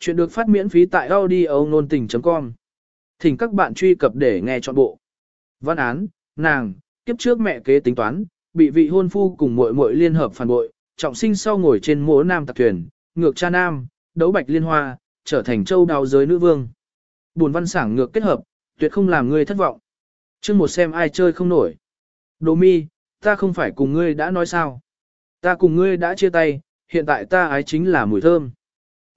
Chuyện được phát miễn phí tại audio nôn tình.com. Thỉnh các bạn truy cập để nghe trọn bộ. Văn án, nàng, kiếp trước mẹ kế tính toán, bị vị hôn phu cùng muội muội liên hợp phản bội, trọng sinh sau ngồi trên mỗ nam tạc thuyền, ngược cha nam, đấu bạch liên hoa, trở thành châu đào giới nữ vương. Buồn văn sảng ngược kết hợp, tuyệt không làm ngươi thất vọng. Chương một xem ai chơi không nổi. Đồ mi, ta không phải cùng ngươi đã nói sao. Ta cùng ngươi đã chia tay, hiện tại ta ái chính là mùi thơm.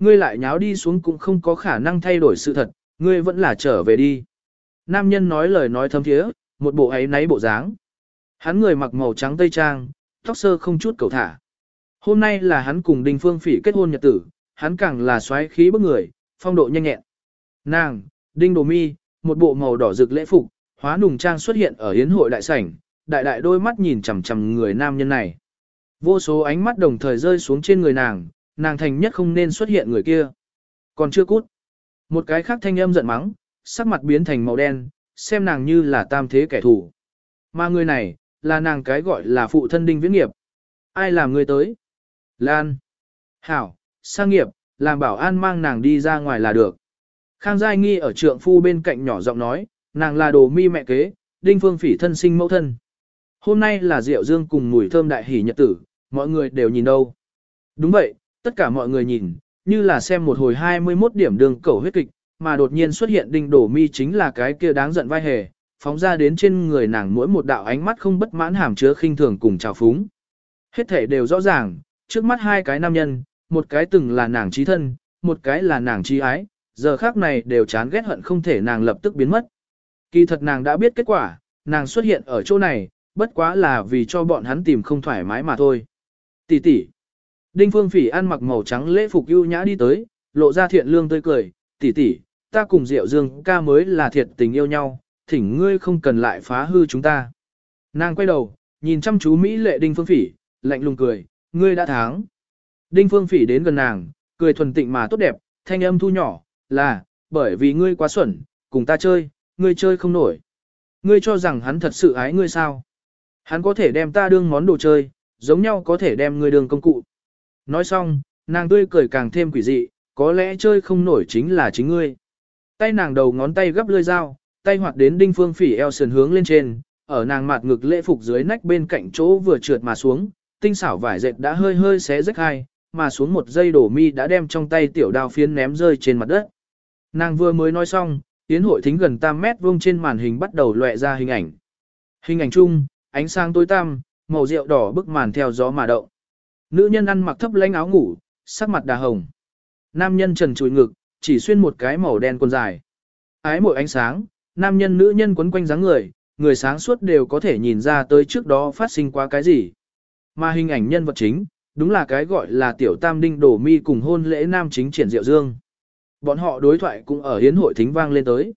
Ngươi lại nháo đi xuống cũng không có khả năng thay đổi sự thật, ngươi vẫn là trở về đi. Nam nhân nói lời nói thâm thiế, một bộ ấy náy bộ dáng. Hắn người mặc màu trắng tây trang, tóc sơ không chút cầu thả. Hôm nay là hắn cùng Đinh Phương Phỉ kết hôn nhật tử, hắn càng là xoáy khí bức người, phong độ nhanh nhẹn. Nàng, Đinh Đồ Mi, một bộ màu đỏ rực lễ phục, hóa nùng trang xuất hiện ở hiến hội đại sảnh, đại đại đôi mắt nhìn chằm chằm người nam nhân này. Vô số ánh mắt đồng thời rơi xuống trên người nàng, nàng thành nhất không nên xuất hiện người kia. Còn chưa cút. Một cái khác thanh âm giận mắng, sắc mặt biến thành màu đen, xem nàng như là tam thế kẻ thù. Mà người này, là nàng cái gọi là phụ thân đinh viễn nghiệp. Ai làm người tới? Lan. Hảo, sang nghiệp, làm bảo an mang nàng đi ra ngoài là được. Khang Giai Nghi ở trượng phu bên cạnh nhỏ giọng nói, nàng là đồ mi mẹ kế, đinh phương phỉ thân sinh mẫu thân. Hôm nay là rượu dương cùng mùi thơm đại hỷ nhật tử, mọi người đều nhìn đâu. Đúng vậy, tất cả mọi người nhìn, như là xem một hồi 21 điểm đường cầu huyết kịch, mà đột nhiên xuất hiện đinh đổ mi chính là cái kia đáng giận vai hề, phóng ra đến trên người nàng mỗi một đạo ánh mắt không bất mãn hàm chứa khinh thường cùng trào phúng. Hết thể đều rõ ràng, trước mắt hai cái nam nhân, một cái từng là nàng trí thân, một cái là nàng trí ái, giờ khác này đều chán ghét hận không thể nàng lập tức biến mất. Kỳ thật nàng đã biết kết quả, nàng xuất hiện ở chỗ này, bất quá là vì cho bọn hắn tìm không thoải mái mà thôi. Tỷ tỷ. Đinh Phương Phỉ ăn mặc màu trắng lễ phục ưu nhã đi tới, lộ ra thiện lương tươi cười, tỷ tỷ, ta cùng Diệu Dương ca mới là thiệt tình yêu nhau, thỉnh ngươi không cần lại phá hư chúng ta. Nàng quay đầu, nhìn chăm chú Mỹ lệ Đinh Phương Phỉ, lạnh lùng cười, ngươi đã thắng. Đinh Phương Phỉ đến gần nàng, cười thuần tịnh mà tốt đẹp, thanh âm thu nhỏ, là, bởi vì ngươi quá xuẩn, cùng ta chơi, ngươi chơi không nổi. Ngươi cho rằng hắn thật sự ái ngươi sao? Hắn có thể đem ta đương món đồ chơi, giống nhau có thể đem ngươi đương công cụ. Nói xong, nàng tươi cười càng thêm quỷ dị, có lẽ chơi không nổi chính là chính ngươi. Tay nàng đầu ngón tay gấp lưỡi dao, tay hoạt đến đinh phương phỉ eo sườn hướng lên trên, ở nàng mặt ngực lễ phục dưới nách bên cạnh chỗ vừa trượt mà xuống, tinh xảo vải dệt đã hơi hơi xé rách hai, mà xuống một giây đổ mi đã đem trong tay tiểu đao phiến ném rơi trên mặt đất. Nàng vừa mới nói xong, tiến hội thính gần tam mét vuông trên màn hình bắt đầu lọe ra hình ảnh. Hình ảnh chung, ánh sáng tối tăm, màu rượu đỏ bức màn theo gió mà động. Nữ nhân ăn mặc thấp lanh áo ngủ, sắc mặt đà hồng. Nam nhân trần trụi ngực, chỉ xuyên một cái màu đen quần dài. Ái mỗi ánh sáng, nam nhân nữ nhân quấn quanh dáng người, người sáng suốt đều có thể nhìn ra tới trước đó phát sinh qua cái gì. Mà hình ảnh nhân vật chính, đúng là cái gọi là tiểu tam đinh đổ mi cùng hôn lễ nam chính triển diệu dương. Bọn họ đối thoại cũng ở hiến hội thính vang lên tới.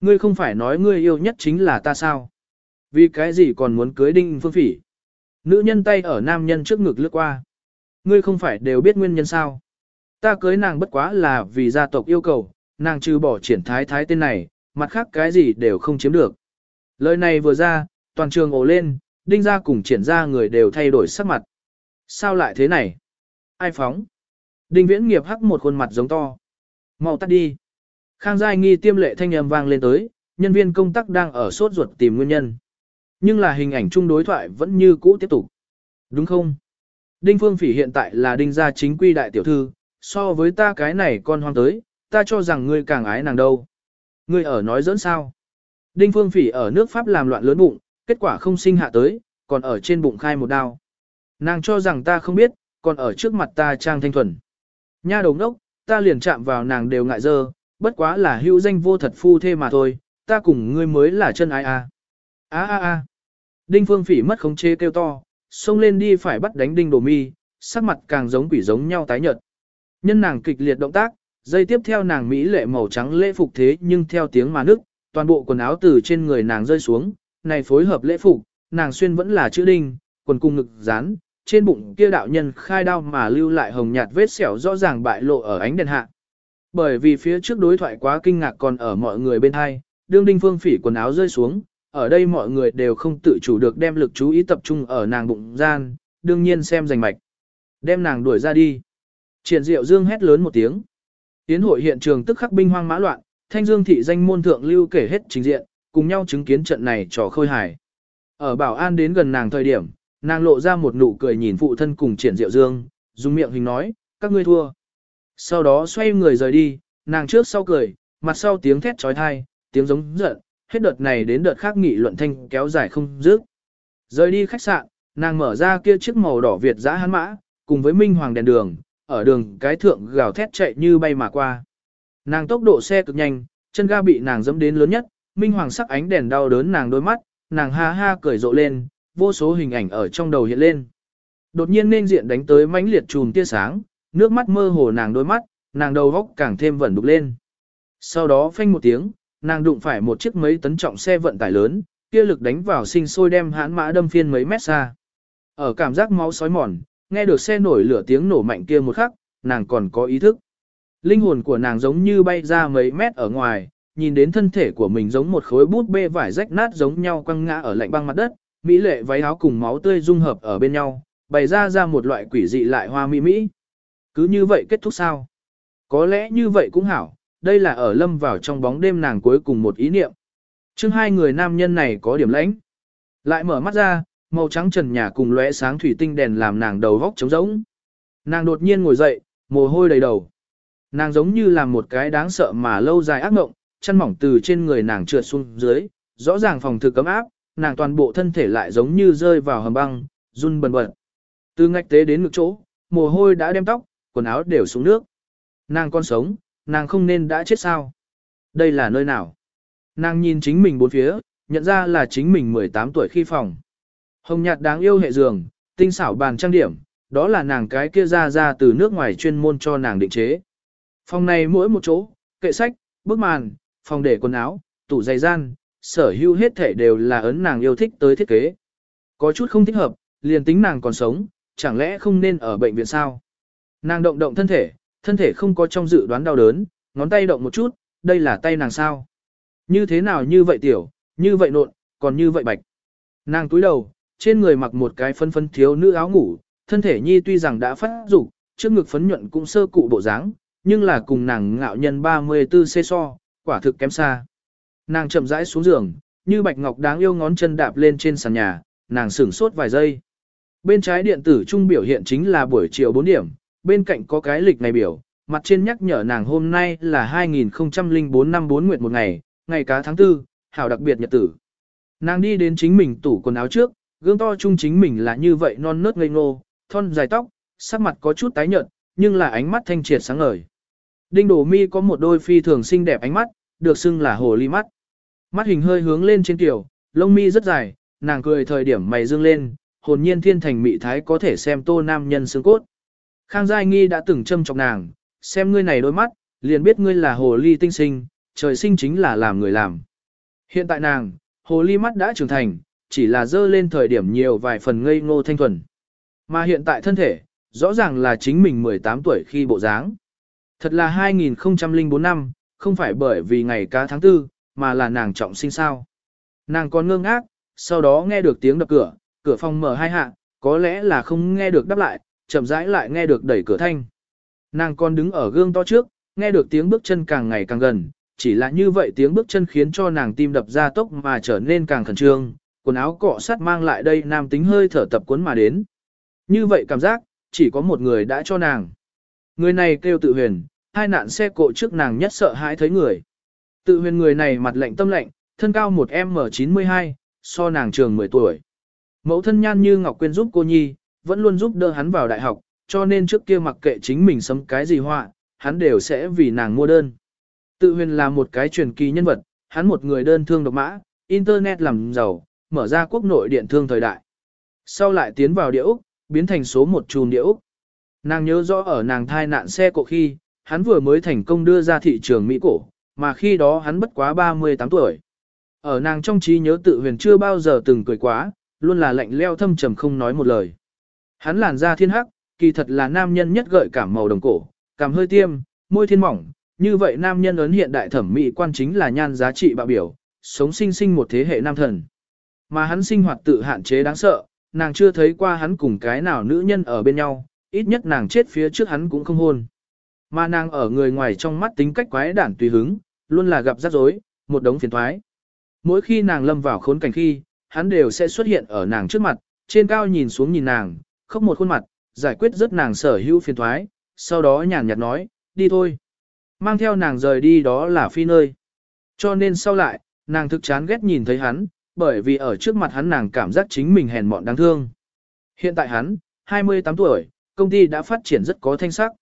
Ngươi không phải nói ngươi yêu nhất chính là ta sao? Vì cái gì còn muốn cưới đinh phương phỉ? Nữ nhân tay ở nam nhân trước ngực lướt qua. Ngươi không phải đều biết nguyên nhân sao? Ta cưới nàng bất quá là vì gia tộc yêu cầu, nàng trừ bỏ triển thái thái tên này, mặt khác cái gì đều không chiếm được. Lời này vừa ra, toàn trường ồ lên, đinh ra cùng triển ra người đều thay đổi sắc mặt. Sao lại thế này? Ai phóng? Đinh viễn nghiệp hắc một khuôn mặt giống to. Mau tắt đi. Khang Giai nghi tiêm lệ thanh âm vang lên tới, nhân viên công tác đang ở sốt ruột tìm nguyên nhân. Nhưng là hình ảnh chung đối thoại vẫn như cũ tiếp tục. Đúng không? Đinh Phương Phỉ hiện tại là đinh gia chính quy đại tiểu thư, so với ta cái này con hoang tới, ta cho rằng ngươi càng ái nàng đâu. Ngươi ở nói dẫn sao? Đinh Phương Phỉ ở nước Pháp làm loạn lớn bụng, kết quả không sinh hạ tới, còn ở trên bụng khai một đao. Nàng cho rằng ta không biết, còn ở trước mặt ta trang thanh thuần. Nha đầu đốc, ta liền chạm vào nàng đều ngại dơ, bất quá là hữu danh vô thật phu thê mà thôi, ta cùng ngươi mới là chân ai a. À. A a a. Đinh Phương Phỉ mất khống chế kêu to, xông lên đi phải bắt đánh Đinh Đồ Mi, sắc mặt càng giống quỷ giống nhau tái nhợt. Nhân nàng kịch liệt động tác, dây tiếp theo nàng mỹ lệ màu trắng lễ phục thế nhưng theo tiếng mà nức, toàn bộ quần áo từ trên người nàng rơi xuống, này phối hợp lễ phục, nàng xuyên vẫn là chữ đinh, quần cung ngực dán, trên bụng kia đạo nhân khai đao mà lưu lại hồng nhạt vết sẹo rõ ràng bại lộ ở ánh đèn hạ. Bởi vì phía trước đối thoại quá kinh ngạc còn ở mọi người bên hai, đương đinh phương phỉ quần áo rơi xuống, ở đây mọi người đều không tự chủ được đem lực chú ý tập trung ở nàng bụng gian, đương nhiên xem rành mạch. Đem nàng đuổi ra đi. Triển diệu dương hét lớn một tiếng. Tiến hội hiện trường tức khắc binh hoang mã loạn, thanh dương thị danh môn thượng lưu kể hết trình diện, cùng nhau chứng kiến trận này trò khôi hài. Ở bảo an đến gần nàng thời điểm, nàng lộ ra một nụ cười nhìn phụ thân cùng triển diệu dương, dùng miệng hình nói, các ngươi thua. Sau đó xoay người rời đi, nàng trước sau cười, mặt sau tiếng thét trói thai, tiếng giống giận, hết đợt này đến đợt khác nghị luận thanh kéo dài không dứt. Rời đi khách sạn, nàng mở ra kia chiếc màu đỏ Việt giã hắn mã, cùng với minh hoàng đèn đường, ở đường cái thượng gào thét chạy như bay mà qua. Nàng tốc độ xe cực nhanh, chân ga bị nàng dẫm đến lớn nhất, minh hoàng sắc ánh đèn đau đớn nàng đôi mắt, nàng ha ha cười rộ lên, vô số hình ảnh ở trong đầu hiện lên. Đột nhiên nên diện đánh tới mãnh liệt chùm tia sáng, nước mắt mơ hồ nàng đôi mắt, nàng đầu góc càng thêm vẩn đục lên. Sau đó phanh một tiếng, nàng đụng phải một chiếc mấy tấn trọng xe vận tải lớn, kia lực đánh vào sinh sôi đem hãn mã đâm phiên mấy mét xa. Ở cảm giác máu sói mòn, nghe được xe nổi lửa tiếng nổ mạnh kia một khắc, nàng còn có ý thức. Linh hồn của nàng giống như bay ra mấy mét ở ngoài, nhìn đến thân thể của mình giống một khối bút bê vải rách nát giống nhau quăng ngã ở lạnh băng mặt đất, mỹ lệ váy áo cùng máu tươi dung hợp ở bên nhau, bày ra ra một loại quỷ dị lại hoa mỹ mỹ. Cứ như vậy kết thúc sao? Có lẽ như vậy cũng hảo, đây là ở lâm vào trong bóng đêm nàng cuối cùng một ý niệm. chương hai người nam nhân này có điểm lãnh. Lại mở mắt ra, màu trắng trần nhà cùng lóe sáng thủy tinh đèn làm nàng đầu vóc trống rỗng. Nàng đột nhiên ngồi dậy, mồ hôi đầy đầu. Nàng giống như là một cái đáng sợ mà lâu dài ác mộng, chân mỏng từ trên người nàng trượt xuống dưới, rõ ràng phòng thực cấm áp, nàng toàn bộ thân thể lại giống như rơi vào hầm băng, run bần bật. Từ ngạch tế đến ngực chỗ, mồ hôi đã đem tóc, quần áo đều xuống nước. Nàng còn sống, nàng không nên đã chết sao? Đây là nơi nào? Nàng nhìn chính mình bốn phía, nhận ra là chính mình 18 tuổi khi phòng. Hồng nhạt đáng yêu hệ giường, tinh xảo bàn trang điểm, đó là nàng cái kia ra ra từ nước ngoài chuyên môn cho nàng định chế. Phòng này mỗi một chỗ, kệ sách, bức màn, phòng để quần áo, tủ giày gian, sở hữu hết thể đều là ấn nàng yêu thích tới thiết kế. Có chút không thích hợp, liền tính nàng còn sống, chẳng lẽ không nên ở bệnh viện sao? Nàng động động thân thể, thân thể không có trong dự đoán đau đớn, ngón tay động một chút, đây là tay nàng sao? Như thế nào như vậy tiểu, như vậy nộn, còn như vậy bạch. Nàng túi đầu, trên người mặc một cái phân phân thiếu nữ áo ngủ, thân thể nhi tuy rằng đã phát dục, trước ngực phấn nhuận cũng sơ cụ bộ dáng, nhưng là cùng nàng ngạo nhân 34C so, quả thực kém xa. Nàng chậm rãi xuống giường, như bạch ngọc đáng yêu ngón chân đạp lên trên sàn nhà, nàng sửng sốt vài giây. Bên trái điện tử trung biểu hiện chính là buổi chiều 4 điểm, bên cạnh có cái lịch ngày biểu, mặt trên nhắc nhở nàng hôm nay là 2004 năm 4 nguyệt một ngày, ngày cá tháng 4, hảo đặc biệt nhật tử. Nàng đi đến chính mình tủ quần áo trước, gương to chung chính mình là như vậy non nớt ngây ngô, thon dài tóc, sắc mặt có chút tái nhợt, nhưng là ánh mắt thanh triệt sáng ngời. Đinh Đổ Mi có một đôi phi thường xinh đẹp ánh mắt, được xưng là hồ ly mắt. Mắt hình hơi hướng lên trên tiểu, lông mi rất dài, nàng cười thời điểm mày dương lên, hồn nhiên thiên thành mị thái có thể xem tô nam nhân xương cốt. Khang Giai Nghi đã từng châm chọc nàng, xem ngươi này đôi mắt, liền biết ngươi là hồ ly tinh sinh, trời sinh chính là làm người làm. Hiện tại nàng, hồ ly mắt đã trưởng thành, chỉ là dơ lên thời điểm nhiều vài phần ngây ngô thanh thuần. Mà hiện tại thân thể, rõ ràng là chính mình 18 tuổi khi bộ dáng. Thật là 2004 năm, không phải bởi vì ngày cá tháng tư, mà là nàng trọng sinh sao. Nàng còn ngơ ngác, sau đó nghe được tiếng đập cửa, cửa phòng mở hai hạ, có lẽ là không nghe được đáp lại, chậm rãi lại nghe được đẩy cửa thanh. Nàng còn đứng ở gương to trước, nghe được tiếng bước chân càng ngày càng gần, chỉ là như vậy tiếng bước chân khiến cho nàng tim đập ra tốc mà trở nên càng khẩn trương, quần áo cọ sát mang lại đây nam tính hơi thở tập cuốn mà đến. Như vậy cảm giác, chỉ có một người đã cho nàng. Người này kêu tự huyền, hai nạn xe cộ trước nàng nhất sợ hãi thấy người. Tự huyền người này mặt lạnh tâm lạnh, thân cao một M92, so nàng trường 10 tuổi. Mẫu thân nhan như Ngọc Quyên giúp cô Nhi, vẫn luôn giúp đỡ hắn vào đại học, cho nên trước kia mặc kệ chính mình sấm cái gì họa, hắn đều sẽ vì nàng mua đơn. Tự huyền là một cái truyền kỳ nhân vật, hắn một người đơn thương độc mã, internet làm giàu, mở ra quốc nội điện thương thời đại. Sau lại tiến vào địa Úc, biến thành số một chùm địa Úc. Nàng nhớ rõ ở nàng thai nạn xe cộ khi, hắn vừa mới thành công đưa ra thị trường Mỹ cổ, mà khi đó hắn bất quá 38 tuổi. Ở nàng trong trí nhớ tự huyền chưa bao giờ từng cười quá, luôn là lạnh leo thâm trầm không nói một lời. Hắn làn da thiên hắc, kỳ thật là nam nhân nhất gợi cảm màu đồng cổ, cảm hơi tiêm, môi thiên mỏng, như vậy nam nhân ấn hiện đại thẩm mỹ quan chính là nhan giá trị bạo biểu, sống sinh sinh một thế hệ nam thần. Mà hắn sinh hoạt tự hạn chế đáng sợ, nàng chưa thấy qua hắn cùng cái nào nữ nhân ở bên nhau, ít nhất nàng chết phía trước hắn cũng không hôn. Mà nàng ở người ngoài trong mắt tính cách quái đản tùy hứng, luôn là gặp rắc rối, một đống phiền toái. Mỗi khi nàng lâm vào khốn cảnh khi, hắn đều sẽ xuất hiện ở nàng trước mặt, trên cao nhìn xuống nhìn nàng, khóc một khuôn mặt, giải quyết rất nàng sở hữu phiền thoái, sau đó nhàn nhạt nói, đi thôi. Mang theo nàng rời đi đó là phi nơi. Cho nên sau lại, nàng thực chán ghét nhìn thấy hắn, bởi vì ở trước mặt hắn nàng cảm giác chính mình hèn mọn đáng thương. Hiện tại hắn, 28 tuổi, công ty đã phát triển rất có thanh sắc.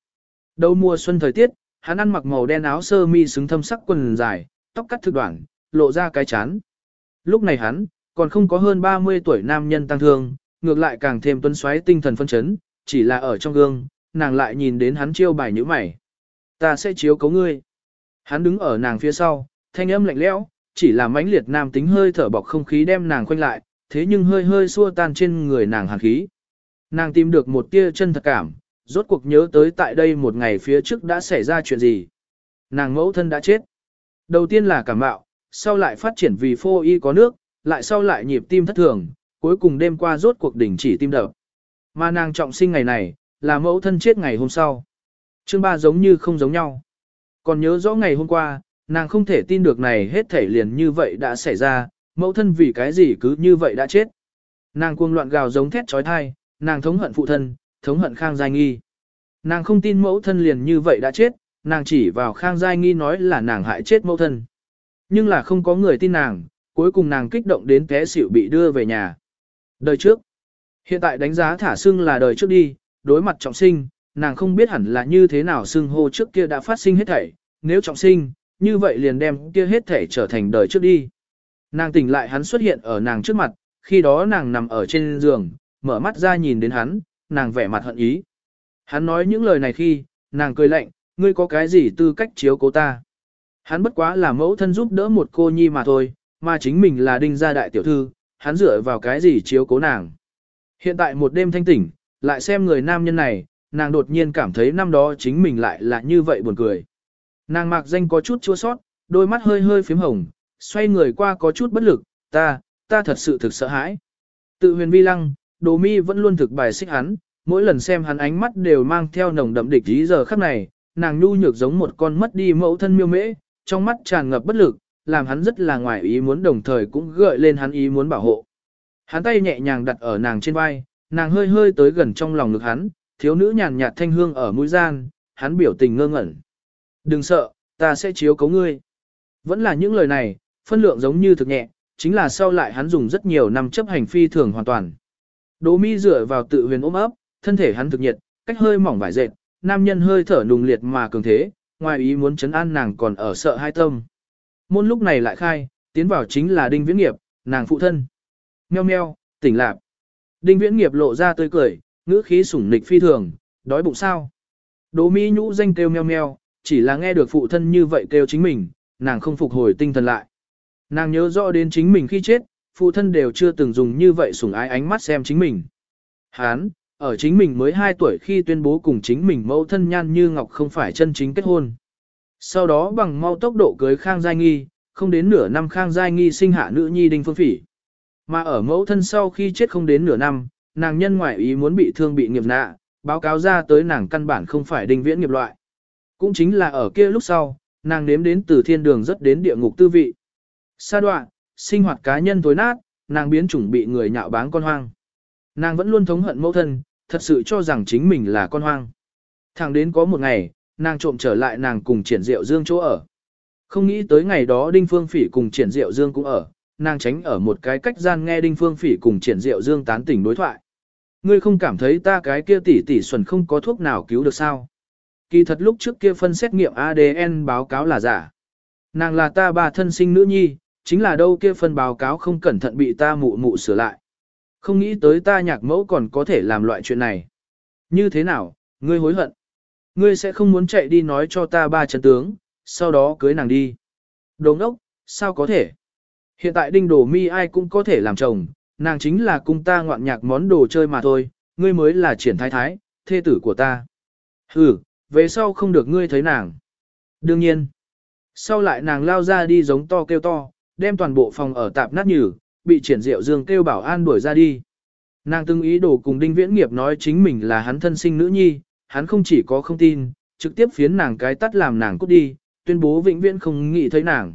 Đầu mùa xuân thời tiết, hắn ăn mặc màu đen áo sơ mi xứng thâm sắc quần dài, tóc cắt thực đoạn, lộ ra cái chán. Lúc này hắn, còn không có hơn 30 tuổi nam nhân tăng thương, ngược lại càng thêm tuấn xoáy tinh thần phân chấn, chỉ là ở trong gương, nàng lại nhìn đến hắn chiêu bài như mày. Ta sẽ chiếu cấu ngươi. Hắn đứng ở nàng phía sau, thanh âm lạnh lẽo, chỉ là mãnh liệt nam tính hơi thở bọc không khí đem nàng khoanh lại, thế nhưng hơi hơi xua tan trên người nàng hàn khí. Nàng tìm được một tia chân thật cảm, rốt cuộc nhớ tới tại đây một ngày phía trước đã xảy ra chuyện gì. Nàng mẫu thân đã chết. Đầu tiên là cảm mạo, sau lại phát triển vì phô y có nước, lại sau lại nhịp tim thất thường, cuối cùng đêm qua rốt cuộc đỉnh chỉ tim đập. Mà nàng trọng sinh ngày này, là mẫu thân chết ngày hôm sau. Chương ba giống như không giống nhau. Còn nhớ rõ ngày hôm qua, nàng không thể tin được này hết thể liền như vậy đã xảy ra, mẫu thân vì cái gì cứ như vậy đã chết. Nàng cuồng loạn gào giống thét trói thai, nàng thống hận phụ thân, thống hận Khang Giai Nghi. Nàng không tin mẫu thân liền như vậy đã chết, nàng chỉ vào Khang Giai Nghi nói là nàng hại chết mẫu thân. Nhưng là không có người tin nàng, cuối cùng nàng kích động đến té xỉu bị đưa về nhà. Đời trước. Hiện tại đánh giá thả xưng là đời trước đi, đối mặt trọng sinh, nàng không biết hẳn là như thế nào xưng hô trước kia đã phát sinh hết thảy, nếu trọng sinh, như vậy liền đem kia hết thảy trở thành đời trước đi. Nàng tỉnh lại hắn xuất hiện ở nàng trước mặt, khi đó nàng nằm ở trên giường, mở mắt ra nhìn đến hắn, nàng vẻ mặt hận ý. Hắn nói những lời này khi, nàng cười lạnh, ngươi có cái gì tư cách chiếu cố ta. Hắn bất quá là mẫu thân giúp đỡ một cô nhi mà thôi, mà chính mình là đinh gia đại tiểu thư, hắn dựa vào cái gì chiếu cố nàng. Hiện tại một đêm thanh tỉnh, lại xem người nam nhân này, nàng đột nhiên cảm thấy năm đó chính mình lại là như vậy buồn cười. Nàng mạc danh có chút chua sót, đôi mắt hơi hơi phím hồng, xoay người qua có chút bất lực, ta, ta thật sự thực sợ hãi. Tự huyền vi lăng, đồ mi vẫn luôn thực bài xích hắn, mỗi lần xem hắn ánh mắt đều mang theo nồng đậm địch ý giờ khắc này, nàng nhu nhược giống một con mất đi mẫu thân miêu mễ, trong mắt tràn ngập bất lực, làm hắn rất là ngoài ý muốn đồng thời cũng gợi lên hắn ý muốn bảo hộ. Hắn tay nhẹ nhàng đặt ở nàng trên vai, nàng hơi hơi tới gần trong lòng ngực hắn, thiếu nữ nhàn nhạt thanh hương ở mũi gian, hắn biểu tình ngơ ngẩn. Đừng sợ, ta sẽ chiếu cấu ngươi. Vẫn là những lời này, phân lượng giống như thực nhẹ, chính là sau lại hắn dùng rất nhiều năm chấp hành phi thường hoàn toàn. Đỗ mi dựa vào tự huyền ôm ấp, thân thể hắn thực nhiệt, cách hơi mỏng vải dệt, nam nhân hơi thở nùng liệt mà cường thế, ngoài ý muốn chấn an nàng còn ở sợ hai tâm. Môn lúc này lại khai, tiến vào chính là đinh viễn nghiệp, nàng phụ thân. Meo meo, tỉnh lạc. Đinh viễn nghiệp lộ ra tươi cười, ngữ khí sủng nịch phi thường, đói bụng sao. Đỗ Mỹ nhũ danh kêu meo meo, chỉ là nghe được phụ thân như vậy kêu chính mình, nàng không phục hồi tinh thần lại. Nàng nhớ rõ đến chính mình khi chết, phụ thân đều chưa từng dùng như vậy sủng ái ánh mắt xem chính mình. Hán, ở chính mình mới 2 tuổi khi tuyên bố cùng chính mình mẫu thân nhan như ngọc không phải chân chính kết hôn. Sau đó bằng mau tốc độ cưới Khang Giai Nghi, không đến nửa năm Khang Giai Nghi sinh hạ nữ nhi Đinh Phương Phỉ. Mà ở mẫu thân sau khi chết không đến nửa năm, nàng nhân ngoại ý muốn bị thương bị nghiệp nạ, báo cáo ra tới nàng căn bản không phải đinh viễn nghiệp loại. Cũng chính là ở kia lúc sau, nàng nếm đến từ thiên đường rất đến địa ngục tư vị. Sa đoạn, sinh hoạt cá nhân tối nát, nàng biến chủng bị người nhạo báng con hoang. Nàng vẫn luôn thống hận mẫu thân, thật sự cho rằng chính mình là con hoang. Thẳng đến có một ngày, nàng trộm trở lại nàng cùng triển diệu dương chỗ ở. Không nghĩ tới ngày đó Đinh Phương Phỉ cùng triển diệu dương cũng ở, nàng tránh ở một cái cách gian nghe Đinh Phương Phỉ cùng triển diệu dương tán tỉnh đối thoại. Ngươi không cảm thấy ta cái kia tỷ tỷ xuẩn không có thuốc nào cứu được sao? Kỳ thật lúc trước kia phân xét nghiệm ADN báo cáo là giả. Nàng là ta bà thân sinh nữ nhi, chính là đâu kia phân báo cáo không cẩn thận bị ta mụ mụ sửa lại. Không nghĩ tới ta nhạc mẫu còn có thể làm loại chuyện này. Như thế nào, ngươi hối hận. Ngươi sẽ không muốn chạy đi nói cho ta ba chân tướng, sau đó cưới nàng đi. Đồ ngốc, sao có thể? Hiện tại đinh đồ mi ai cũng có thể làm chồng, nàng chính là cung ta ngoạn nhạc món đồ chơi mà thôi, ngươi mới là triển thái thái, thê tử của ta. Ừ, về sau không được ngươi thấy nàng. Đương nhiên, sau lại nàng lao ra đi giống to kêu to, đem toàn bộ phòng ở tạp nát nhừ, bị triển diệu dương kêu bảo an đuổi ra đi. Nàng từng ý đồ cùng đinh viễn nghiệp nói chính mình là hắn thân sinh nữ nhi, hắn không chỉ có không tin, trực tiếp phiến nàng cái tắt làm nàng cút đi, tuyên bố vĩnh viễn không nghĩ thấy nàng.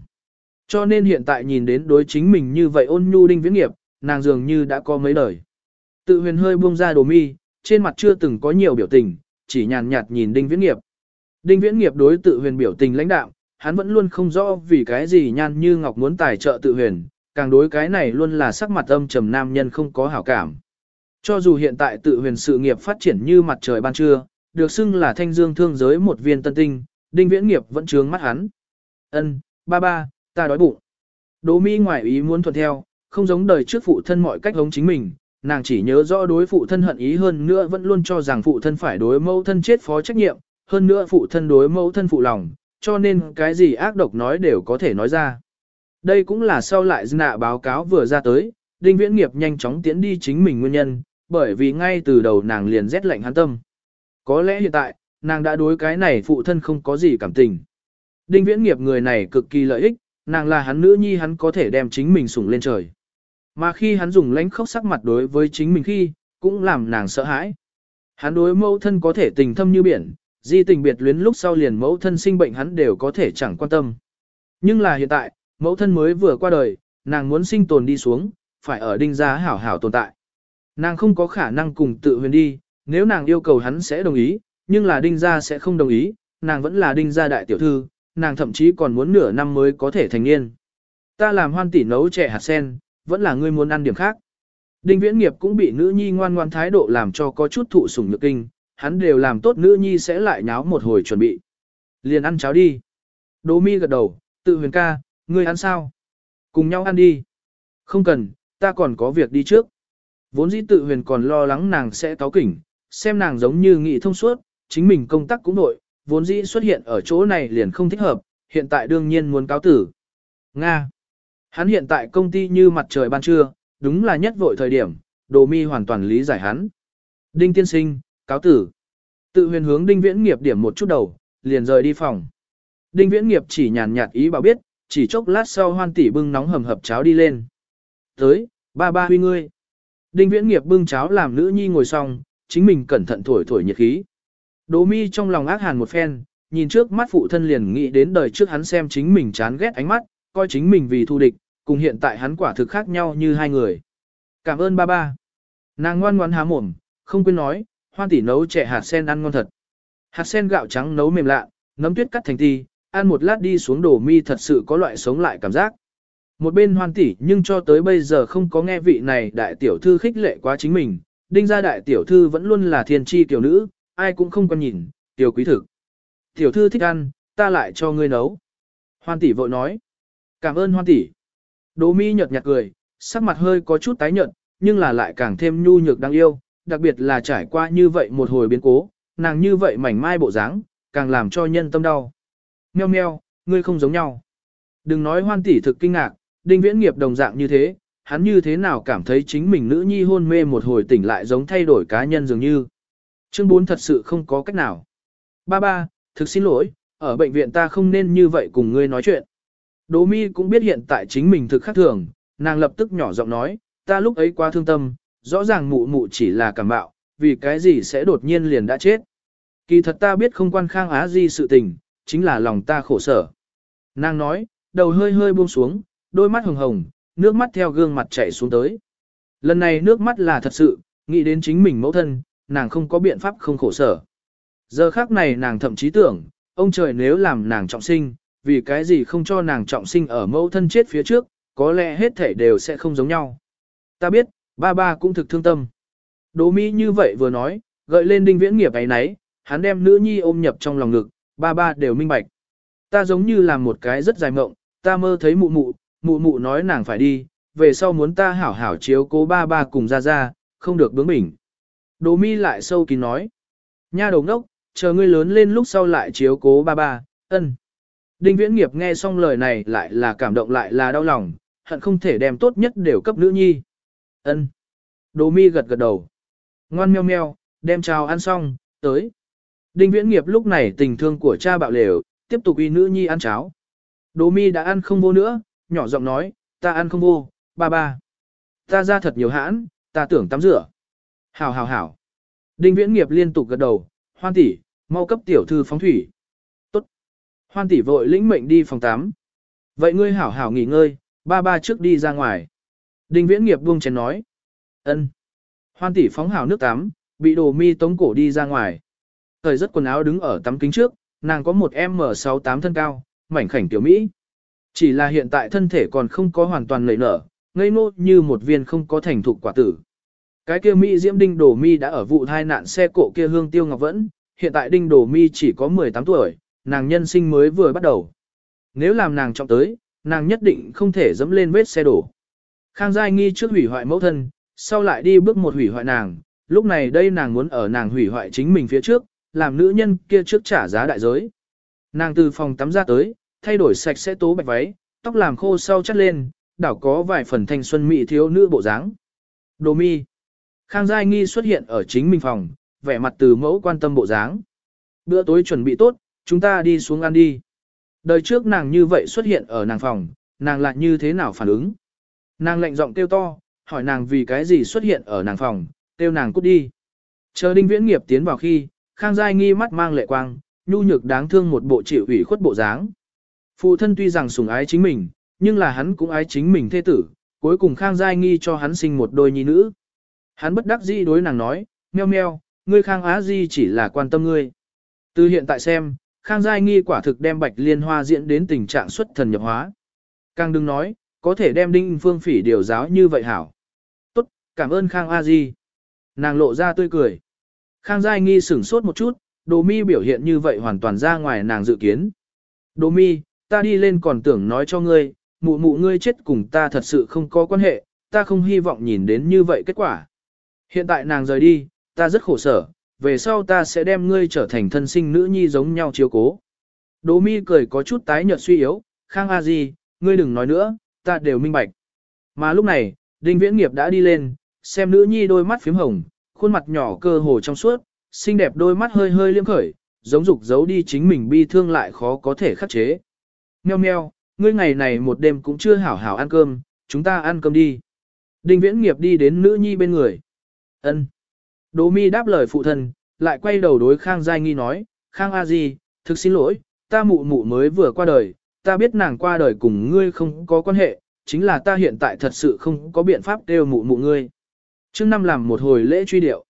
Cho nên hiện tại nhìn đến đối chính mình như vậy ôn nhu đinh viễn nghiệp, nàng dường như đã có mấy đời. Tự huyền hơi buông ra đồ mi, trên mặt chưa từng có nhiều biểu tình, chỉ nhàn nhạt nhìn đinh viễn nghiệp. Đinh viễn nghiệp đối tự huyền biểu tình lãnh đạo, hắn vẫn luôn không rõ vì cái gì nhan như ngọc muốn tài trợ tự huyền, càng đối cái này luôn là sắc mặt âm trầm nam nhân không có hảo cảm. Cho dù hiện tại tự huyền sự nghiệp phát triển như mặt trời ban trưa, được xưng là thanh dương thương giới một viên tân tinh, đinh viễn nghiệp vẫn trướng mắt hắn. Ân, ba ba, ta đói bụng. Đỗ Mi ngoài ý muốn thuận theo, không giống đời trước phụ thân mọi cách hống chính mình, nàng chỉ nhớ rõ đối phụ thân hận ý hơn nữa vẫn luôn cho rằng phụ thân phải đối mẫu thân chết phó trách nhiệm, hơn nữa phụ thân đối mẫu thân phụ lòng, cho nên cái gì ác độc nói đều có thể nói ra. Đây cũng là sau lại nạ báo cáo vừa ra tới, Đinh Viễn Nghiệp nhanh chóng tiến đi chính mình nguyên nhân, bởi vì ngay từ đầu nàng liền rét lạnh hắn tâm. Có lẽ hiện tại, nàng đã đối cái này phụ thân không có gì cảm tình. Đinh Viễn Nghiệp người này cực kỳ lợi ích, nàng là hắn nữ nhi hắn có thể đem chính mình sủng lên trời. Mà khi hắn dùng lãnh khóc sắc mặt đối với chính mình khi, cũng làm nàng sợ hãi. Hắn đối mẫu thân có thể tình thâm như biển, di tình biệt luyến lúc sau liền mẫu thân sinh bệnh hắn đều có thể chẳng quan tâm. Nhưng là hiện tại, mẫu thân mới vừa qua đời, nàng muốn sinh tồn đi xuống, phải ở đinh gia hảo hảo tồn tại. Nàng không có khả năng cùng tự huyền đi, nếu nàng yêu cầu hắn sẽ đồng ý, nhưng là đinh gia sẽ không đồng ý, nàng vẫn là đinh gia đại tiểu thư, nàng thậm chí còn muốn nửa năm mới có thể thành niên. Ta làm hoan tỷ nấu trẻ hạt sen, vẫn là ngươi muốn ăn điểm khác. Đinh viễn nghiệp cũng bị nữ nhi ngoan ngoan thái độ làm cho có chút thụ sủng nhược kinh, hắn đều làm tốt nữ nhi sẽ lại nháo một hồi chuẩn bị. Liền ăn cháo đi. Đỗ mi gật đầu, tự huyền ca, ngươi ăn sao? Cùng nhau ăn đi. Không cần, ta còn có việc đi trước. Vốn dĩ tự huyền còn lo lắng nàng sẽ táo kỉnh, xem nàng giống như nghị thông suốt, chính mình công tác cũng nội, vốn dĩ xuất hiện ở chỗ này liền không thích hợp, hiện tại đương nhiên muốn cáo tử. Nga. Hắn hiện tại công ty như mặt trời ban trưa, đúng là nhất vội thời điểm, đồ mi hoàn toàn lý giải hắn. Đinh tiên sinh, cáo tử. Tự huyền hướng đinh viễn nghiệp điểm một chút đầu, liền rời đi phòng. Đinh viễn nghiệp chỉ nhàn nhạt ý bảo biết, chỉ chốc lát sau hoan tỷ bưng nóng hầm hập cháo đi lên. Tới, ba ba huy ngươi. Đinh viễn nghiệp bưng cháo làm nữ nhi ngồi xong, chính mình cẩn thận thổi thổi nhiệt khí. Đỗ mi trong lòng ác hàn một phen, nhìn trước mắt phụ thân liền nghĩ đến đời trước hắn xem chính mình chán ghét ánh mắt, coi chính mình vì thù địch, cùng hiện tại hắn quả thực khác nhau như hai người. Cảm ơn ba ba. Nàng ngoan ngoãn há mồm, không quên nói, hoan tỷ nấu trẻ hạt sen ăn ngon thật. Hạt sen gạo trắng nấu mềm lạ, nấm tuyết cắt thành ti, ăn một lát đi xuống đổ mi thật sự có loại sống lại cảm giác. Một bên hoan tỷ nhưng cho tới bây giờ không có nghe vị này đại tiểu thư khích lệ quá chính mình, đinh gia đại tiểu thư vẫn luôn là thiên tri tiểu nữ, ai cũng không quan nhìn, tiểu quý thực. Tiểu thư thích ăn, ta lại cho ngươi nấu. Hoan tỷ vội nói. Cảm ơn hoan tỷ. Đỗ mi nhợt nhạt cười, sắc mặt hơi có chút tái nhợt, nhưng là lại càng thêm nhu nhược đáng yêu, đặc biệt là trải qua như vậy một hồi biến cố, nàng như vậy mảnh mai bộ dáng, càng làm cho nhân tâm đau. Meo meo, ngươi không giống nhau. Đừng nói hoan tỷ thực kinh ngạc, đinh viễn nghiệp đồng dạng như thế, hắn như thế nào cảm thấy chính mình nữ nhi hôn mê một hồi tỉnh lại giống thay đổi cá nhân dường như. Chương 4 thật sự không có cách nào. Ba ba, thực xin lỗi, ở bệnh viện ta không nên như vậy cùng ngươi nói chuyện. Đỗ mi cũng biết hiện tại chính mình thực khác thường, nàng lập tức nhỏ giọng nói, ta lúc ấy quá thương tâm, rõ ràng mụ mụ chỉ là cảm bạo, vì cái gì sẽ đột nhiên liền đã chết. Kỳ thật ta biết không quan khang á gì sự tình, chính là lòng ta khổ sở. Nàng nói, đầu hơi hơi buông xuống, đôi mắt hồng hồng, nước mắt theo gương mặt chảy xuống tới. Lần này nước mắt là thật sự, nghĩ đến chính mình mẫu thân, nàng không có biện pháp không khổ sở. Giờ khác này nàng thậm chí tưởng, ông trời nếu làm nàng trọng sinh, vì cái gì không cho nàng trọng sinh ở mẫu thân chết phía trước, có lẽ hết thể đều sẽ không giống nhau. Ta biết, ba ba cũng thực thương tâm. Đỗ Mỹ như vậy vừa nói, gợi lên đinh viễn nghiệp ấy nấy, hắn đem nữ nhi ôm nhập trong lòng ngực, ba ba đều minh bạch. Ta giống như làm một cái rất dài mộng, ta mơ thấy mụ mụ, mụ mụ nói nàng phải đi, về sau muốn ta hảo hảo chiếu cố ba ba cùng ra ra, không được bướng bỉnh. Đỗ mi lại sâu kín nói. Nha đầu đốc, chờ ngươi lớn lên lúc sau lại chiếu cố ba ba, ân. Đinh viễn nghiệp nghe xong lời này lại là cảm động lại là đau lòng, hận không thể đem tốt nhất đều cấp nữ nhi. ân. Đỗ mi gật gật đầu. Ngoan meo meo, đem chào ăn xong, tới. Đinh viễn nghiệp lúc này tình thương của cha bạo lều, tiếp tục uy nữ nhi ăn cháo. Đỗ mi đã ăn không vô nữa, nhỏ giọng nói, ta ăn không vô, ba ba. Ta ra thật nhiều hãn, ta tưởng tắm rửa. Hảo hảo hảo. Đinh viễn nghiệp liên tục gật đầu, hoan tỷ, Mau cấp tiểu thư phóng thủy. Tốt. Hoan tỷ vội lĩnh mệnh đi phòng tắm, Vậy ngươi hảo hảo nghỉ ngơi, ba ba trước đi ra ngoài. Đinh viễn nghiệp buông chén nói. ân. Hoan tỷ phóng hảo nước tắm, bị đồ mi tống cổ đi ra ngoài. Thời rất quần áo đứng ở tắm kính trước, nàng có một M68 thân cao, mảnh khảnh tiểu Mỹ. Chỉ là hiện tại thân thể còn không có hoàn toàn nảy nở, ngây ngô như một viên không có thành thục quả tử. Cái kia Mỹ Diễm Đinh Đổ Mi đã ở vụ thai nạn xe cộ kia hương tiêu ngọc vẫn, hiện tại Đinh Đổ Mi chỉ có 18 tuổi, nàng nhân sinh mới vừa bắt đầu. Nếu làm nàng trọng tới, nàng nhất định không thể dẫm lên vết xe đổ. Khang Giai nghi trước hủy hoại mẫu thân, sau lại đi bước một hủy hoại nàng, lúc này đây nàng muốn ở nàng hủy hoại chính mình phía trước, làm nữ nhân kia trước trả giá đại giới. Nàng từ phòng tắm ra tới, thay đổi sạch sẽ tố bạch váy, tóc làm khô sau chắt lên, đảo có vài phần thanh xuân mỹ thiếu nữ bộ dáng. Đồ mi. Khang Giai Nghi xuất hiện ở chính mình phòng, vẻ mặt từ mẫu quan tâm bộ dáng. Bữa tối chuẩn bị tốt, chúng ta đi xuống ăn đi. Đời trước nàng như vậy xuất hiện ở nàng phòng, nàng lại như thế nào phản ứng. Nàng lạnh giọng kêu to, hỏi nàng vì cái gì xuất hiện ở nàng phòng, kêu nàng cút đi. Chờ đinh viễn nghiệp tiến vào khi, Khang Giai Nghi mắt mang lệ quang, nhu nhược đáng thương một bộ chịu ủy khuất bộ dáng. Phụ thân tuy rằng sủng ái chính mình, nhưng là hắn cũng ái chính mình thê tử, cuối cùng Khang Giai Nghi cho hắn sinh một đôi nhi nữ. Hắn bất đắc dĩ đối nàng nói, meo meo, ngươi Khang Á Di chỉ là quan tâm ngươi. Từ hiện tại xem, Khang Giai Nghi quả thực đem Bạch Liên Hoa diễn đến tình trạng xuất thần nhập hóa. Càng đừng nói, có thể đem Đinh Phương Phỉ điều giáo như vậy hảo. Tốt, cảm ơn Khang A Di. Nàng lộ ra tươi cười. Khang Giai Nghi sửng sốt một chút, Đồ Mi biểu hiện như vậy hoàn toàn ra ngoài nàng dự kiến. Đồ Mi, ta đi lên còn tưởng nói cho ngươi, mụ mụ ngươi chết cùng ta thật sự không có quan hệ, ta không hy vọng nhìn đến như vậy kết quả. Hiện tại nàng rời đi, ta rất khổ sở, về sau ta sẽ đem ngươi trở thành thân sinh nữ nhi giống nhau chiếu cố. Đỗ mi cười có chút tái nhợt suy yếu, Khang A Di, ngươi đừng nói nữa, ta đều minh bạch. Mà lúc này, Đinh Viễn Nghiệp đã đi lên, xem nữ nhi đôi mắt phím hồng, khuôn mặt nhỏ cơ hồ trong suốt, xinh đẹp đôi mắt hơi hơi liêm khởi, giống dục giấu đi chính mình bi thương lại khó có thể khắc chế. Meo meo, ngươi ngày này một đêm cũng chưa hảo hảo ăn cơm, chúng ta ăn cơm đi. Đinh Viễn Nghiệp đi đến nữ nhi bên người. Ân. Đỗ mi đáp lời phụ thân, lại quay đầu đối Khang Giai Nghi nói, Khang A Di, thực xin lỗi, ta mụ mụ mới vừa qua đời, ta biết nàng qua đời cùng ngươi không có quan hệ, chính là ta hiện tại thật sự không có biện pháp đều mụ mụ ngươi. Trước năm làm một hồi lễ truy điệu.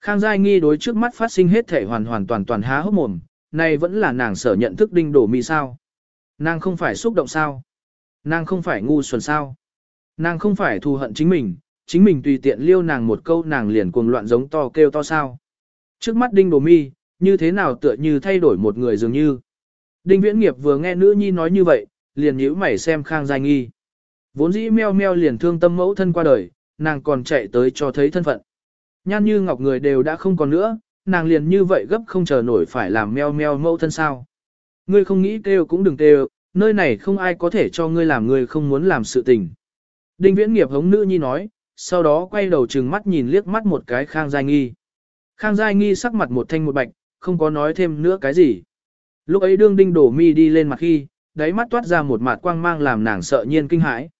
Khang Giai Nghi đối trước mắt phát sinh hết thể hoàn hoàn toàn toàn há hốc mồm, này vẫn là nàng sở nhận thức đinh đổ mi sao. Nàng không phải xúc động sao. Nàng không phải ngu xuẩn sao. Nàng không phải thù hận chính mình, chính mình tùy tiện liêu nàng một câu nàng liền cuồng loạn giống to kêu to sao. Trước mắt đinh đồ mi, như thế nào tựa như thay đổi một người dường như. Đinh viễn nghiệp vừa nghe nữ nhi nói như vậy, liền nhíu mày xem khang giai nghi. Vốn dĩ meo meo liền thương tâm mẫu thân qua đời, nàng còn chạy tới cho thấy thân phận. Nhan như ngọc người đều đã không còn nữa, nàng liền như vậy gấp không chờ nổi phải làm meo meo mẫu thân sao. Ngươi không nghĩ kêu cũng đừng kêu, nơi này không ai có thể cho ngươi làm ngươi không muốn làm sự tình. Đinh viễn nghiệp hống nữ nhi nói, sau đó quay đầu trừng mắt nhìn liếc mắt một cái Khang Giai Nghi. Khang Giai Nghi sắc mặt một thanh một bạch, không có nói thêm nữa cái gì. Lúc ấy đương đinh đổ mi đi lên mặt khi, đáy mắt toát ra một mặt quang mang làm nàng sợ nhiên kinh hãi.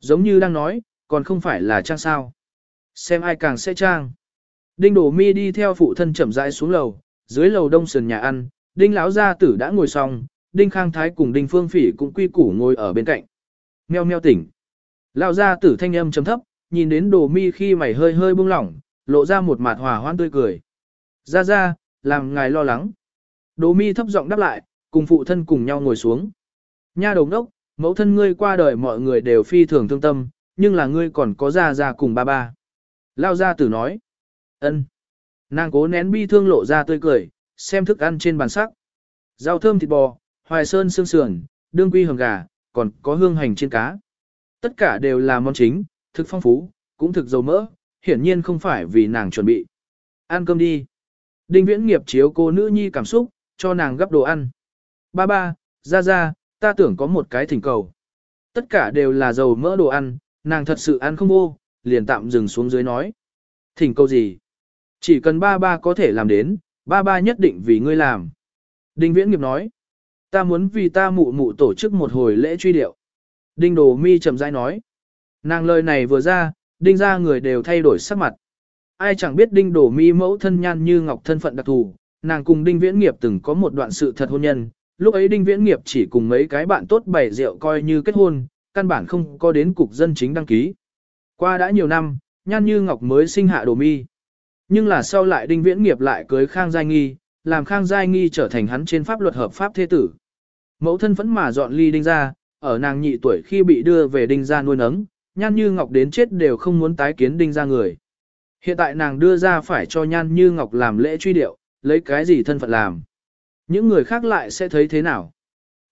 Giống như đang nói, còn không phải là trang sao. Xem ai càng sẽ trang. Đinh đổ mi đi theo phụ thân chậm rãi xuống lầu, dưới lầu đông sườn nhà ăn, đinh lão gia tử đã ngồi xong, đinh khang thái cùng đinh phương phỉ cũng quy củ ngồi ở bên cạnh. Meo meo tỉnh. Lão gia tử thanh âm trầm thấp, nhìn đến đồ mi khi mày hơi hơi buông lỏng, lộ ra một mặt hòa hoan tươi cười. Ra ra, làm ngài lo lắng. Đồ mi thấp giọng đáp lại, cùng phụ thân cùng nhau ngồi xuống. Nha đồng đốc, mẫu thân ngươi qua đời mọi người đều phi thường thương tâm, nhưng là ngươi còn có ra ra cùng ba ba. Lao gia tử nói. ân. Nàng cố nén bi thương lộ ra tươi cười, xem thức ăn trên bàn sắc. Rau thơm thịt bò, hoài sơn xương sườn, đương quy hầm gà, còn có hương hành trên cá. Tất cả đều là món chính, thực phong phú, cũng thực dầu mỡ, hiển nhiên không phải vì nàng chuẩn bị. Ăn cơm đi. Đinh viễn nghiệp chiếu cô nữ nhi cảm xúc, cho nàng gấp đồ ăn. Ba ba, ra ra, ta tưởng có một cái thỉnh cầu. Tất cả đều là dầu mỡ đồ ăn, nàng thật sự ăn không vô, liền tạm dừng xuống dưới nói. Thỉnh cầu gì? Chỉ cần ba ba có thể làm đến, ba ba nhất định vì ngươi làm. Đinh viễn nghiệp nói. Ta muốn vì ta mụ mụ tổ chức một hồi lễ truy điệu. Đinh đồ mi chậm rãi nói. Nàng lời này vừa ra, đinh ra người đều thay đổi sắc mặt. Ai chẳng biết đinh đổ mi mẫu thân nhan như ngọc thân phận đặc thù, nàng cùng Đinh Viễn Nghiệp từng có một đoạn sự thật hôn nhân, lúc ấy Đinh Viễn Nghiệp chỉ cùng mấy cái bạn tốt bày rượu coi như kết hôn, căn bản không có đến cục dân chính đăng ký. Qua đã nhiều năm, Nhan Như Ngọc mới sinh hạ đồ mi. Nhưng là sau lại Đinh Viễn Nghiệp lại cưới Khang Giai Nghi, làm Khang Giai Nghi trở thành hắn trên pháp luật hợp pháp thế tử. Mẫu thân vẫn mà dọn ly Đinh ra, ở nàng nhị tuổi khi bị đưa về Đinh ra nuôi nấng, Nhan Như Ngọc đến chết đều không muốn tái kiến Đinh ra người. Hiện tại nàng đưa ra phải cho Nhan Như Ngọc làm lễ truy điệu, lấy cái gì thân phận làm. Những người khác lại sẽ thấy thế nào?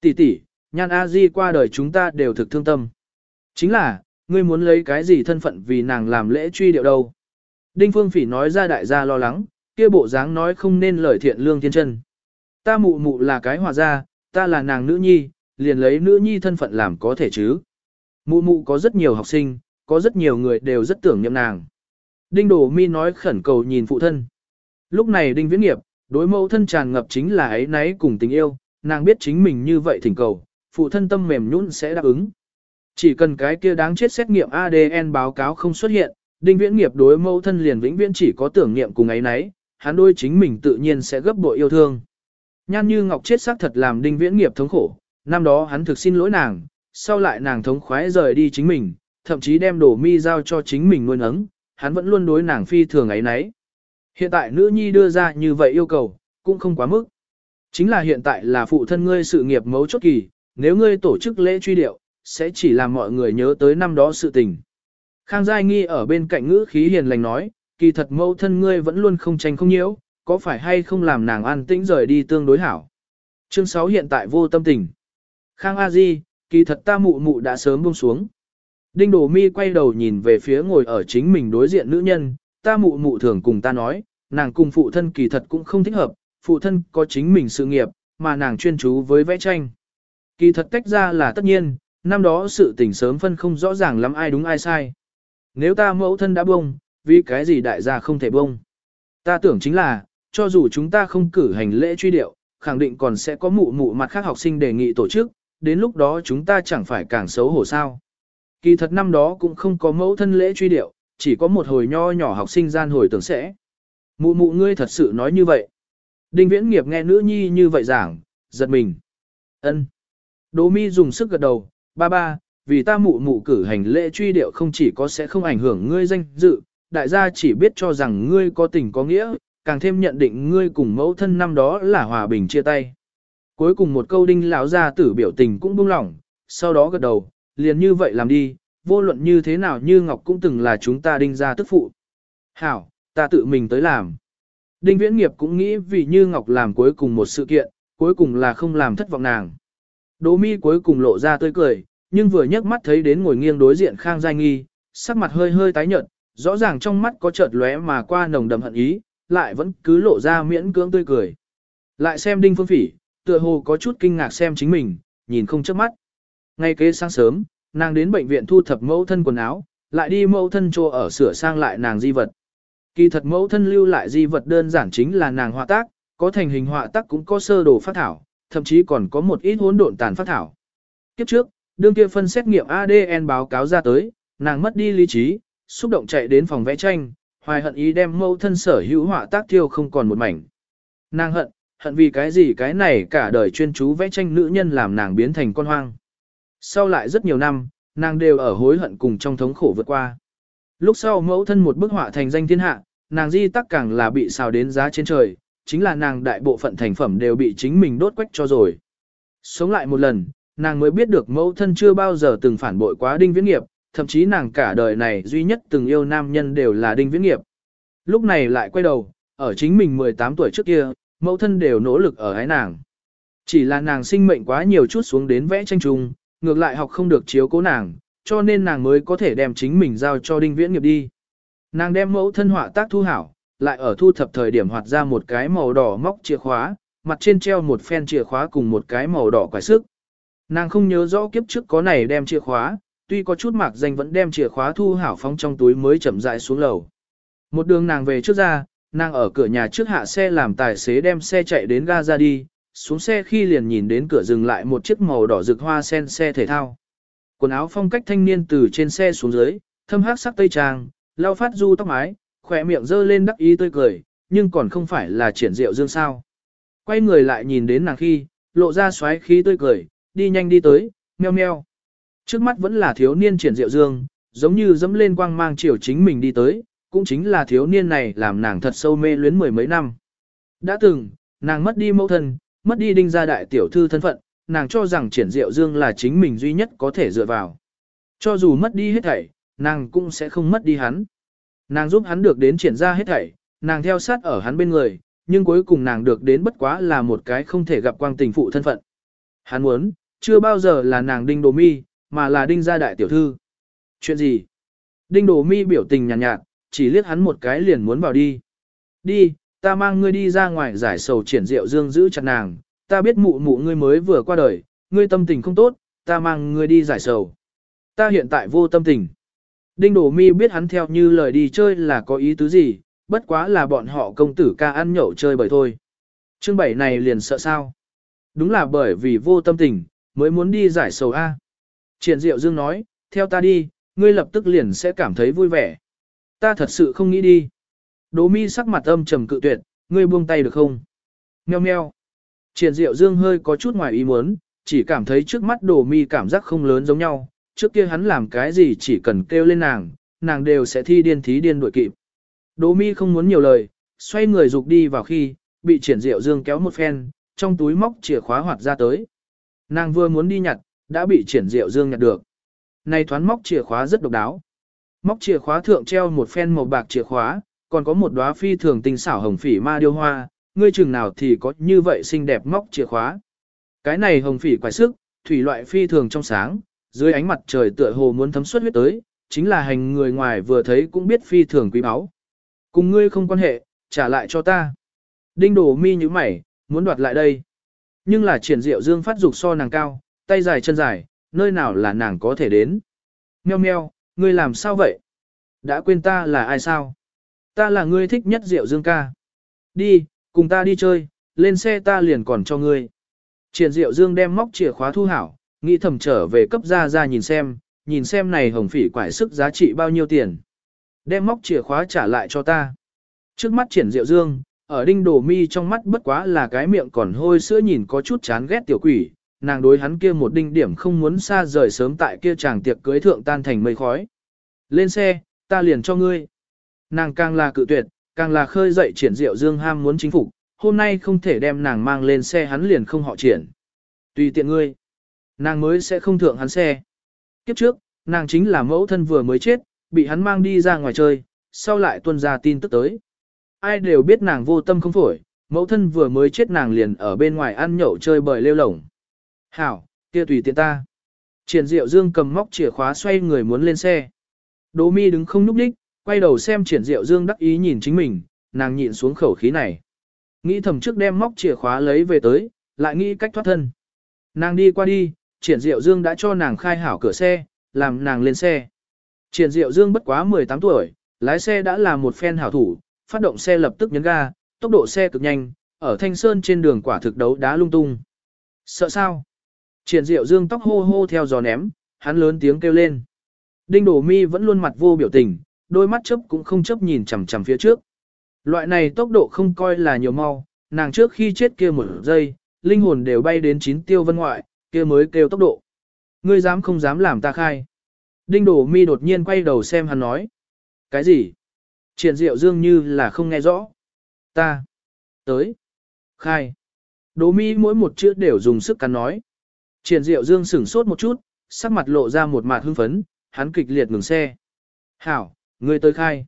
Tỷ tỷ, Nhan A Di qua đời chúng ta đều thực thương tâm. Chính là, ngươi muốn lấy cái gì thân phận vì nàng làm lễ truy điệu đâu? Đinh Phương Phỉ nói ra đại gia lo lắng, kia bộ dáng nói không nên lời thiện lương thiên chân. Ta mụ mụ là cái hòa gia, ta là nàng nữ nhi, liền lấy nữ nhi thân phận làm có thể chứ. Mụ mụ có rất nhiều học sinh, có rất nhiều người đều rất tưởng niệm nàng. Đinh Đồ Mi nói khẩn cầu nhìn phụ thân. Lúc này Đinh Viễn Nghiệp, đối mẫu thân tràn ngập chính là ấy náy cùng tình yêu, nàng biết chính mình như vậy thỉnh cầu, phụ thân tâm mềm nhũn sẽ đáp ứng. Chỉ cần cái kia đáng chết xét nghiệm ADN báo cáo không xuất hiện, Đinh Viễn Nghiệp đối mẫu thân liền vĩnh viễn chỉ có tưởng niệm cùng ấy nấy, hắn đôi chính mình tự nhiên sẽ gấp bội yêu thương. Nhan Như Ngọc chết xác thật làm Đinh Viễn Nghiệp thống khổ, năm đó hắn thực xin lỗi nàng, sau lại nàng thống khoái rời đi chính mình, thậm chí đem đồ mi giao cho chính mình nuôi nấng, hắn vẫn luôn đối nàng phi thường ấy nấy. Hiện tại nữ nhi đưa ra như vậy yêu cầu, cũng không quá mức. Chính là hiện tại là phụ thân ngươi sự nghiệp mấu chốt kỳ, nếu ngươi tổ chức lễ truy điệu, sẽ chỉ làm mọi người nhớ tới năm đó sự tình. Khang Giai Nghi ở bên cạnh ngữ khí hiền lành nói, kỳ thật mẫu thân ngươi vẫn luôn không tranh không nhiễu, có phải hay không làm nàng an tĩnh rời đi tương đối hảo. Chương 6 hiện tại vô tâm tình. Khang A Di, kỳ thật ta mụ mụ đã sớm buông xuống. Đinh Đồ Mi quay đầu nhìn về phía ngồi ở chính mình đối diện nữ nhân, ta mụ mụ thường cùng ta nói, nàng cùng phụ thân kỳ thật cũng không thích hợp, phụ thân có chính mình sự nghiệp, mà nàng chuyên chú với vẽ tranh. Kỳ thật tách ra là tất nhiên, năm đó sự tình sớm phân không rõ ràng lắm ai đúng ai sai. Nếu ta mẫu thân đã bông, vì cái gì đại gia không thể bông. Ta tưởng chính là, cho dù chúng ta không cử hành lễ truy điệu, khẳng định còn sẽ có mụ mụ mặt khác học sinh đề nghị tổ chức, đến lúc đó chúng ta chẳng phải càng xấu hổ sao. Kỳ thật năm đó cũng không có mẫu thân lễ truy điệu, chỉ có một hồi nho nhỏ học sinh gian hồi tưởng sẽ. Mụ mụ ngươi thật sự nói như vậy. Đinh viễn nghiệp nghe nữ nhi như vậy giảng, giật mình. ân Đỗ mi dùng sức gật đầu, ba ba, vì ta mụ mụ cử hành lễ truy điệu không chỉ có sẽ không ảnh hưởng ngươi danh dự, đại gia chỉ biết cho rằng ngươi có tình có nghĩa, càng thêm nhận định ngươi cùng mẫu thân năm đó là hòa bình chia tay. Cuối cùng một câu đinh lão gia tử biểu tình cũng buông lỏng, sau đó gật đầu, liền như vậy làm đi, vô luận như thế nào như Ngọc cũng từng là chúng ta đinh gia tức phụ. Hảo, ta tự mình tới làm. Đinh viễn nghiệp cũng nghĩ vì như Ngọc làm cuối cùng một sự kiện, cuối cùng là không làm thất vọng nàng. Đỗ mi cuối cùng lộ ra tươi cười, nhưng vừa nhấc mắt thấy đến ngồi nghiêng đối diện Khang Giai Nghi, sắc mặt hơi hơi tái nhợt, rõ ràng trong mắt có chợt lóe mà qua nồng đậm hận ý, lại vẫn cứ lộ ra miễn cưỡng tươi cười. Lại xem Đinh Phương Phỉ, tựa hồ có chút kinh ngạc xem chính mình, nhìn không chớp mắt. Ngay kế sáng sớm, nàng đến bệnh viện thu thập mẫu thân quần áo, lại đi mẫu thân chỗ ở sửa sang lại nàng di vật. Kỳ thật mẫu thân lưu lại di vật đơn giản chính là nàng họa tác, có thành hình họa tác cũng có sơ đồ phát thảo, thậm chí còn có một ít hỗn độn tàn phát thảo. Kiếp trước, đương kia phân xét nghiệm ADN báo cáo ra tới, nàng mất đi lý trí, xúc động chạy đến phòng vẽ tranh, hoài hận ý đem mẫu thân sở hữu họa tác tiêu không còn một mảnh. Nàng hận, hận vì cái gì cái này cả đời chuyên chú vẽ tranh nữ nhân làm nàng biến thành con hoang. Sau lại rất nhiều năm, nàng đều ở hối hận cùng trong thống khổ vượt qua. Lúc sau mẫu thân một bức họa thành danh thiên hạ, nàng di tắc càng là bị xào đến giá trên trời, chính là nàng đại bộ phận thành phẩm đều bị chính mình đốt quách cho rồi. Sống lại một lần, nàng mới biết được mẫu thân chưa bao giờ từng phản bội quá đinh viễn nghiệp, thậm chí nàng cả đời này duy nhất từng yêu nam nhân đều là đinh viễn nghiệp. Lúc này lại quay đầu, ở chính mình 18 tuổi trước kia, mẫu thân đều nỗ lực ở ái nàng. Chỉ là nàng sinh mệnh quá nhiều chút xuống đến vẽ tranh trùng, ngược lại học không được chiếu cố nàng, cho nên nàng mới có thể đem chính mình giao cho đinh viễn nghiệp đi. Nàng đem mẫu thân họa tác thu hảo, lại ở thu thập thời điểm hoạt ra một cái màu đỏ móc chìa khóa, mặt trên treo một phen chìa khóa cùng một cái màu đỏ quải sức. Nàng không nhớ rõ kiếp trước có này đem chìa khóa, tuy có chút mạc danh vẫn đem chìa khóa thu hảo phóng trong túi mới chậm rãi xuống lầu. Một đường nàng về trước ra, nàng ở cửa nhà trước hạ xe làm tài xế đem xe chạy đến ga ra đi, xuống xe khi liền nhìn đến cửa dừng lại một chiếc màu đỏ rực hoa sen xe thể thao. Quần áo phong cách thanh niên từ trên xe xuống dưới, thâm hắc sắc tây trang, lau phát du tóc mái, khỏe miệng dơ lên đắc ý tươi cười, nhưng còn không phải là triển diệu dương sao. Quay người lại nhìn đến nàng khi, lộ ra xoáy khí tươi cười, đi nhanh đi tới, meo meo. Trước mắt vẫn là thiếu niên triển diệu dương, giống như dẫm lên quang mang chiều chính mình đi tới, cũng chính là thiếu niên này làm nàng thật sâu mê luyến mười mấy năm. Đã từng, nàng mất đi mẫu thân, mất đi đinh gia đại tiểu thư thân phận, nàng cho rằng triển diệu dương là chính mình duy nhất có thể dựa vào. Cho dù mất đi hết thảy, nàng cũng sẽ không mất đi hắn. Nàng giúp hắn được đến triển ra hết thảy, nàng theo sát ở hắn bên người, nhưng cuối cùng nàng được đến bất quá là một cái không thể gặp quang tình phụ thân phận. Hắn muốn, chưa bao giờ là nàng đinh đồ mi, mà là đinh gia đại tiểu thư. Chuyện gì? Đinh đồ mi biểu tình nhàn nhạt, nhạt, chỉ liếc hắn một cái liền muốn vào đi. Đi, ta mang ngươi đi ra ngoài giải sầu triển rượu dương giữ chặt nàng, ta biết mụ mụ ngươi mới vừa qua đời, ngươi tâm tình không tốt, ta mang ngươi đi giải sầu. Ta hiện tại vô tâm tình. Đinh Đồ Mi biết hắn theo như lời đi chơi là có ý tứ gì, bất quá là bọn họ công tử ca ăn nhậu chơi bởi thôi. Chương bảy này liền sợ sao? Đúng là bởi vì vô tâm tình, mới muốn đi giải sầu A. Triển Diệu Dương nói, theo ta đi, ngươi lập tức liền sẽ cảm thấy vui vẻ. Ta thật sự không nghĩ đi. Đỗ mi sắc mặt âm trầm cự tuyệt, ngươi buông tay được không? Meo meo. Triển Diệu Dương hơi có chút ngoài ý muốn, chỉ cảm thấy trước mắt Đỗ mi cảm giác không lớn giống nhau, trước kia hắn làm cái gì chỉ cần kêu lên nàng, nàng đều sẽ thi điên thí điên đuổi kịp. Đỗ mi không muốn nhiều lời, xoay người dục đi vào khi, bị triển diệu dương kéo một phen, trong túi móc chìa khóa hoạt ra tới. Nàng vừa muốn đi nhặt, đã bị triển diệu dương nhặt được. Này thoán móc chìa khóa rất độc đáo. Móc chìa khóa thượng treo một phen màu bạc chìa khóa, còn có một đóa phi thường tinh xảo hồng phỉ ma điêu hoa, ngươi chừng nào thì có như vậy xinh đẹp móc chìa khóa. Cái này hồng phỉ quái sức, thủy loại phi thường trong sáng, dưới ánh mặt trời tựa hồ muốn thấm suốt huyết tới, chính là hành người ngoài vừa thấy cũng biết phi thường quý báu. Cùng ngươi không quan hệ, trả lại cho ta. Đinh đổ mi như mày, muốn đoạt lại đây. Nhưng là triển diệu dương phát dục so nàng cao, tay dài chân dài, nơi nào là nàng có thể đến. Meo meo, ngươi làm sao vậy? Đã quên ta là ai sao? Ta là ngươi thích nhất diệu dương ca. Đi, cùng ta đi chơi, lên xe ta liền còn cho ngươi. Triển diệu dương đem móc chìa khóa thu hảo, nghĩ thầm trở về cấp ra ra nhìn xem, nhìn xem này hồng phỉ quải sức giá trị bao nhiêu tiền. Đem móc chìa khóa trả lại cho ta. Trước mắt triển diệu dương, ở đinh đồ mi trong mắt bất quá là cái miệng còn hôi sữa nhìn có chút chán ghét tiểu quỷ, nàng đối hắn kia một đinh điểm không muốn xa rời sớm tại kia chàng tiệc cưới thượng tan thành mây khói. Lên xe, ta liền cho ngươi. Nàng càng là cự tuyệt, càng là khơi dậy triển diệu dương ham muốn chính phục, hôm nay không thể đem nàng mang lên xe hắn liền không họ triển. Tùy tiện ngươi. Nàng mới sẽ không thượng hắn xe. Kiếp trước, nàng chính là mẫu thân vừa mới chết, bị hắn mang đi ra ngoài chơi, sau lại tuân ra tin tức tới. Ai đều biết nàng vô tâm không phổi, mẫu thân vừa mới chết nàng liền ở bên ngoài ăn nhậu chơi bời lêu lổng. Hảo, kia tùy tiện ta. Triển Diệu Dương cầm móc chìa khóa xoay người muốn lên xe. Đỗ Mi đứng không núp đích, quay đầu xem Triển Diệu Dương đắc ý nhìn chính mình, nàng nhịn xuống khẩu khí này. Nghĩ thầm trước đem móc chìa khóa lấy về tới, lại nghĩ cách thoát thân. Nàng đi qua đi, Triển Diệu Dương đã cho nàng khai hảo cửa xe, làm nàng lên xe. Triển Diệu Dương bất quá 18 tuổi, lái xe đã là một phen hảo thủ, phát động xe lập tức nhấn ga, tốc độ xe cực nhanh, ở Thanh Sơn trên đường quả thực đấu đá lung tung. Sợ sao? Triển Diệu Dương tóc hô hô theo gió ném, hắn lớn tiếng kêu lên. Đinh Đổ Mi vẫn luôn mặt vô biểu tình, đôi mắt chớp cũng không chớp nhìn chằm chằm phía trước. Loại này tốc độ không coi là nhiều mau, nàng trước khi chết kia một giây, linh hồn đều bay đến chín tiêu vân ngoại, kia mới kêu tốc độ. Ngươi dám không dám làm ta khai. Đinh đổ mi đột nhiên quay đầu xem hắn nói. Cái gì? Triển diệu dương như là không nghe rõ. Ta. Tới. Khai. Đỗ mi mỗi một chữ đều dùng sức cắn nói. Triển diệu dương sửng sốt một chút, sắc mặt lộ ra một mặt hưng phấn, hắn kịch liệt ngừng xe. Hảo, ngươi tới khai.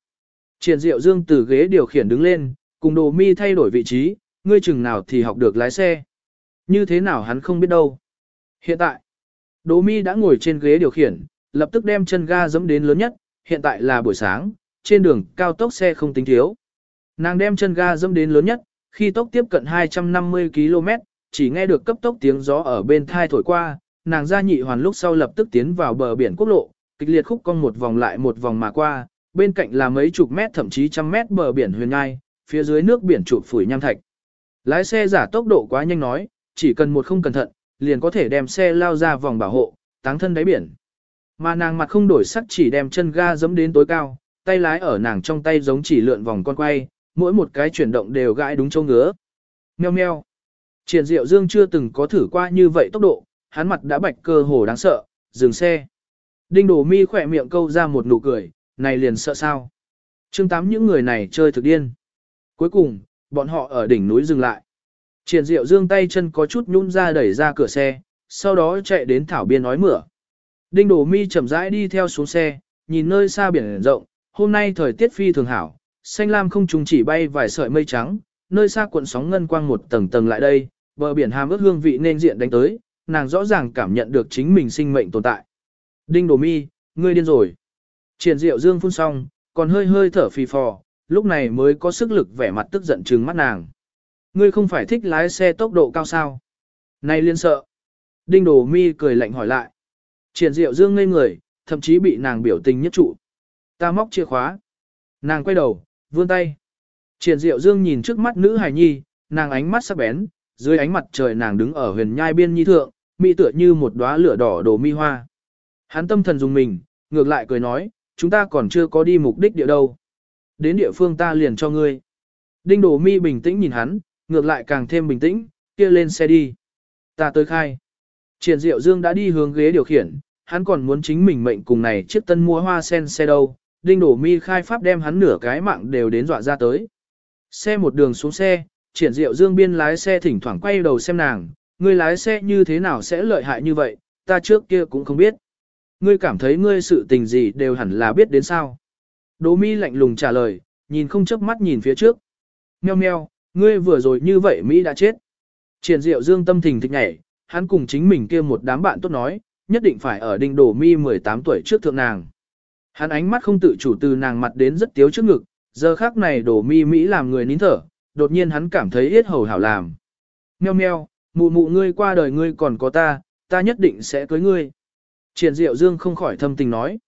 Triển diệu dương từ ghế điều khiển đứng lên, cùng đồ mi thay đổi vị trí, ngươi chừng nào thì học được lái xe. Như thế nào hắn không biết đâu. Hiện tại, Đỗ Mi đã ngồi trên ghế điều khiển, lập tức đem chân ga dẫm đến lớn nhất, hiện tại là buổi sáng, trên đường cao tốc xe không tính thiếu. Nàng đem chân ga dâm đến lớn nhất, khi tốc tiếp cận 250 km, chỉ nghe được cấp tốc tiếng gió ở bên thai thổi qua, nàng ra nhị hoàn lúc sau lập tức tiến vào bờ biển quốc lộ, kịch liệt khúc cong một vòng lại một vòng mà qua, bên cạnh là mấy chục mét thậm chí trăm mét bờ biển huyền ngai, phía dưới nước biển trụ phủi nham thạch. Lái xe giả tốc độ quá nhanh nói, chỉ cần một không cẩn thận, liền có thể đem xe lao ra vòng bảo hộ, táng thân đáy biển. Mà nàng mặt không đổi sắc chỉ đem chân ga dẫm đến tối cao, tay lái ở nàng trong tay giống chỉ lượn vòng con quay, mỗi một cái chuyển động đều gãi đúng châu ngứa. Meo meo. Triển Diệu Dương chưa từng có thử qua như vậy tốc độ, hắn mặt đã bạch cơ hồ đáng sợ, dừng xe. Đinh Đồ Mi khỏe miệng câu ra một nụ cười, này liền sợ sao? Chương tám những người này chơi thực điên. Cuối cùng, bọn họ ở đỉnh núi dừng lại. Triển Diệu Dương tay chân có chút nhún ra đẩy ra cửa xe, sau đó chạy đến thảo biên nói mửa. Đinh Đồ Mi chậm rãi đi theo xuống xe, nhìn nơi xa biển rộng, hôm nay thời tiết phi thường hảo, xanh lam không trùng chỉ bay vài sợi mây trắng, nơi xa cuộn sóng ngân quang một tầng tầng lại đây, bờ biển hàm ước hương vị nên diện đánh tới, nàng rõ ràng cảm nhận được chính mình sinh mệnh tồn tại. Đinh Đồ Mi, ngươi điên rồi. Triển Diệu Dương phun xong, còn hơi hơi thở phì phò, lúc này mới có sức lực vẻ mặt tức giận trừng mắt nàng. Ngươi không phải thích lái xe tốc độ cao sao? Này liên sợ. Đinh Đồ Mi cười lạnh hỏi lại. Triển Diệu Dương ngây người, thậm chí bị nàng biểu tình nhất trụ. Ta móc chìa khóa. Nàng quay đầu, vươn tay. Triển Diệu Dương nhìn trước mắt nữ hài nhi, nàng ánh mắt sắc bén, dưới ánh mặt trời nàng đứng ở huyền nhai biên nhi thượng, mỹ tựa như một đóa lửa đỏ đổ mi hoa. Hắn tâm thần dùng mình, ngược lại cười nói, chúng ta còn chưa có đi mục đích địa đâu. Đến địa phương ta liền cho ngươi. Đinh đổ mi bình tĩnh nhìn hắn, ngược lại càng thêm bình tĩnh, kia lên xe đi. Ta tới khai. Triển Diệu Dương đã đi hướng ghế điều khiển, hắn còn muốn chính mình mệnh cùng này chiếc tân mua hoa sen xe đâu. Đinh đổ mi khai pháp đem hắn nửa cái mạng đều đến dọa ra tới. Xe một đường xuống xe, triển diệu dương biên lái xe thỉnh thoảng quay đầu xem nàng, ngươi lái xe như thế nào sẽ lợi hại như vậy, ta trước kia cũng không biết. Ngươi cảm thấy ngươi sự tình gì đều hẳn là biết đến sao. Đỗ mi lạnh lùng trả lời, nhìn không chớp mắt nhìn phía trước. Meo meo, ngươi vừa rồi như vậy Mỹ đã chết. Triển diệu dương tâm thình thịch nhảy, hắn cùng chính mình kia một đám bạn tốt nói, nhất định phải ở đinh đổ mi 18 tuổi trước thượng nàng. Hắn ánh mắt không tự chủ từ nàng mặt đến rất tiếu trước ngực, giờ khác này đổ mi Mỹ làm người nín thở, đột nhiên hắn cảm thấy yết hầu hảo làm. Mèo mèo, mụ mụ ngươi qua đời ngươi còn có ta, ta nhất định sẽ cưới ngươi. Triển Diệu Dương không khỏi thâm tình nói.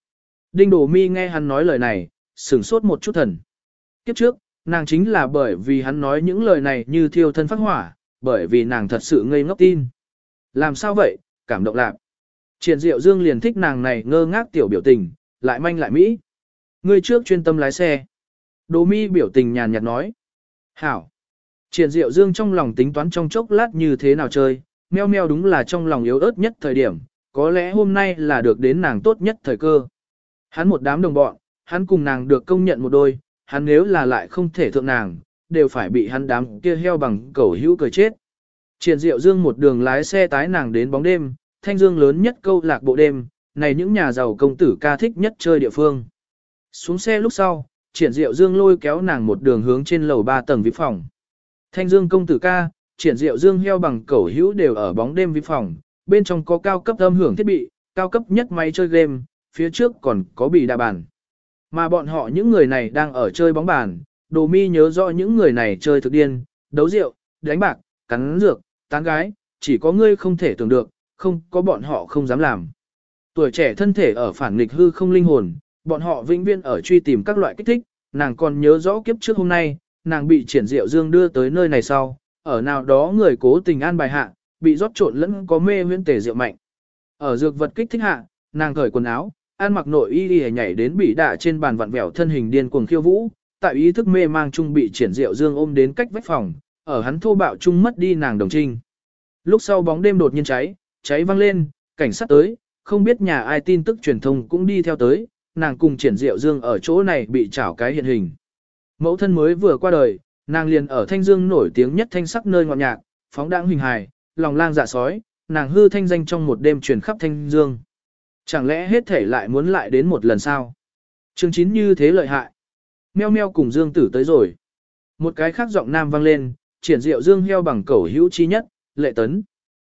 Đinh Đổ Mi nghe hắn nói lời này, sửng sốt một chút thần. Kiếp trước, nàng chính là bởi vì hắn nói những lời này như thiêu thân phát hỏa, bởi vì nàng thật sự ngây ngốc tin. Làm sao vậy, cảm động lạc. Triển Diệu Dương liền thích nàng này ngơ ngác tiểu biểu tình, lại manh lại mỹ. Ngươi trước chuyên tâm lái xe. Đỗ Mi biểu tình nhàn nhạt nói. Hảo. Triển Diệu Dương trong lòng tính toán trong chốc lát như thế nào chơi, meo meo đúng là trong lòng yếu ớt nhất thời điểm, có lẽ hôm nay là được đến nàng tốt nhất thời cơ. Hắn một đám đồng bọn, hắn cùng nàng được công nhận một đôi, hắn nếu là lại không thể thượng nàng, đều phải bị hắn đám kia heo bằng cẩu hữu cười chết. Triển Diệu Dương một đường lái xe tái nàng đến bóng đêm, thanh dương lớn nhất câu lạc bộ đêm, này những nhà giàu công tử ca thích nhất chơi địa phương. Xuống xe lúc sau, triển diệu dương lôi kéo nàng một đường hướng trên lầu 3 tầng vi phòng. Thanh dương công tử ca, triển diệu dương heo bằng cẩu hữu đều ở bóng đêm vi phòng, bên trong có cao cấp âm hưởng thiết bị, cao cấp nhất máy chơi game, phía trước còn có bì đa bàn. Mà bọn họ những người này đang ở chơi bóng bàn, đồ mi nhớ rõ những người này chơi thực điên, đấu rượu, đánh bạc, cắn dược, tán gái, chỉ có ngươi không thể tưởng được, không có bọn họ không dám làm. Tuổi trẻ thân thể ở phản nghịch hư không linh hồn, bọn họ vĩnh viễn ở truy tìm các loại kích thích, nàng còn nhớ rõ kiếp trước hôm nay, nàng bị triển diệu dương đưa tới nơi này sau, ở nào đó người cố tình an bài hạ, bị rót trộn lẫn có mê huyễn tể rượu mạnh. Ở dược vật kích thích hạ, nàng cởi quần áo, ăn mặc nội y y nhảy đến bị đả trên bàn vặn vẹo thân hình điên cuồng khiêu vũ, tại ý thức mê mang trung bị triển diệu dương ôm đến cách vách phòng, ở hắn thô bạo trung mất đi nàng đồng trinh. Lúc sau bóng đêm đột nhiên cháy, cháy văng lên, cảnh sát tới, không biết nhà ai tin tức truyền thông cũng đi theo tới, nàng cùng triển diệu dương ở chỗ này bị trảo cái hiện hình. Mẫu thân mới vừa qua đời, nàng liền ở thanh dương nổi tiếng nhất thanh sắc nơi ngọn nhạc, phóng đãng hình hài, lòng lang dạ sói, nàng hư thanh danh trong một đêm truyền khắp thanh dương. Chẳng lẽ hết thể lại muốn lại đến một lần sao? Chương chín như thế lợi hại. Meo meo cùng dương tử tới rồi. Một cái khác giọng nam vang lên, triển diệu dương heo bằng cẩu hữu chi nhất, lệ tấn.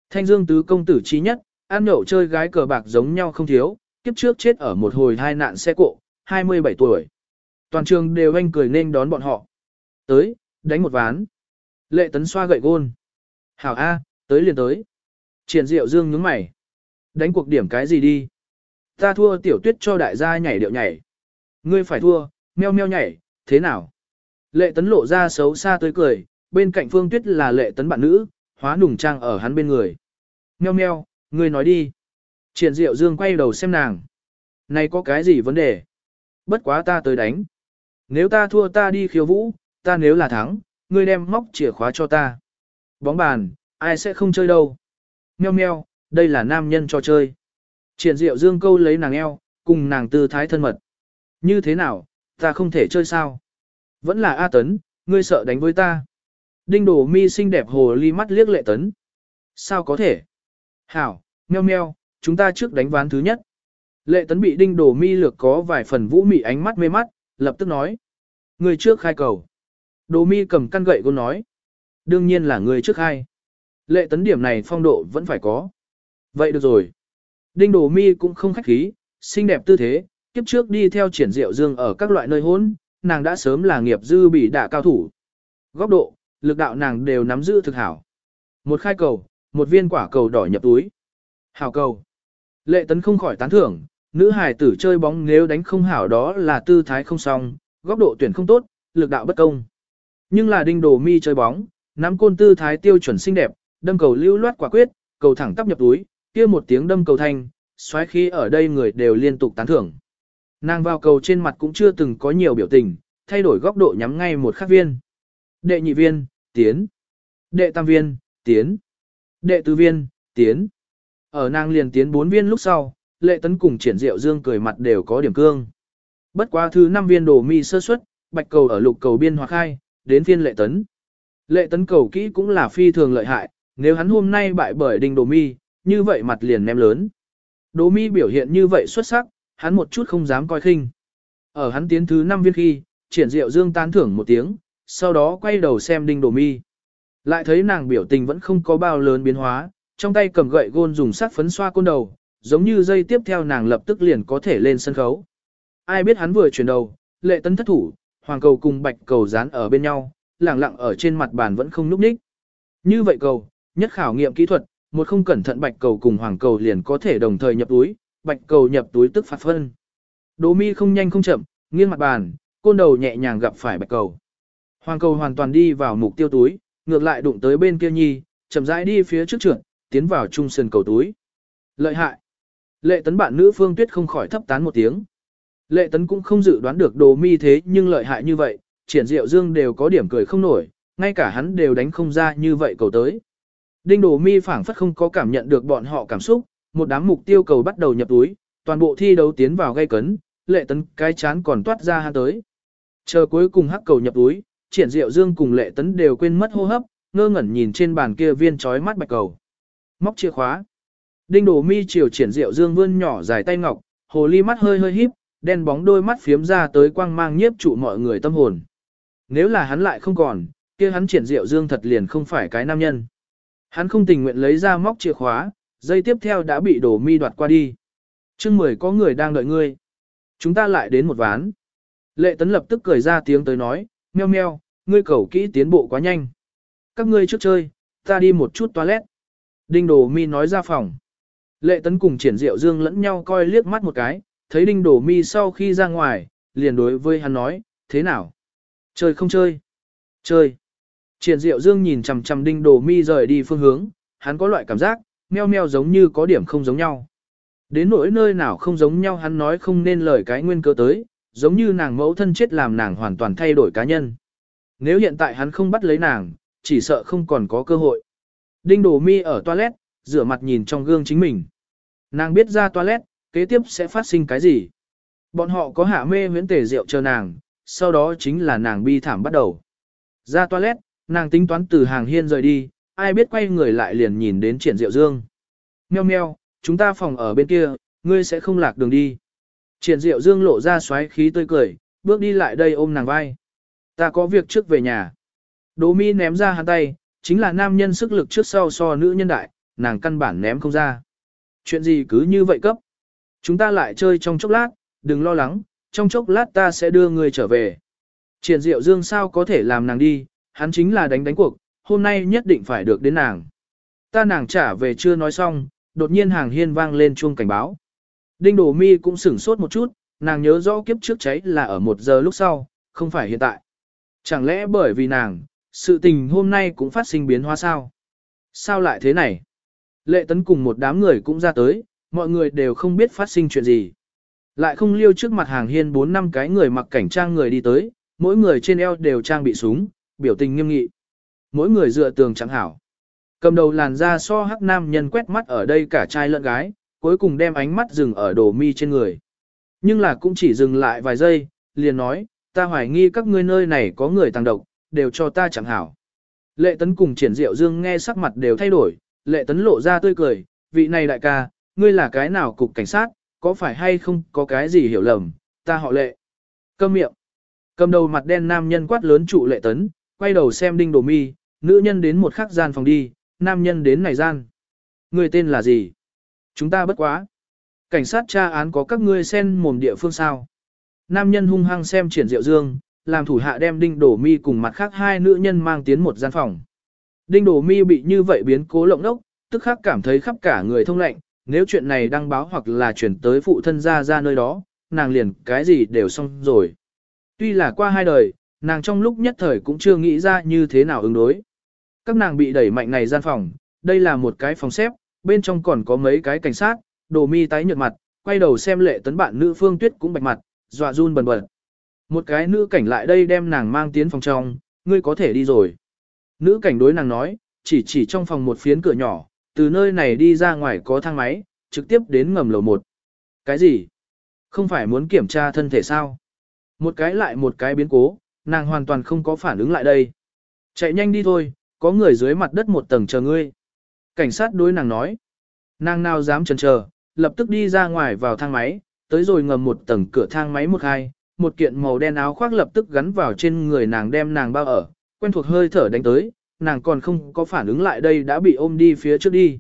Thanh dương tứ công tử chi nhất, ăn nhậu chơi gái cờ bạc giống nhau không thiếu, kiếp trước chết ở một hồi hai nạn xe cộ, 27 tuổi. Toàn trường đều anh cười nên đón bọn họ. Tới, đánh một ván. Lệ tấn xoa gậy gôn. Hảo A, tới liền tới. Triển diệu dương nhướng mày. Đánh cuộc điểm cái gì đi? Ta thua tiểu tuyết cho đại gia nhảy điệu nhảy. Ngươi phải thua, meo meo nhảy, thế nào? Lệ tấn lộ ra xấu xa tới cười, bên cạnh phương tuyết là lệ tấn bạn nữ, hóa nùng trang ở hắn bên người. Meo meo, ngươi nói đi. Triển Diệu Dương quay đầu xem nàng. Này có cái gì vấn đề? Bất quá ta tới đánh. Nếu ta thua ta đi khiêu vũ, ta nếu là thắng, ngươi đem móc chìa khóa cho ta. Bóng bàn, ai sẽ không chơi đâu. Meo meo, đây là nam nhân cho chơi. Triển diệu dương câu lấy nàng eo, cùng nàng tư thái thân mật. Như thế nào, ta không thể chơi sao? Vẫn là A Tấn, ngươi sợ đánh với ta. Đinh đổ mi xinh đẹp hồ ly mắt liếc lệ Tấn. Sao có thể? Hảo, meo meo, chúng ta trước đánh ván thứ nhất. Lệ Tấn bị đinh Đồ mi lược có vài phần vũ mị ánh mắt mê mắt, lập tức nói. người trước khai cầu. Đồ mi cầm căn gậy cô nói. Đương nhiên là người trước khai. Lệ Tấn điểm này phong độ vẫn phải có. Vậy được rồi. Đinh Đồ Mi cũng không khách khí, xinh đẹp tư thế, kiếp trước đi theo triển diệu dương ở các loại nơi hôn, nàng đã sớm là nghiệp dư bị đả cao thủ. Góc độ, lực đạo nàng đều nắm giữ thực hảo. Một khai cầu, một viên quả cầu đỏ nhập túi. Hảo cầu. Lệ tấn không khỏi tán thưởng, nữ hài tử chơi bóng nếu đánh không hảo đó là tư thái không xong, góc độ tuyển không tốt, lực đạo bất công. Nhưng là đinh đồ mi chơi bóng, nắm côn tư thái tiêu chuẩn xinh đẹp, đâm cầu lưu loát quả quyết, cầu thẳng tắp nhập túi, kia một tiếng đâm cầu thanh, xoáy khí ở đây người đều liên tục tán thưởng. Nàng vào cầu trên mặt cũng chưa từng có nhiều biểu tình, thay đổi góc độ nhắm ngay một khắc viên. Đệ nhị viên, tiến. Đệ tam viên, tiến. Đệ tứ viên, tiến. Ở nàng liền tiến bốn viên lúc sau, lệ tấn cùng triển diệu dương cười mặt đều có điểm cương. Bất quá thứ năm viên đồ mi sơ suất, bạch cầu ở lục cầu biên hoặc hai đến viên lệ tấn. Lệ tấn cầu kỹ cũng là phi thường lợi hại, nếu hắn hôm nay bại bởi đinh đồ mi, như vậy mặt liền ném lớn. Đồ mi biểu hiện như vậy xuất sắc, hắn một chút không dám coi khinh. Ở hắn tiến thứ năm viên khi, triển diệu dương tán thưởng một tiếng, sau đó quay đầu xem đinh đồ mi. Lại thấy nàng biểu tình vẫn không có bao lớn biến hóa, trong tay cầm gậy gôn dùng sắc phấn xoa côn đầu, giống như dây tiếp theo nàng lập tức liền có thể lên sân khấu. Ai biết hắn vừa chuyển đầu, lệ tấn thất thủ, hoàng cầu cùng bạch cầu dán ở bên nhau, lẳng lặng ở trên mặt bàn vẫn không núp ních. Như vậy cầu, nhất khảo nghiệm kỹ thuật, một không cẩn thận bạch cầu cùng hoàng cầu liền có thể đồng thời nhập túi, bạch cầu nhập túi tức phạt phân. Đỗ mi không nhanh không chậm, nghiêng mặt bàn, côn đầu nhẹ nhàng gặp phải bạch cầu. Hoàng cầu hoàn toàn đi vào mục tiêu túi, ngược lại đụng tới bên kia nhi, chậm rãi đi phía trước trượt, tiến vào trung sườn cầu túi. Lợi hại. Lệ tấn bạn nữ phương tuyết không khỏi thấp tán một tiếng. Lệ tấn cũng không dự đoán được đồ mi thế nhưng lợi hại như vậy, triển diệu dương đều có điểm cười không nổi, ngay cả hắn đều đánh không ra như vậy cầu tới. Đinh đồ mi phảng phất không có cảm nhận được bọn họ cảm xúc, một đám mục tiêu cầu bắt đầu nhập túi, toàn bộ thi đấu tiến vào gây cấn, lệ tấn cái chán còn toát ra hắn tới. Chờ cuối cùng hắc cầu nhập túi, triển diệu dương cùng lệ tấn đều quên mất hô hấp, ngơ ngẩn nhìn trên bàn kia viên trói mắt bạch cầu. Móc chìa khóa. Đinh đồ mi chiều triển diệu dương vươn nhỏ dài tay ngọc, hồ ly mắt hơi hơi híp, đen bóng đôi mắt phiếm ra tới quang mang nhiếp trụ mọi người tâm hồn. Nếu là hắn lại không còn, kia hắn triển diệu dương thật liền không phải cái nam nhân. Hắn không tình nguyện lấy ra móc chìa khóa, dây tiếp theo đã bị đổ mi đoạt qua đi. chương mười có người đang đợi ngươi. Chúng ta lại đến một ván. Lệ tấn lập tức cười ra tiếng tới nói, meo meo, ngươi cầu kỹ tiến bộ quá nhanh. Các ngươi trước chơi, ta đi một chút toilet. Đinh đồ mi nói ra phòng. Lệ tấn cùng triển diệu dương lẫn nhau coi liếc mắt một cái, thấy đinh đồ mi sau khi ra ngoài, liền đối với hắn nói, thế nào? Chơi không chơi? Chơi. Triển diệu dương nhìn chằm chằm đinh đồ mi rời đi phương hướng, hắn có loại cảm giác, meo meo giống như có điểm không giống nhau. Đến nỗi nơi nào không giống nhau hắn nói không nên lời cái nguyên cơ tới, giống như nàng mẫu thân chết làm nàng hoàn toàn thay đổi cá nhân. Nếu hiện tại hắn không bắt lấy nàng, chỉ sợ không còn có cơ hội. Đinh đồ mi ở toilet, rửa mặt nhìn trong gương chính mình. Nàng biết ra toilet, kế tiếp sẽ phát sinh cái gì. Bọn họ có hạ mê huyễn tể rượu chờ nàng, sau đó chính là nàng bi thảm bắt đầu. Ra toilet, nàng tính toán từ hàng hiên rời đi, ai biết quay người lại liền nhìn đến triển diệu dương. Meo meo, chúng ta phòng ở bên kia, ngươi sẽ không lạc đường đi. Triển diệu dương lộ ra xoáy khí tươi cười, bước đi lại đây ôm nàng vai. Ta có việc trước về nhà. Đỗ mi ném ra hắn tay, chính là nam nhân sức lực trước sau so nữ nhân đại, nàng căn bản ném không ra. Chuyện gì cứ như vậy cấp. Chúng ta lại chơi trong chốc lát, đừng lo lắng, trong chốc lát ta sẽ đưa người trở về. Triển diệu dương sao có thể làm nàng đi, hắn chính là đánh đánh cuộc, hôm nay nhất định phải được đến nàng. Ta nàng trả về chưa nói xong, đột nhiên hàng hiên vang lên chuông cảnh báo. Đinh Đồ Mi cũng sửng sốt một chút, nàng nhớ rõ kiếp trước cháy là ở một giờ lúc sau, không phải hiện tại. Chẳng lẽ bởi vì nàng, sự tình hôm nay cũng phát sinh biến hóa sao? Sao lại thế này? Lệ tấn cùng một đám người cũng ra tới, mọi người đều không biết phát sinh chuyện gì. Lại không liêu trước mặt hàng hiên bốn năm cái người mặc cảnh trang người đi tới, mỗi người trên eo đều trang bị súng, biểu tình nghiêm nghị. Mỗi người dựa tường chẳng hảo. Cầm đầu làn da so hắc nam nhân quét mắt ở đây cả trai lẫn gái, cuối cùng đem ánh mắt dừng ở đồ mi trên người. Nhưng là cũng chỉ dừng lại vài giây, liền nói, ta hoài nghi các ngươi nơi này có người tàng độc, đều cho ta chẳng hảo. Lệ tấn cùng triển diệu dương nghe sắc mặt đều thay đổi, lệ tấn lộ ra tươi cười, vị này đại ca, ngươi là cái nào cục cảnh sát, có phải hay không có cái gì hiểu lầm, ta họ lệ. Câm miệng. Cầm đầu mặt đen nam nhân quát lớn trụ lệ tấn, quay đầu xem đinh đồ mi, nữ nhân đến một khắc gian phòng đi, nam nhân đến này gian. Người tên là gì? Chúng ta bất quá. Cảnh sát tra án có các ngươi xen mồm địa phương sao? Nam nhân hung hăng xem triển diệu dương, làm thủ hạ đem đinh đổ mi cùng mặt khác hai nữ nhân mang tiến một gian phòng. Đinh đổ mi bị như vậy biến cố lộng đốc, tức khắc cảm thấy khắp cả người thông lạnh, nếu chuyện này đăng báo hoặc là chuyển tới phụ thân ra ra nơi đó, nàng liền cái gì đều xong rồi. Tuy là qua hai đời, nàng trong lúc nhất thời cũng chưa nghĩ ra như thế nào ứng đối. Các nàng bị đẩy mạnh này gian phòng, đây là một cái phòng xếp, bên trong còn có mấy cái cảnh sát, đồ mi tái nhợt mặt, quay đầu xem lệ tấn bạn nữ phương tuyết cũng bạch mặt, dọa run bần bật. Một cái nữ cảnh lại đây đem nàng mang tiến phòng trong, ngươi có thể đi rồi. Nữ cảnh đối nàng nói, chỉ chỉ trong phòng một phiến cửa nhỏ, từ nơi này đi ra ngoài có thang máy, trực tiếp đến ngầm lầu một. Cái gì? Không phải muốn kiểm tra thân thể sao? Một cái lại một cái biến cố, nàng hoàn toàn không có phản ứng lại đây. Chạy nhanh đi thôi, có người dưới mặt đất một tầng chờ ngươi. Cảnh sát đối nàng nói. Nàng nào dám chần chờ, lập tức đi ra ngoài vào thang máy, tới rồi ngầm một tầng cửa thang máy một hai, một kiện màu đen áo khoác lập tức gắn vào trên người nàng đem nàng bao ở, quen thuộc hơi thở đánh tới, nàng còn không có phản ứng lại đây đã bị ôm đi phía trước đi.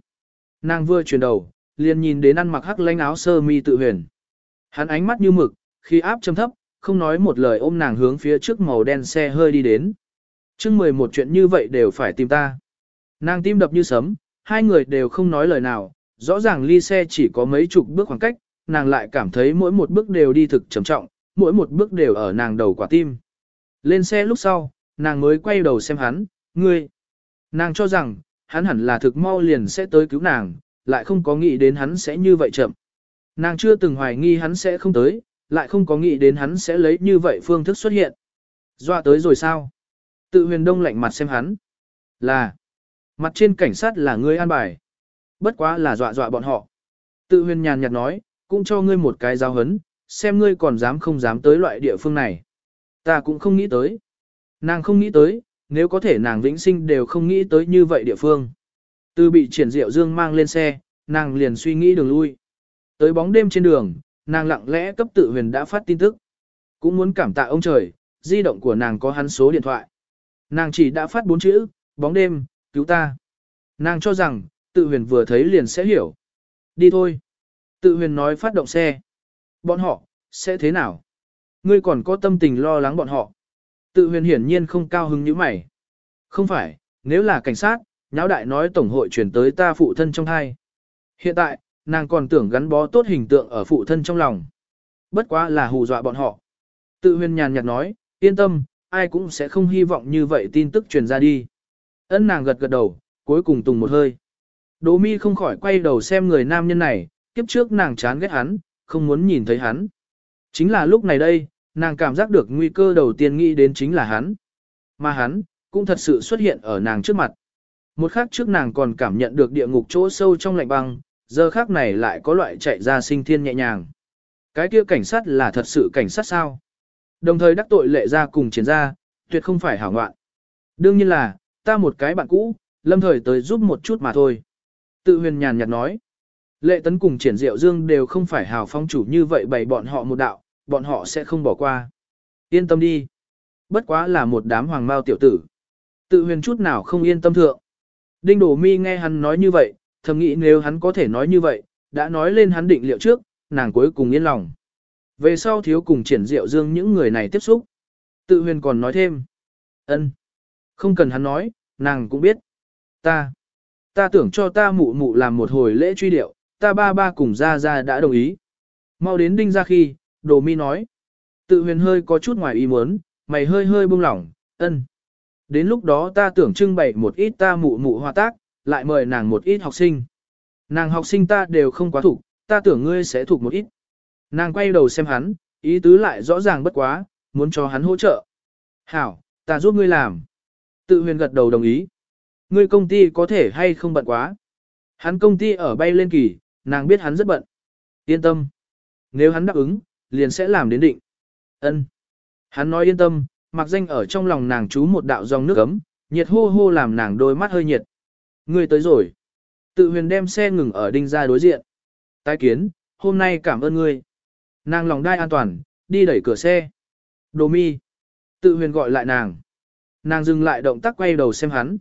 Nàng vừa chuyển đầu, liền nhìn đến ăn mặc hắc lanh áo sơ mi tự huyền. Hắn ánh mắt như mực, khi áp châm thấp, không nói một lời ôm nàng hướng phía trước màu đen xe hơi đi đến. Trước 11 chuyện như vậy đều phải tìm ta. Nàng tim đập như sấm, hai người đều không nói lời nào, rõ ràng ly xe chỉ có mấy chục bước khoảng cách, nàng lại cảm thấy mỗi một bước đều đi thực trầm trọng, mỗi một bước đều ở nàng đầu quả tim. Lên xe lúc sau, nàng mới quay đầu xem hắn, ngươi. Nàng cho rằng, hắn hẳn là thực mau liền sẽ tới cứu nàng, lại không có nghĩ đến hắn sẽ như vậy chậm. Nàng chưa từng hoài nghi hắn sẽ không tới, lại không có nghĩ đến hắn sẽ lấy như vậy phương thức xuất hiện. Dọa tới rồi sao? Tự huyền đông lạnh mặt xem hắn. Là. Mặt trên cảnh sát là ngươi an bài. Bất quá là dọa dọa bọn họ. Tự huyền nhàn nhạt nói, cũng cho ngươi một cái giáo hấn, xem ngươi còn dám không dám tới loại địa phương này. Ta cũng không nghĩ tới. Nàng không nghĩ tới, nếu có thể nàng vĩnh sinh đều không nghĩ tới như vậy địa phương. Từ bị triển diệu dương mang lên xe, nàng liền suy nghĩ đường lui. Tới bóng đêm trên đường, nàng lặng lẽ cấp tự huyền đã phát tin tức. Cũng muốn cảm tạ ông trời, di động của nàng có hắn số điện thoại. Nàng chỉ đã phát bốn chữ, bóng đêm, cứu ta. Nàng cho rằng, tự huyền vừa thấy liền sẽ hiểu. Đi thôi. Tự huyền nói phát động xe. Bọn họ, sẽ thế nào? Ngươi còn có tâm tình lo lắng bọn họ. Tự huyền hiển nhiên không cao hứng như mày. Không phải, nếu là cảnh sát, nháo đại nói tổng hội chuyển tới ta phụ thân trong thai. Hiện tại, nàng còn tưởng gắn bó tốt hình tượng ở phụ thân trong lòng. Bất quá là hù dọa bọn họ. Tự huyền nhàn nhạt nói, yên tâm, ai cũng sẽ không hy vọng như vậy tin tức truyền ra đi. Ân nàng gật gật đầu, cuối cùng tùng một hơi. Đỗ mi không khỏi quay đầu xem người nam nhân này, kiếp trước nàng chán ghét hắn, không muốn nhìn thấy hắn. Chính là lúc này đây, nàng cảm giác được nguy cơ đầu tiên nghĩ đến chính là hắn. Mà hắn, cũng thật sự xuất hiện ở nàng trước mặt. Một khắc trước nàng còn cảm nhận được địa ngục chỗ sâu trong lạnh băng, giờ khác này lại có loại chạy ra sinh thiên nhẹ nhàng. Cái kia cảnh sát là thật sự cảnh sát sao? Đồng thời đắc tội lệ ra cùng chiến ra, tuyệt không phải hảo ngoạn. Đương nhiên là, ta một cái bạn cũ, lâm thời tới giúp một chút mà thôi. Tự huyền nhàn nhạt nói. Lệ tấn cùng triển diệu dương đều không phải hào phong chủ như vậy bày bọn họ một đạo, bọn họ sẽ không bỏ qua. Yên tâm đi. Bất quá là một đám hoàng mao tiểu tử. Tự huyền chút nào không yên tâm thượng. Đinh đổ mi nghe hắn nói như vậy, thầm nghĩ nếu hắn có thể nói như vậy, đã nói lên hắn định liệu trước, nàng cuối cùng yên lòng. Về sau thiếu cùng triển diệu dương những người này tiếp xúc. Tự huyền còn nói thêm. ân, Không cần hắn nói, nàng cũng biết. Ta. Ta tưởng cho ta mụ mụ làm một hồi lễ truy điệu, ta ba ba cùng ra ra đã đồng ý. Mau đến đinh ra khi, đồ mi nói. Tự huyền hơi có chút ngoài ý muốn, mày hơi hơi buông lỏng, ân. Đến lúc đó ta tưởng trưng bày một ít ta mụ mụ hòa tác, lại mời nàng một ít học sinh. Nàng học sinh ta đều không quá thủ, ta tưởng ngươi sẽ thuộc một ít. Nàng quay đầu xem hắn, ý tứ lại rõ ràng bất quá, muốn cho hắn hỗ trợ. Hảo, ta giúp ngươi làm. Tự huyền gật đầu đồng ý. Ngươi công ty có thể hay không bận quá. Hắn công ty ở bay lên kỳ, nàng biết hắn rất bận. Yên tâm. Nếu hắn đáp ứng, liền sẽ làm đến định. Ân. Hắn nói yên tâm, mặc danh ở trong lòng nàng chú một đạo dòng nước ấm, nhiệt hô hô làm nàng đôi mắt hơi nhiệt. Ngươi tới rồi. Tự huyền đem xe ngừng ở đinh ra đối diện. Tái kiến, hôm nay cảm ơn ngươi. Nàng lòng đai an toàn, đi đẩy cửa xe. Đồ mi. Tự huyền gọi lại nàng. Nàng dừng lại động tác quay đầu xem hắn.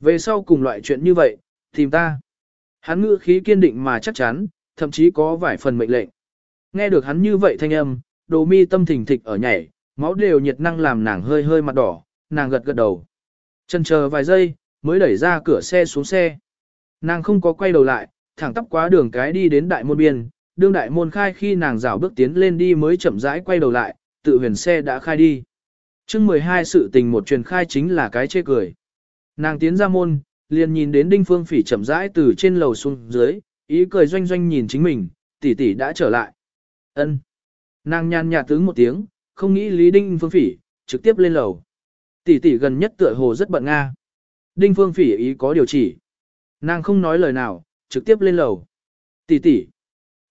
Về sau cùng loại chuyện như vậy, tìm ta. Hắn ngữ khí kiên định mà chắc chắn, thậm chí có vài phần mệnh lệnh. Nghe được hắn như vậy thanh âm, đồ mi tâm thình thịch ở nhảy, máu đều nhiệt năng làm nàng hơi hơi mặt đỏ, nàng gật gật đầu. Chân chờ vài giây, mới đẩy ra cửa xe xuống xe. Nàng không có quay đầu lại, thẳng tắp quá đường cái đi đến đại môn biên, đương đại môn khai khi nàng rảo bước tiến lên đi mới chậm rãi quay đầu lại, tự huyền xe đã khai đi chương 12 sự tình một truyền khai chính là cái chê cười. Nàng tiến ra môn, liền nhìn đến đinh phương phỉ chậm rãi từ trên lầu xuống dưới, ý cười doanh doanh nhìn chính mình, tỷ tỷ đã trở lại. ân Nàng nhàn nhạt tướng một tiếng, không nghĩ lý đinh phương phỉ, trực tiếp lên lầu. Tỷ tỷ gần nhất tựa hồ rất bận Nga. Đinh phương phỉ ý có điều chỉ. Nàng không nói lời nào, trực tiếp lên lầu. Tỷ tỷ.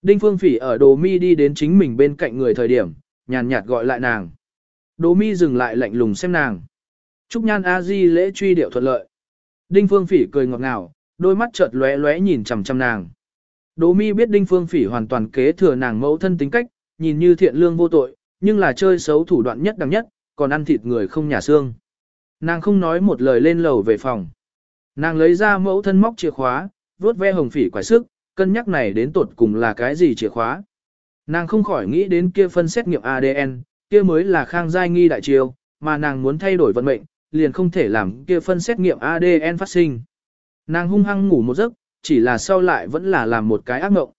Đinh phương phỉ ở đồ mi đi đến chính mình bên cạnh người thời điểm, nhàn nhạt gọi lại nàng. Đỗ mi dừng lại lạnh lùng xem nàng. Trúc nhan A-di lễ truy điệu thuận lợi. Đinh phương phỉ cười ngọt ngào, đôi mắt chợt lóe lóe nhìn chằm chằm nàng. Đỗ mi biết đinh phương phỉ hoàn toàn kế thừa nàng mẫu thân tính cách, nhìn như thiện lương vô tội, nhưng là chơi xấu thủ đoạn nhất đẳng nhất, còn ăn thịt người không nhà xương. Nàng không nói một lời lên lầu về phòng. Nàng lấy ra mẫu thân móc chìa khóa, vuốt ve hồng phỉ quải sức, cân nhắc này đến tột cùng là cái gì chìa khóa. Nàng không khỏi nghĩ đến kia phân xét nghiệm ADN, kia mới là khang giai nghi đại triều, mà nàng muốn thay đổi vận mệnh, liền không thể làm kia phân xét nghiệm ADN phát sinh. Nàng hung hăng ngủ một giấc, chỉ là sau lại vẫn là làm một cái ác mộng.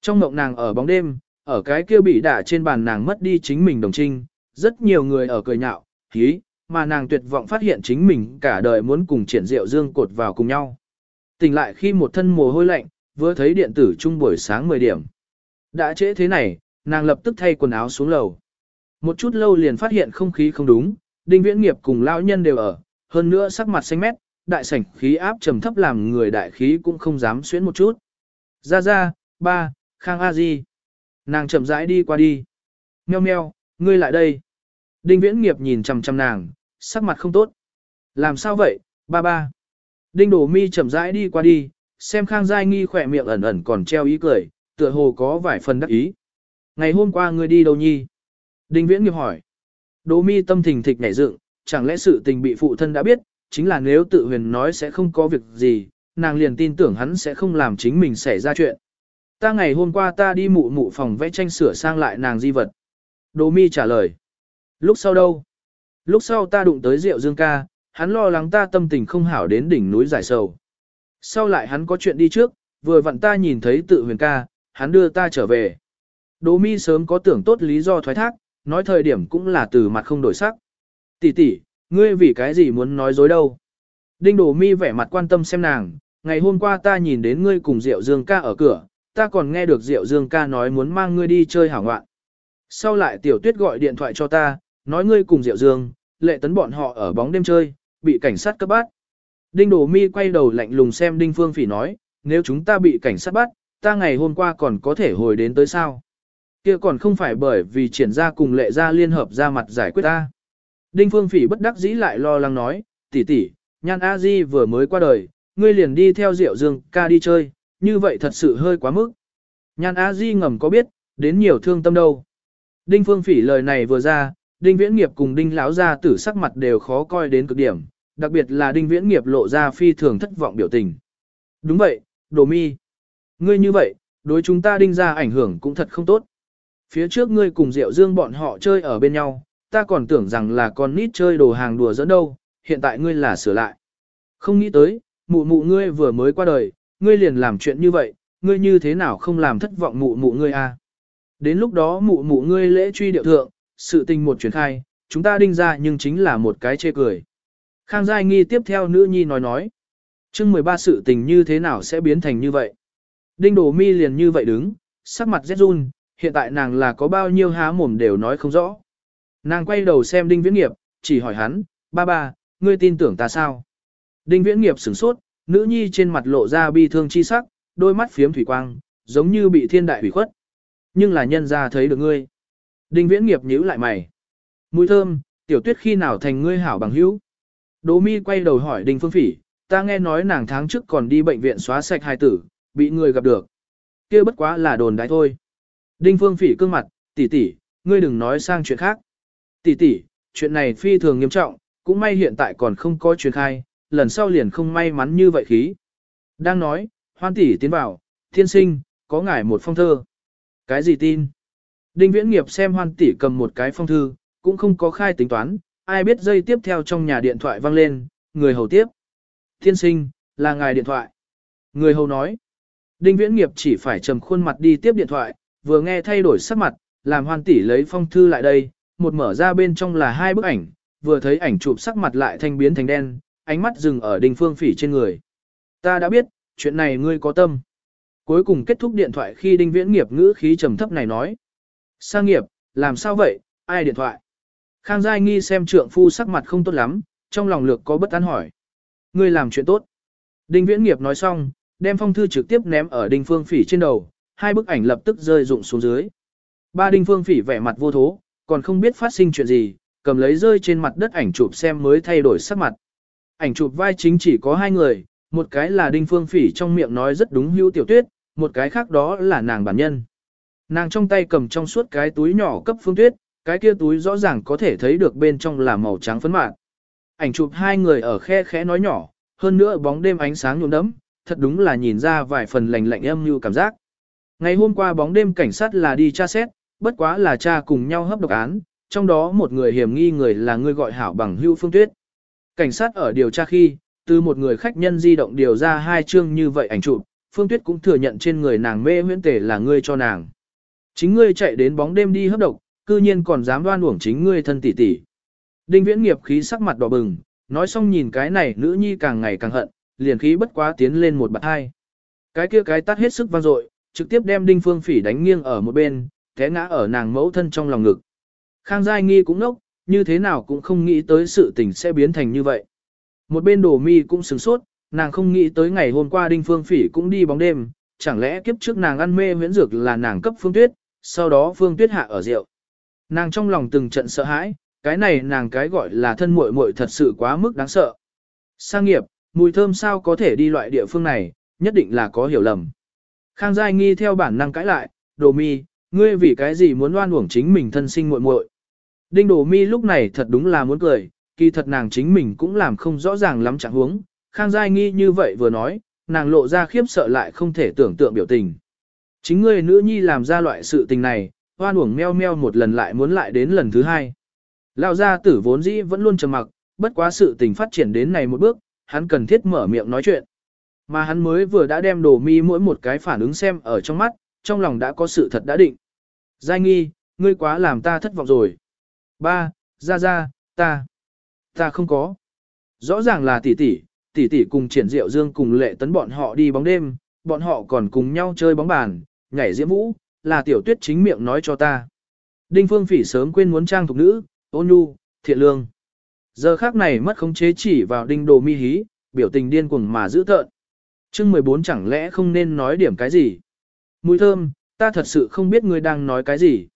Trong mộng nàng ở bóng đêm, ở cái kia bị đả trên bàn nàng mất đi chính mình đồng trinh, rất nhiều người ở cười nhạo, hí, mà nàng tuyệt vọng phát hiện chính mình cả đời muốn cùng triển diệu dương cột vào cùng nhau. Tỉnh lại khi một thân mồ hôi lạnh, vừa thấy điện tử chung buổi sáng 10 điểm. Đã trễ thế này, nàng lập tức thay quần áo xuống lầu. Một chút lâu liền phát hiện không khí không đúng, đinh viễn nghiệp cùng lao nhân đều ở, hơn nữa sắc mặt xanh mét, đại sảnh khí áp trầm thấp làm người đại khí cũng không dám xuyến một chút. Ra ra, ba, khang a di. Nàng chậm rãi đi qua đi. Meo meo, ngươi lại đây. Đinh viễn nghiệp nhìn chằm chằm nàng, sắc mặt không tốt. Làm sao vậy, ba ba. Đinh đổ mi chậm rãi đi qua đi, xem khang giai nghi khỏe miệng ẩn ẩn còn treo ý cười, tựa hồ có vài phần đắc ý. Ngày hôm qua ngươi đi đâu nhi? Đinh viễn nghiệp hỏi. Đỗ mi tâm thình thịch nhảy dựng, chẳng lẽ sự tình bị phụ thân đã biết, chính là nếu tự huyền nói sẽ không có việc gì, nàng liền tin tưởng hắn sẽ không làm chính mình xảy ra chuyện. Ta ngày hôm qua ta đi mụ mụ phòng vẽ tranh sửa sang lại nàng di vật. Đỗ mi trả lời. Lúc sau đâu? Lúc sau ta đụng tới rượu dương ca, hắn lo lắng ta tâm tình không hảo đến đỉnh núi giải sầu. Sau lại hắn có chuyện đi trước, vừa vặn ta nhìn thấy tự huyền ca, hắn đưa ta trở về. Đỗ mi sớm có tưởng tốt lý do thoái thác, nói thời điểm cũng là từ mặt không đổi sắc. Tỷ tỷ, ngươi vì cái gì muốn nói dối đâu? Đinh Đồ Mi vẻ mặt quan tâm xem nàng, ngày hôm qua ta nhìn đến ngươi cùng Diệu Dương ca ở cửa, ta còn nghe được Diệu Dương ca nói muốn mang ngươi đi chơi hảo ngoạn. Sau lại Tiểu Tuyết gọi điện thoại cho ta, nói ngươi cùng Diệu Dương, lệ tấn bọn họ ở bóng đêm chơi, bị cảnh sát cấp bắt. Đinh Đồ Mi quay đầu lạnh lùng xem Đinh Phương Phỉ nói, nếu chúng ta bị cảnh sát bắt, ta ngày hôm qua còn có thể hồi đến tới sao? Kia còn không phải bởi vì triển ra cùng lệ ra liên hợp ra mặt giải quyết ta. Đinh Phương Phỉ bất đắc dĩ lại lo lắng nói, tỷ tỷ, nhan a di vừa mới qua đời, ngươi liền đi theo Diệu Dương ca đi chơi, như vậy thật sự hơi quá mức. Nhan a di ngầm có biết, đến nhiều thương tâm đâu. Đinh Phương Phỉ lời này vừa ra, Đinh Viễn Nghiệp cùng Đinh Lão gia tử sắc mặt đều khó coi đến cực điểm, đặc biệt là Đinh Viễn Nghiệp lộ ra phi thường thất vọng biểu tình. Đúng vậy, Đồ Mi. Ngươi như vậy, đối chúng ta Đinh gia ảnh hưởng cũng thật không tốt. Phía trước ngươi cùng Diệu Dương bọn họ chơi ở bên nhau, ta còn tưởng rằng là con nít chơi đồ hàng đùa dẫn đâu, hiện tại ngươi là sửa lại. Không nghĩ tới, mụ mụ ngươi vừa mới qua đời, ngươi liền làm chuyện như vậy, ngươi như thế nào không làm thất vọng mụ mụ ngươi a? À? Đến lúc đó mụ mụ ngươi lễ truy điệu thượng, sự tình một truyền khai, chúng ta đinh ra nhưng chính là một cái chê cười. Khang Giai Nghi tiếp theo nữ nhi nói nói. chương 13 sự tình như thế nào sẽ biến thành như vậy? Đinh Đồ Mi liền như vậy đứng, sắc mặt rét run, hiện tại nàng là có bao nhiêu há mồm đều nói không rõ. Nàng quay đầu xem Đinh Viễn Nghiệp, chỉ hỏi hắn, ba ba, ngươi tin tưởng ta sao? Đinh viễn nghiệp sửng sốt, nữ nhi trên mặt lộ ra bi thương chi sắc, đôi mắt phiếm thủy quang, giống như bị thiên đại hủy khuất. Nhưng là nhân ra thấy được ngươi. Đinh viễn nghiệp nhíu lại mày. Mùi thơm, tiểu tuyết khi nào thành ngươi hảo bằng hữu? Đỗ mi quay đầu hỏi Đinh Phương Phỉ, ta nghe nói nàng tháng trước còn đi bệnh viện xóa sạch hài tử, bị người gặp được. kia bất quá là đồn đại thôi. Đinh Phương Phỉ cương mặt, tỷ tỷ, ngươi đừng nói sang chuyện khác. Tỷ tỷ, chuyện này phi thường nghiêm trọng, cũng may hiện tại còn không có truyền khai, lần sau liền không may mắn như vậy khí. Đang nói, hoan tỷ tiến vào, thiên sinh, có ngài một phong thơ. Cái gì tin? Đinh viễn nghiệp xem hoan tỷ cầm một cái phong thư, cũng không có khai tính toán, ai biết dây tiếp theo trong nhà điện thoại vang lên, người hầu tiếp. Thiên sinh, là ngài điện thoại. Người hầu nói. Đinh viễn nghiệp chỉ phải trầm khuôn mặt đi tiếp điện thoại, vừa nghe thay đổi sắc mặt, làm hoan tỷ lấy phong thư lại đây, một mở ra bên trong là hai bức ảnh, vừa thấy ảnh chụp sắc mặt lại thanh biến thành đen, ánh mắt dừng ở đinh phương phỉ trên người. Ta đã biết, chuyện này ngươi có tâm. Cuối cùng kết thúc điện thoại khi đinh viễn nghiệp ngữ khí trầm thấp này nói. Sang nghiệp, làm sao vậy, ai điện thoại? Khang Giai nghi xem trượng phu sắc mặt không tốt lắm, trong lòng lược có bất an hỏi. Ngươi làm chuyện tốt. Đinh viễn nghiệp nói xong, đem phong thư trực tiếp ném ở đinh phương phỉ trên đầu, hai bức ảnh lập tức rơi rụng xuống dưới. Ba đinh phương phỉ vẻ mặt vô thố, còn không biết phát sinh chuyện gì, cầm lấy rơi trên mặt đất ảnh chụp xem mới thay đổi sắc mặt. Ảnh chụp vai chính chỉ có hai người, một cái là đinh phương phỉ trong miệng nói rất đúng hưu tiểu tuyết, một cái khác đó là nàng bản nhân. Nàng trong tay cầm trong suốt cái túi nhỏ cấp phương tuyết, cái kia túi rõ ràng có thể thấy được bên trong là màu trắng phấn mạn. Ảnh chụp hai người ở khe khẽ nói nhỏ, hơn nữa bóng đêm ánh sáng nhuộm đẫm, thật đúng là nhìn ra vài phần lạnh lạnh âm như cảm giác. Ngày hôm qua bóng đêm cảnh sát là đi tra xét, bất quá là cha cùng nhau hấp độc án, trong đó một người hiểm nghi người là người gọi hảo bằng hưu phương tuyết. Cảnh sát ở điều tra khi, từ một người khách nhân di động điều ra hai chương như vậy ảnh chụp, phương tuyết cũng thừa nhận trên người nàng mê huyễn tể là ngươi cho nàng. Chính ngươi chạy đến bóng đêm đi hấp độc, cư nhiên còn dám đoan uổng chính ngươi thân tỷ tỷ. Đinh viễn nghiệp khí sắc mặt đỏ bừng, nói xong nhìn cái này nữ nhi càng ngày càng hận, liền khí bất quá tiến lên một bậc hai. Cái kia cái tắt hết sức vang dội, trực tiếp đem đinh phương phỉ đánh nghiêng ở một bên, té ngã ở nàng mẫu thân trong lòng ngực. Khang Giai Nghi cũng nốc, như thế nào cũng không nghĩ tới sự tình sẽ biến thành như vậy. Một bên Đổ mi cũng sửng sốt, nàng không nghĩ tới ngày hôm qua đinh phương phỉ cũng đi bóng đêm, chẳng lẽ kiếp trước nàng ăn mê huyễn dược là nàng cấp phương tuyết, sau đó phương tuyết hạ ở rượu. Nàng trong lòng từng trận sợ hãi, cái này nàng cái gọi là thân muội muội thật sự quá mức đáng sợ. Sang nghiệp, mùi thơm sao có thể đi loại địa phương này, nhất định là có hiểu lầm. Khang Giai nghi theo bản năng cãi lại, đồ mi, ngươi vì cái gì muốn oan uổng chính mình thân sinh muội muội? Đinh đồ mi lúc này thật đúng là muốn cười, kỳ thật nàng chính mình cũng làm không rõ ràng lắm chẳng huống. Khang Giai nghi như vậy vừa nói, nàng lộ ra khiếp sợ lại không thể tưởng tượng biểu tình. Chính ngươi nữ nhi làm ra loại sự tình này, oan uổng meo meo một lần lại muốn lại đến lần thứ hai. Lão gia tử vốn dĩ vẫn luôn trầm mặc, bất quá sự tình phát triển đến này một bước, hắn cần thiết mở miệng nói chuyện. Mà hắn mới vừa đã đem đồ mi mỗi một cái phản ứng xem ở trong mắt, trong lòng đã có sự thật đã định. Giai nghi, ngươi quá làm ta thất vọng rồi. Ba, ra ra, ta, ta không có. Rõ ràng là tỷ tỷ, tỷ tỷ cùng triển diệu dương cùng lệ tấn bọn họ đi bóng đêm, bọn họ còn cùng nhau chơi bóng bàn, nhảy diễm vũ, là tiểu tuyết chính miệng nói cho ta. Đinh Phương Phỉ sớm quên muốn trang thục nữ, ôn nhu, thiện lương. Giờ khác này mất khống chế chỉ vào đinh đồ mi hí, biểu tình điên cuồng mà giữ tợn chương 14 chẳng lẽ không nên nói điểm cái gì? Mùi thơm, ta thật sự không biết ngươi đang nói cái gì.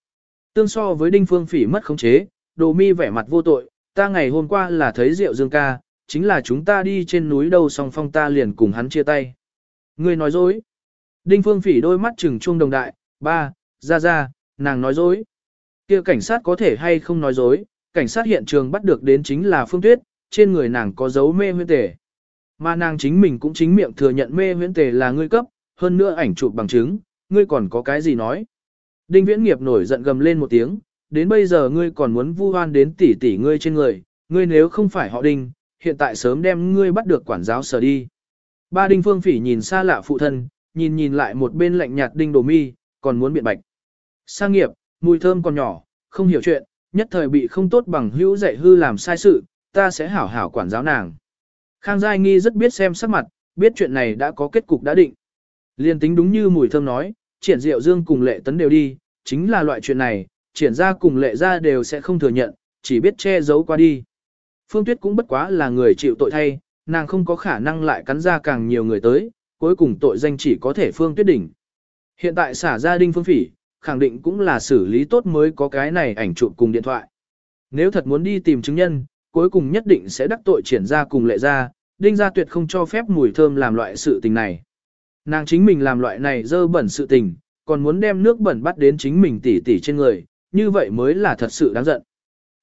Tương so với đinh phương phỉ mất khống chế, đồ mi vẻ mặt vô tội, ta ngày hôm qua là thấy rượu dương ca, chính là chúng ta đi trên núi đâu song phong ta liền cùng hắn chia tay. Ngươi nói dối. Đinh phương phỉ đôi mắt trừng chuông đồng đại, ba, ra ra, nàng nói dối. kia cảnh sát có thể hay không nói dối, cảnh sát hiện trường bắt được đến chính là phương tuyết, trên người nàng có dấu mê huyễn tể. Mà nàng chính mình cũng chính miệng thừa nhận mê huyễn tề là ngươi cấp, hơn nữa ảnh chụp bằng chứng, ngươi còn có cái gì nói. Đinh viễn nghiệp nổi giận gầm lên một tiếng, đến bây giờ ngươi còn muốn vu oan đến tỷ tỷ ngươi trên người, ngươi nếu không phải họ đinh, hiện tại sớm đem ngươi bắt được quản giáo sở đi. Ba đinh phương phỉ nhìn xa lạ phụ thân, nhìn nhìn lại một bên lạnh nhạt đinh đồ mi, còn muốn biện bạch. Sang nghiệp, mùi thơm còn nhỏ, không hiểu chuyện, nhất thời bị không tốt bằng hữu dạy hư làm sai sự, ta sẽ hảo hảo quản giáo nàng. Khang Giai Nghi rất biết xem sắc mặt, biết chuyện này đã có kết cục đã định. Liên tính đúng như mùi thơm nói, triển diệu dương cùng lệ tấn đều đi, chính là loại chuyện này, triển ra cùng lệ ra đều sẽ không thừa nhận, chỉ biết che giấu qua đi. Phương Tuyết cũng bất quá là người chịu tội thay, nàng không có khả năng lại cắn ra càng nhiều người tới, cuối cùng tội danh chỉ có thể Phương Tuyết đỉnh. Hiện tại xả gia đình Phương Phỉ, khẳng định cũng là xử lý tốt mới có cái này ảnh chụp cùng điện thoại. Nếu thật muốn đi tìm chứng nhân, cuối cùng nhất định sẽ đắc tội triển ra cùng lệ ra, đinh gia tuyệt không cho phép mùi thơm làm loại sự tình này. Nàng chính mình làm loại này dơ bẩn sự tình, còn muốn đem nước bẩn bắt đến chính mình tỉ tỉ trên người, như vậy mới là thật sự đáng giận.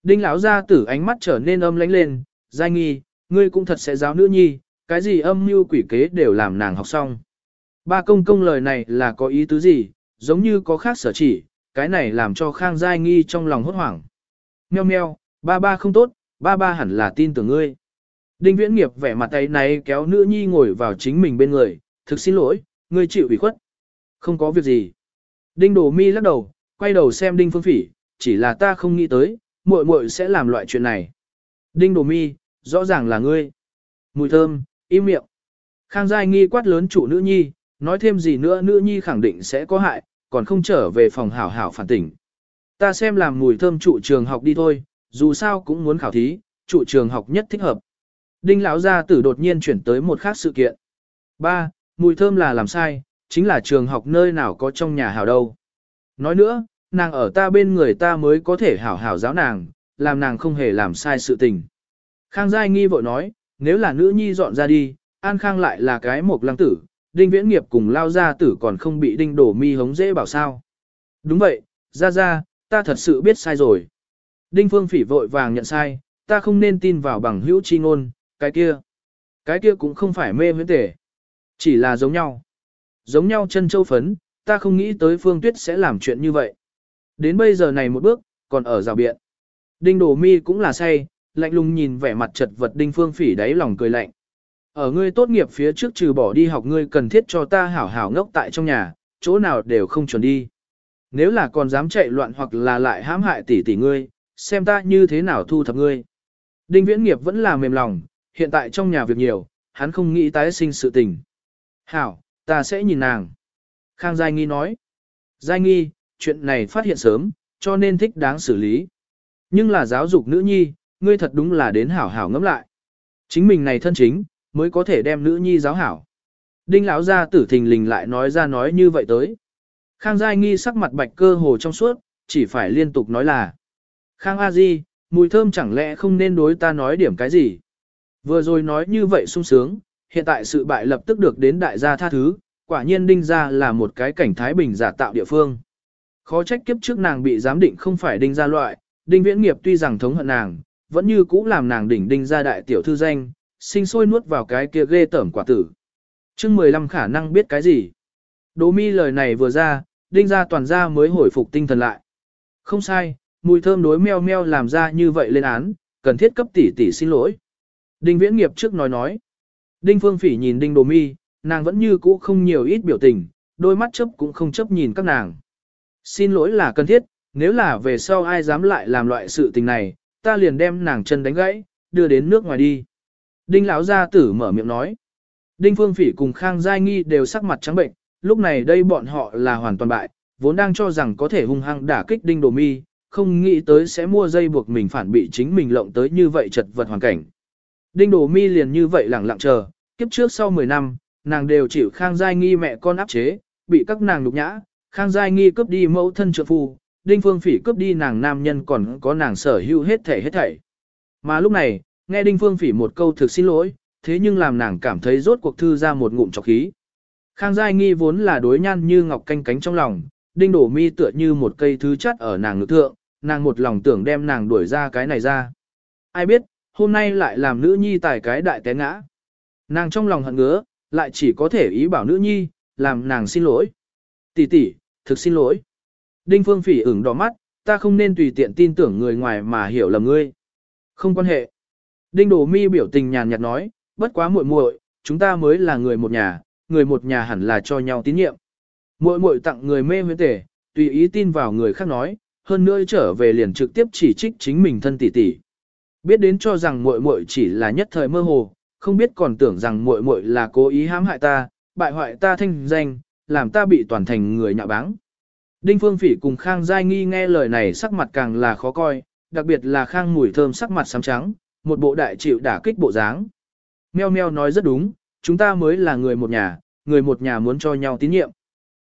Đinh lão gia tử ánh mắt trở nên âm lãnh lên, giai nghi, ngươi cũng thật sẽ giáo nữ nhi, cái gì âm mưu quỷ kế đều làm nàng học xong. Ba công công lời này là có ý tứ gì, giống như có khác sở chỉ, cái này làm cho Khang Giai Nghi trong lòng hốt hoảng. Meo meo, ba ba không tốt, ba ba hẳn là tin tưởng ngươi. Đinh viễn nghiệp vẻ mặt tay này kéo nữ nhi ngồi vào chính mình bên người, thực xin lỗi, ngươi chịu ủy khuất. Không có việc gì. Đinh đồ mi lắc đầu, quay đầu xem đinh phương phỉ, chỉ là ta không nghĩ tới, muội muội sẽ làm loại chuyện này. Đinh đồ mi, rõ ràng là ngươi. Mùi thơm, im miệng. Khang Giai nghi quát lớn chủ nữ nhi, nói thêm gì nữa nữ nhi khẳng định sẽ có hại, còn không trở về phòng hảo hảo phản tỉnh. Ta xem làm mùi thơm trụ trường học đi thôi, dù sao cũng muốn khảo thí, trụ trường học nhất thích hợp. Đinh lão gia tử đột nhiên chuyển tới một khác sự kiện. Ba, mùi thơm là làm sai, chính là trường học nơi nào có trong nhà hảo đâu. Nói nữa, nàng ở ta bên người ta mới có thể hảo hảo giáo nàng, làm nàng không hề làm sai sự tình. Khang Giai nghi vội nói, nếu là nữ nhi dọn ra đi, An Khang lại là cái một lăng tử, đinh viễn nghiệp cùng lao gia tử còn không bị đinh đổ mi hống dễ bảo sao. Đúng vậy, ra ra, ta thật sự biết sai rồi. Đinh phương phỉ vội vàng nhận sai, ta không nên tin vào bằng hữu chi ngôn, cái kia. Cái kia cũng không phải mê huyễn tể. Chỉ là giống nhau. Giống nhau chân châu phấn, ta không nghĩ tới phương tuyết sẽ làm chuyện như vậy. Đến bây giờ này một bước, còn ở rào biện. Đinh đổ mi cũng là say, lạnh lùng nhìn vẻ mặt chật vật đinh phương phỉ đáy lòng cười lạnh. Ở ngươi tốt nghiệp phía trước trừ bỏ đi học ngươi cần thiết cho ta hảo hảo ngốc tại trong nhà, chỗ nào đều không chuẩn đi. Nếu là còn dám chạy loạn hoặc là lại hãm hại tỷ tỷ ngươi, xem ta như thế nào thu thập ngươi. Đinh viễn nghiệp vẫn là mềm lòng, hiện tại trong nhà việc nhiều, hắn không nghĩ tái sinh sự tình. Hảo, ta sẽ nhìn nàng. Khang Giai Nghi nói. Giai Nghi, chuyện này phát hiện sớm, cho nên thích đáng xử lý. Nhưng là giáo dục nữ nhi, ngươi thật đúng là đến hảo hảo ngẫm lại. Chính mình này thân chính, mới có thể đem nữ nhi giáo hảo. Đinh lão gia tử thình lình lại nói ra nói như vậy tới. Khang Giai nghi sắc mặt bạch cơ hồ trong suốt, chỉ phải liên tục nói là. Khang A Di, mùi thơm chẳng lẽ không nên đối ta nói điểm cái gì. Vừa rồi nói như vậy sung sướng, hiện tại sự bại lập tức được đến đại gia tha thứ, quả nhiên đinh gia là một cái cảnh thái bình giả tạo địa phương. Khó trách kiếp trước nàng bị giám định không phải đinh gia loại, đinh viễn nghiệp tuy rằng thống hận nàng, vẫn như cũ làm nàng đỉnh đinh gia đại tiểu thư danh, sinh sôi nuốt vào cái kia ghê tởm quả tử. chương 15 khả năng biết cái gì. Đỗ mi lời này vừa ra, đinh gia toàn gia mới hồi phục tinh thần lại. Không sai, mùi thơm đối meo meo làm ra như vậy lên án, cần thiết cấp tỷ tỷ xin lỗi. Đinh viễn nghiệp trước nói nói. Đinh phương phỉ nhìn đinh đồ mi, nàng vẫn như cũ không nhiều ít biểu tình, đôi mắt chấp cũng không chấp nhìn các nàng. Xin lỗi là cần thiết, nếu là về sau ai dám lại làm loại sự tình này, ta liền đem nàng chân đánh gãy, đưa đến nước ngoài đi. Đinh lão gia tử mở miệng nói. Đinh Phương Phỉ cùng Khang Giai Nghi đều sắc mặt trắng bệnh, lúc này đây bọn họ là hoàn toàn bại, vốn đang cho rằng có thể hung hăng đả kích Đinh Đồ Mi, không nghĩ tới sẽ mua dây buộc mình phản bị chính mình lộng tới như vậy chật vật hoàn cảnh. Đinh Đồ Mi liền như vậy lẳng lặng chờ, kiếp trước sau 10 năm, nàng đều chịu Khang Giai Nghi mẹ con áp chế, bị các nàng nhục nhã, Khang Giai Nghi cướp đi mẫu thân trợ phu, Đinh Phương Phỉ cướp đi nàng nam nhân còn có nàng sở hữu hết thể hết thảy. Mà lúc này, nghe Đinh Phương Phỉ một câu thực xin lỗi, thế nhưng làm nàng cảm thấy rốt cuộc thư ra một ngụm trọc khí. Khang Giai Nghi vốn là đối nhan như ngọc canh cánh trong lòng, Đinh Đổ Mi tựa như một cây thứ chất ở nàng ngực thượng, nàng một lòng tưởng đem nàng đuổi ra cái này ra. Ai biết, hôm nay lại làm nữ nhi tài cái đại té ngã. Nàng trong lòng hận ngứa, lại chỉ có thể ý bảo nữ nhi, làm nàng xin lỗi. Tỷ tỷ, thực xin lỗi. Đinh Phương Phỉ ửng đỏ mắt, ta không nên tùy tiện tin tưởng người ngoài mà hiểu lầm ngươi. Không quan hệ. Đinh Đồ Mi biểu tình nhàn nhạt nói, bất quá muội muội, chúng ta mới là người một nhà, người một nhà hẳn là cho nhau tín nhiệm. Muội muội tặng người mê huyễn tể, tùy ý tin vào người khác nói, hơn nữa trở về liền trực tiếp chỉ trích chính mình thân tỷ tỷ. Biết đến cho rằng muội muội chỉ là nhất thời mơ hồ, không biết còn tưởng rằng muội muội là cố ý hãm hại ta, bại hoại ta thanh danh, làm ta bị toàn thành người nhạ báng. Đinh Phương Phỉ cùng Khang Giai Nghi nghe lời này sắc mặt càng là khó coi, đặc biệt là Khang mùi thơm sắc mặt xám trắng, một bộ đại chịu đả kích bộ dáng. Meo meo nói rất đúng, chúng ta mới là người một nhà, người một nhà muốn cho nhau tín nhiệm.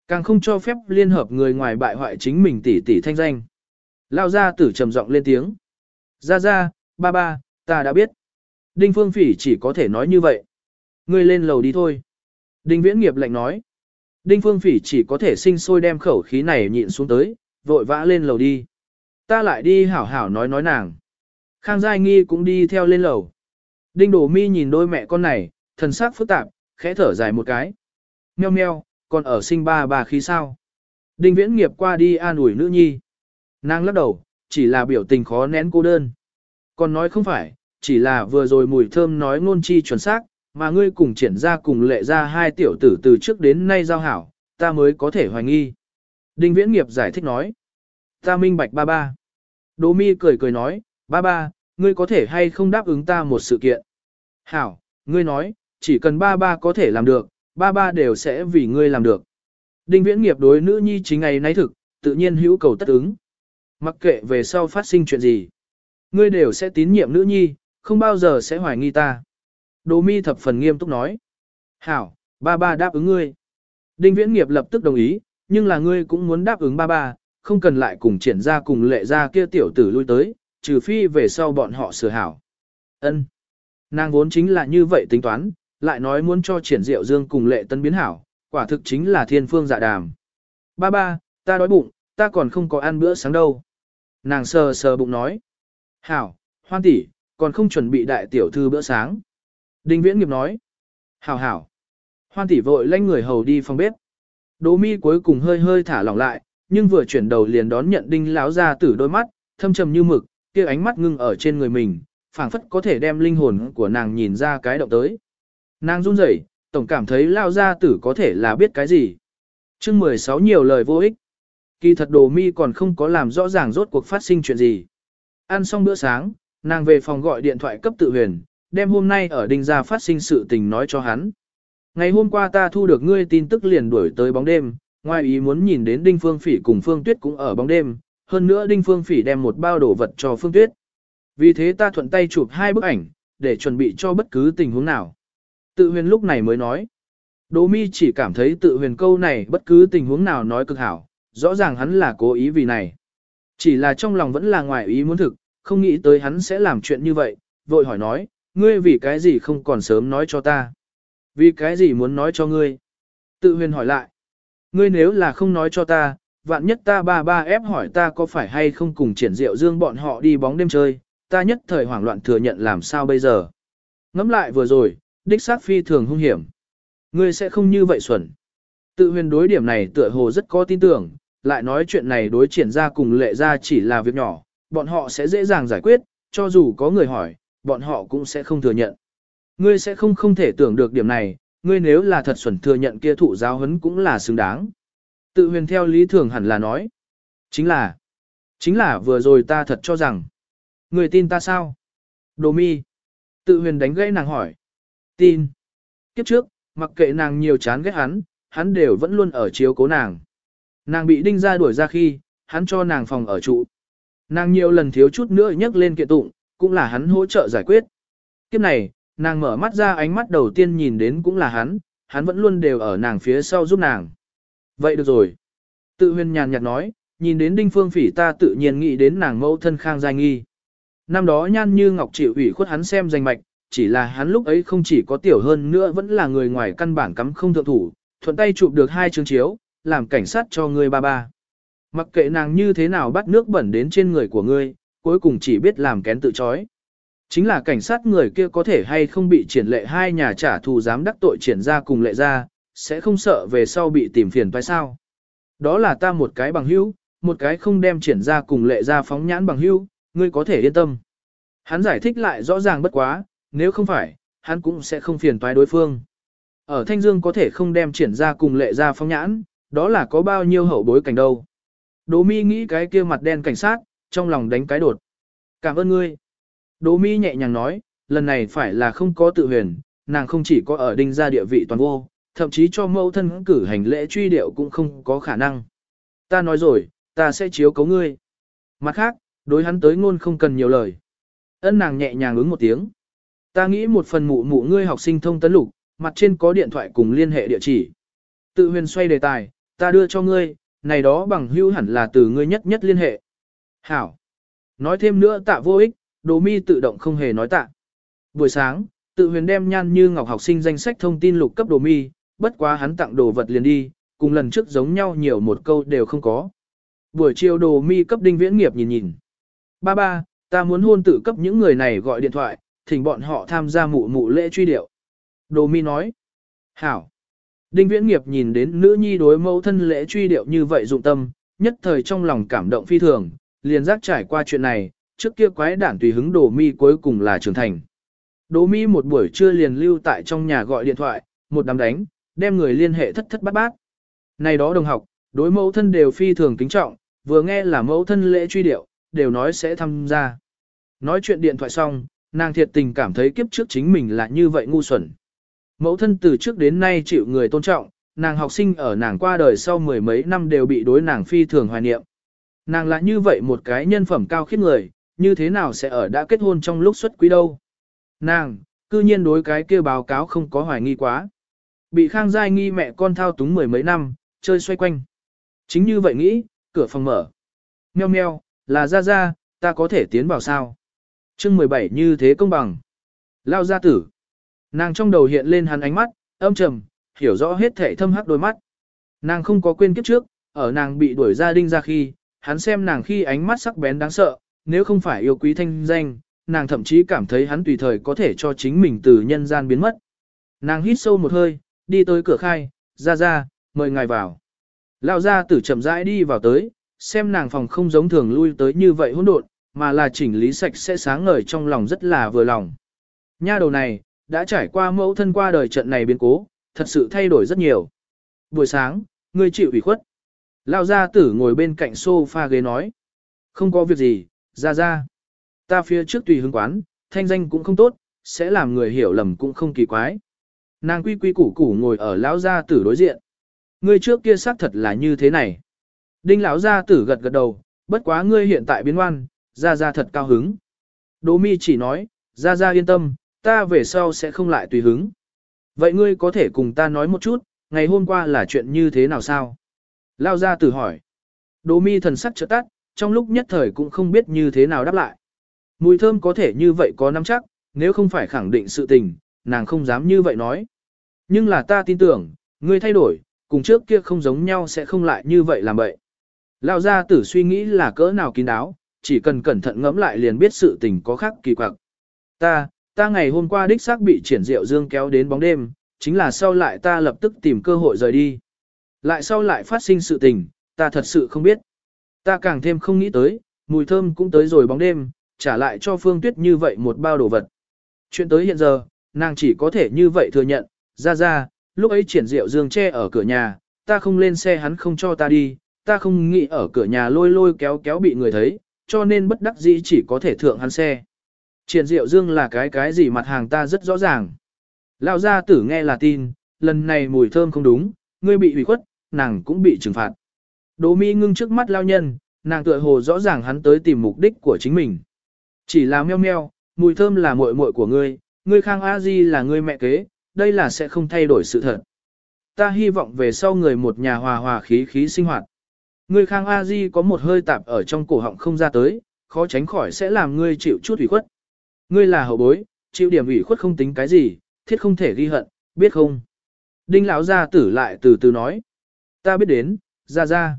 Càng không cho phép liên hợp người ngoài bại hoại chính mình tỷ tỷ thanh danh. Lao ra tử trầm giọng lên tiếng. Ra ra, ba ba, ta đã biết. Đinh Phương Phỉ chỉ có thể nói như vậy. Ngươi lên lầu đi thôi. Đinh Viễn Nghiệp lạnh nói. Đinh Phương Phỉ chỉ có thể sinh sôi đem khẩu khí này nhịn xuống tới, vội vã lên lầu đi. Ta lại đi hảo hảo nói nói nàng. Khang Giai Nghi cũng đi theo lên lầu. Đinh Đổ Mi nhìn đôi mẹ con này, thần sắc phức tạp, khẽ thở dài một cái. Meo meo, còn ở sinh ba bà khí sao. Đinh Viễn Nghiệp qua đi an ủi nữ nhi. Nàng lắc đầu, chỉ là biểu tình khó nén cô đơn. Còn nói không phải, chỉ là vừa rồi mùi thơm nói ngôn chi chuẩn xác, mà ngươi cùng triển ra cùng lệ ra hai tiểu tử từ trước đến nay giao hảo, ta mới có thể hoài nghi. Đinh Viễn Nghiệp giải thích nói. Ta minh bạch ba ba. Đỗ mi cười cười nói, ba ba, ngươi có thể hay không đáp ứng ta một sự kiện. Hảo, ngươi nói, chỉ cần ba ba có thể làm được, ba ba đều sẽ vì ngươi làm được. Đinh Viễn Nghiệp đối nữ nhi chính ngày nay thực, tự nhiên hữu cầu tất ứng. Mặc kệ về sau phát sinh chuyện gì, ngươi đều sẽ tín nhiệm nữ nhi, không bao giờ sẽ hoài nghi ta. Đỗ mi thập phần nghiêm túc nói. Hảo, ba ba đáp ứng ngươi. Đinh viễn nghiệp lập tức đồng ý, nhưng là ngươi cũng muốn đáp ứng ba ba, không cần lại cùng triển ra cùng lệ ra kia tiểu tử lui tới, trừ phi về sau bọn họ sửa hảo. Ân, Nàng vốn chính là như vậy tính toán, lại nói muốn cho triển diệu dương cùng lệ tân biến hảo, quả thực chính là thiên phương dạ đàm. Ba ba, ta đói bụng, ta còn không có ăn bữa sáng đâu. Nàng sờ sờ bụng nói. Hảo, hoan tỷ, còn không chuẩn bị đại tiểu thư bữa sáng. Đinh viễn nghiệp nói. Hảo hảo. Hoan tỷ vội lanh người hầu đi phòng bếp. Đỗ mi cuối cùng hơi hơi thả lỏng lại, nhưng vừa chuyển đầu liền đón nhận đinh lão ra tử đôi mắt, thâm trầm như mực, kia ánh mắt ngưng ở trên người mình, phảng phất có thể đem linh hồn của nàng nhìn ra cái động tới. Nàng run rẩy, tổng cảm thấy lao gia tử có thể là biết cái gì. chương 16 nhiều lời vô ích. Kỳ thật đồ mi còn không có làm rõ ràng rốt cuộc phát sinh chuyện gì. Ăn xong bữa sáng, nàng về phòng gọi điện thoại cấp tự huyền, đem hôm nay ở đinh gia phát sinh sự tình nói cho hắn. Ngày hôm qua ta thu được ngươi tin tức liền đuổi tới bóng đêm, ngoài ý muốn nhìn đến đinh phương phỉ cùng phương tuyết cũng ở bóng đêm, hơn nữa đinh phương phỉ đem một bao đồ vật cho phương tuyết. Vì thế ta thuận tay chụp hai bức ảnh, để chuẩn bị cho bất cứ tình huống nào. Tự huyền lúc này mới nói. Đỗ mi chỉ cảm thấy tự huyền câu này bất cứ tình huống nào nói cực hảo, rõ ràng hắn là cố ý vì này. Chỉ là trong lòng vẫn là ngoài ý muốn thực, không nghĩ tới hắn sẽ làm chuyện như vậy, vội hỏi nói, ngươi vì cái gì không còn sớm nói cho ta? Vì cái gì muốn nói cho ngươi? Tự huyền hỏi lại, ngươi nếu là không nói cho ta, vạn nhất ta ba ba ép hỏi ta có phải hay không cùng triển diệu dương bọn họ đi bóng đêm chơi, ta nhất thời hoảng loạn thừa nhận làm sao bây giờ? Ngắm lại vừa rồi, đích xác phi thường hung hiểm. Ngươi sẽ không như vậy xuẩn. Tự huyền đối điểm này tựa hồ rất có tin tưởng, lại nói chuyện này đối triển ra cùng lệ ra chỉ là việc nhỏ, bọn họ sẽ dễ dàng giải quyết, cho dù có người hỏi, bọn họ cũng sẽ không thừa nhận. Ngươi sẽ không không thể tưởng được điểm này, ngươi nếu là thật xuẩn thừa nhận kia thụ giáo huấn cũng là xứng đáng. Tự huyền theo lý thường hẳn là nói. Chính là, chính là vừa rồi ta thật cho rằng, ngươi tin ta sao? Đồ mi. Tự huyền đánh gãy nàng hỏi. Tin. Kiếp trước, mặc kệ nàng nhiều chán ghét hắn, hắn đều vẫn luôn ở chiếu cố nàng. Nàng bị đinh ra đuổi ra khi, hắn cho nàng phòng ở trụ. Nàng nhiều lần thiếu chút nữa nhắc lên kiện tụng, cũng là hắn hỗ trợ giải quyết. Kiếp này, nàng mở mắt ra ánh mắt đầu tiên nhìn đến cũng là hắn, hắn vẫn luôn đều ở nàng phía sau giúp nàng. Vậy được rồi. Tự huyền nhàn nhạt nói, nhìn đến đinh phương phỉ ta tự nhiên nghĩ đến nàng mẫu thân khang giai nghi. Năm đó nhan như ngọc chịu ủy khuất hắn xem danh mạch, chỉ là hắn lúc ấy không chỉ có tiểu hơn nữa vẫn là người ngoài căn bản cắm không thượng thủ, thuận tay chụp được hai chương chiếu, làm cảnh sát cho ngươi ba ba. Mặc kệ nàng như thế nào bắt nước bẩn đến trên người của ngươi, cuối cùng chỉ biết làm kén tự chói. Chính là cảnh sát người kia có thể hay không bị triển lệ hai nhà trả thù dám đắc tội triển ra cùng lệ ra, sẽ không sợ về sau bị tìm phiền phải sao. Đó là ta một cái bằng hữu, một cái không đem triển ra cùng lệ ra phóng nhãn bằng hữu, ngươi có thể yên tâm. Hắn giải thích lại rõ ràng bất quá, nếu không phải, hắn cũng sẽ không phiền toái đối phương. Ở Thanh Dương có thể không đem triển ra cùng lệ ra phóng nhãn, đó là có bao nhiêu hậu bối cảnh đâu. Đỗ mi nghĩ cái kia mặt đen cảnh sát, trong lòng đánh cái đột. Cảm ơn ngươi. Đỗ mi nhẹ nhàng nói, lần này phải là không có tự huyền, nàng không chỉ có ở đinh gia địa vị toàn vô, thậm chí cho mẫu thân cử hành lễ truy điệu cũng không có khả năng. Ta nói rồi, ta sẽ chiếu cấu ngươi. Mặt khác, đối hắn tới ngôn không cần nhiều lời. Ân nàng nhẹ nhàng ứng một tiếng. Ta nghĩ một phần mụ mụ ngươi học sinh thông tấn lục, mặt trên có điện thoại cùng liên hệ địa chỉ. Tự huyền xoay đề tài, ta đưa cho ngươi, này đó bằng hữu hẳn là từ ngươi nhất nhất liên hệ. Hảo. Nói thêm nữa tạ vô ích, đồ mi tự động không hề nói tạ. Buổi sáng, tự huyền đem nhan như ngọc học sinh danh sách thông tin lục cấp đồ mi, bất quá hắn tặng đồ vật liền đi, cùng lần trước giống nhau nhiều một câu đều không có. Buổi chiều đồ mi cấp đinh viễn nghiệp nhìn nhìn. Ba ba, ta muốn hôn tự cấp những người này gọi điện thoại, thỉnh bọn họ tham gia mụ mụ lễ truy điệu. Đồ mi nói. Hảo. Đinh viễn nghiệp nhìn đến nữ nhi đối mẫu thân lễ truy điệu như vậy dụng tâm, nhất thời trong lòng cảm động phi thường, liền giác trải qua chuyện này, trước kia quái đản tùy hứng đồ mi cuối cùng là trưởng thành. Đồ mi một buổi trưa liền lưu tại trong nhà gọi điện thoại, một đám đánh, đem người liên hệ thất thất bát bát. Này đó đồng học, đối mẫu thân đều phi thường kính trọng, vừa nghe là mẫu thân lễ truy điệu, đều nói sẽ tham gia. Nói chuyện điện thoại xong, nàng thiệt tình cảm thấy kiếp trước chính mình là như vậy ngu xuẩn. Mẫu thân từ trước đến nay chịu người tôn trọng, nàng học sinh ở nàng qua đời sau mười mấy năm đều bị đối nàng phi thường hoài niệm. Nàng là như vậy một cái nhân phẩm cao khiết người, như thế nào sẽ ở đã kết hôn trong lúc xuất quý đâu. Nàng, cư nhiên đối cái kia báo cáo không có hoài nghi quá. Bị Khang Giai nghi mẹ con thao túng mười mấy năm, chơi xoay quanh. Chính như vậy nghĩ, cửa phòng mở. Meo meo, là ra ra, ta có thể tiến vào sao? chương 17 như thế công bằng. Lao gia tử. Nàng trong đầu hiện lên hắn ánh mắt, âm trầm, hiểu rõ hết thể thâm hắc đôi mắt. Nàng không có quên kiếp trước, ở nàng bị đuổi ra đinh ra khi, hắn xem nàng khi ánh mắt sắc bén đáng sợ, nếu không phải yêu quý thanh danh, nàng thậm chí cảm thấy hắn tùy thời có thể cho chính mình từ nhân gian biến mất. Nàng hít sâu một hơi, đi tới cửa khai, ra ra, mời ngài vào. Lão gia tử chậm rãi đi vào tới, xem nàng phòng không giống thường lui tới như vậy hỗn độn, mà là chỉnh lý sạch sẽ sáng ngời trong lòng rất là vừa lòng. Nha đầu này, đã trải qua mẫu thân qua đời trận này biến cố, thật sự thay đổi rất nhiều. Buổi sáng, ngươi chịu ủy khuất. Lão gia tử ngồi bên cạnh sofa ghế nói. Không có việc gì, ra ra. Ta phía trước tùy hứng quán, thanh danh cũng không tốt, sẽ làm người hiểu lầm cũng không kỳ quái. Nàng quy quy củ củ ngồi ở lão gia tử đối diện. Ngươi trước kia xác thật là như thế này. Đinh lão gia tử gật gật đầu, bất quá ngươi hiện tại biến ngoan, ra ra thật cao hứng. Đỗ mi chỉ nói, ra ra yên tâm, ta về sau sẽ không lại tùy hứng. Vậy ngươi có thể cùng ta nói một chút, ngày hôm qua là chuyện như thế nào sao? Lao gia tử hỏi. Đỗ mi thần sắc trợ tắt, trong lúc nhất thời cũng không biết như thế nào đáp lại. Mùi thơm có thể như vậy có nắm chắc, nếu không phải khẳng định sự tình, nàng không dám như vậy nói. Nhưng là ta tin tưởng, ngươi thay đổi, cùng trước kia không giống nhau sẽ không lại như vậy làm vậy. Lao gia tử suy nghĩ là cỡ nào kín đáo, chỉ cần cẩn thận ngẫm lại liền biết sự tình có khác kỳ quặc. Ta, ta ngày hôm qua đích xác bị triển diệu dương kéo đến bóng đêm, chính là sau lại ta lập tức tìm cơ hội rời đi. Lại sau lại phát sinh sự tình, ta thật sự không biết. Ta càng thêm không nghĩ tới, mùi thơm cũng tới rồi bóng đêm, trả lại cho Phương Tuyết như vậy một bao đồ vật. Chuyện tới hiện giờ, nàng chỉ có thể như vậy thừa nhận, ra ra, lúc ấy triển diệu dương che ở cửa nhà, ta không lên xe hắn không cho ta đi, ta không nghĩ ở cửa nhà lôi lôi kéo kéo bị người thấy, cho nên bất đắc dĩ chỉ có thể thượng hắn xe. Triển diệu dương là cái cái gì mặt hàng ta rất rõ ràng. Lão gia tử nghe là tin, lần này mùi thơm không đúng, ngươi bị hủy khuất, nàng cũng bị trừng phạt. Đỗ mi ngưng trước mắt lao nhân, nàng tựa hồ rõ ràng hắn tới tìm mục đích của chính mình. Chỉ là meo meo, mùi thơm là muội muội của ngươi, ngươi khang a di là ngươi mẹ kế, đây là sẽ không thay đổi sự thật. Ta hy vọng về sau người một nhà hòa hòa khí khí sinh hoạt. Ngươi khang a di có một hơi tạp ở trong cổ họng không ra tới, khó tránh khỏi sẽ làm ngươi chịu chút ủy khuất. Ngươi là hậu bối, chịu điểm ủy khuất không tính cái gì, thiết không thể ghi hận, biết không? Đinh lão gia tử lại từ từ nói. Ta biết đến, ra ra.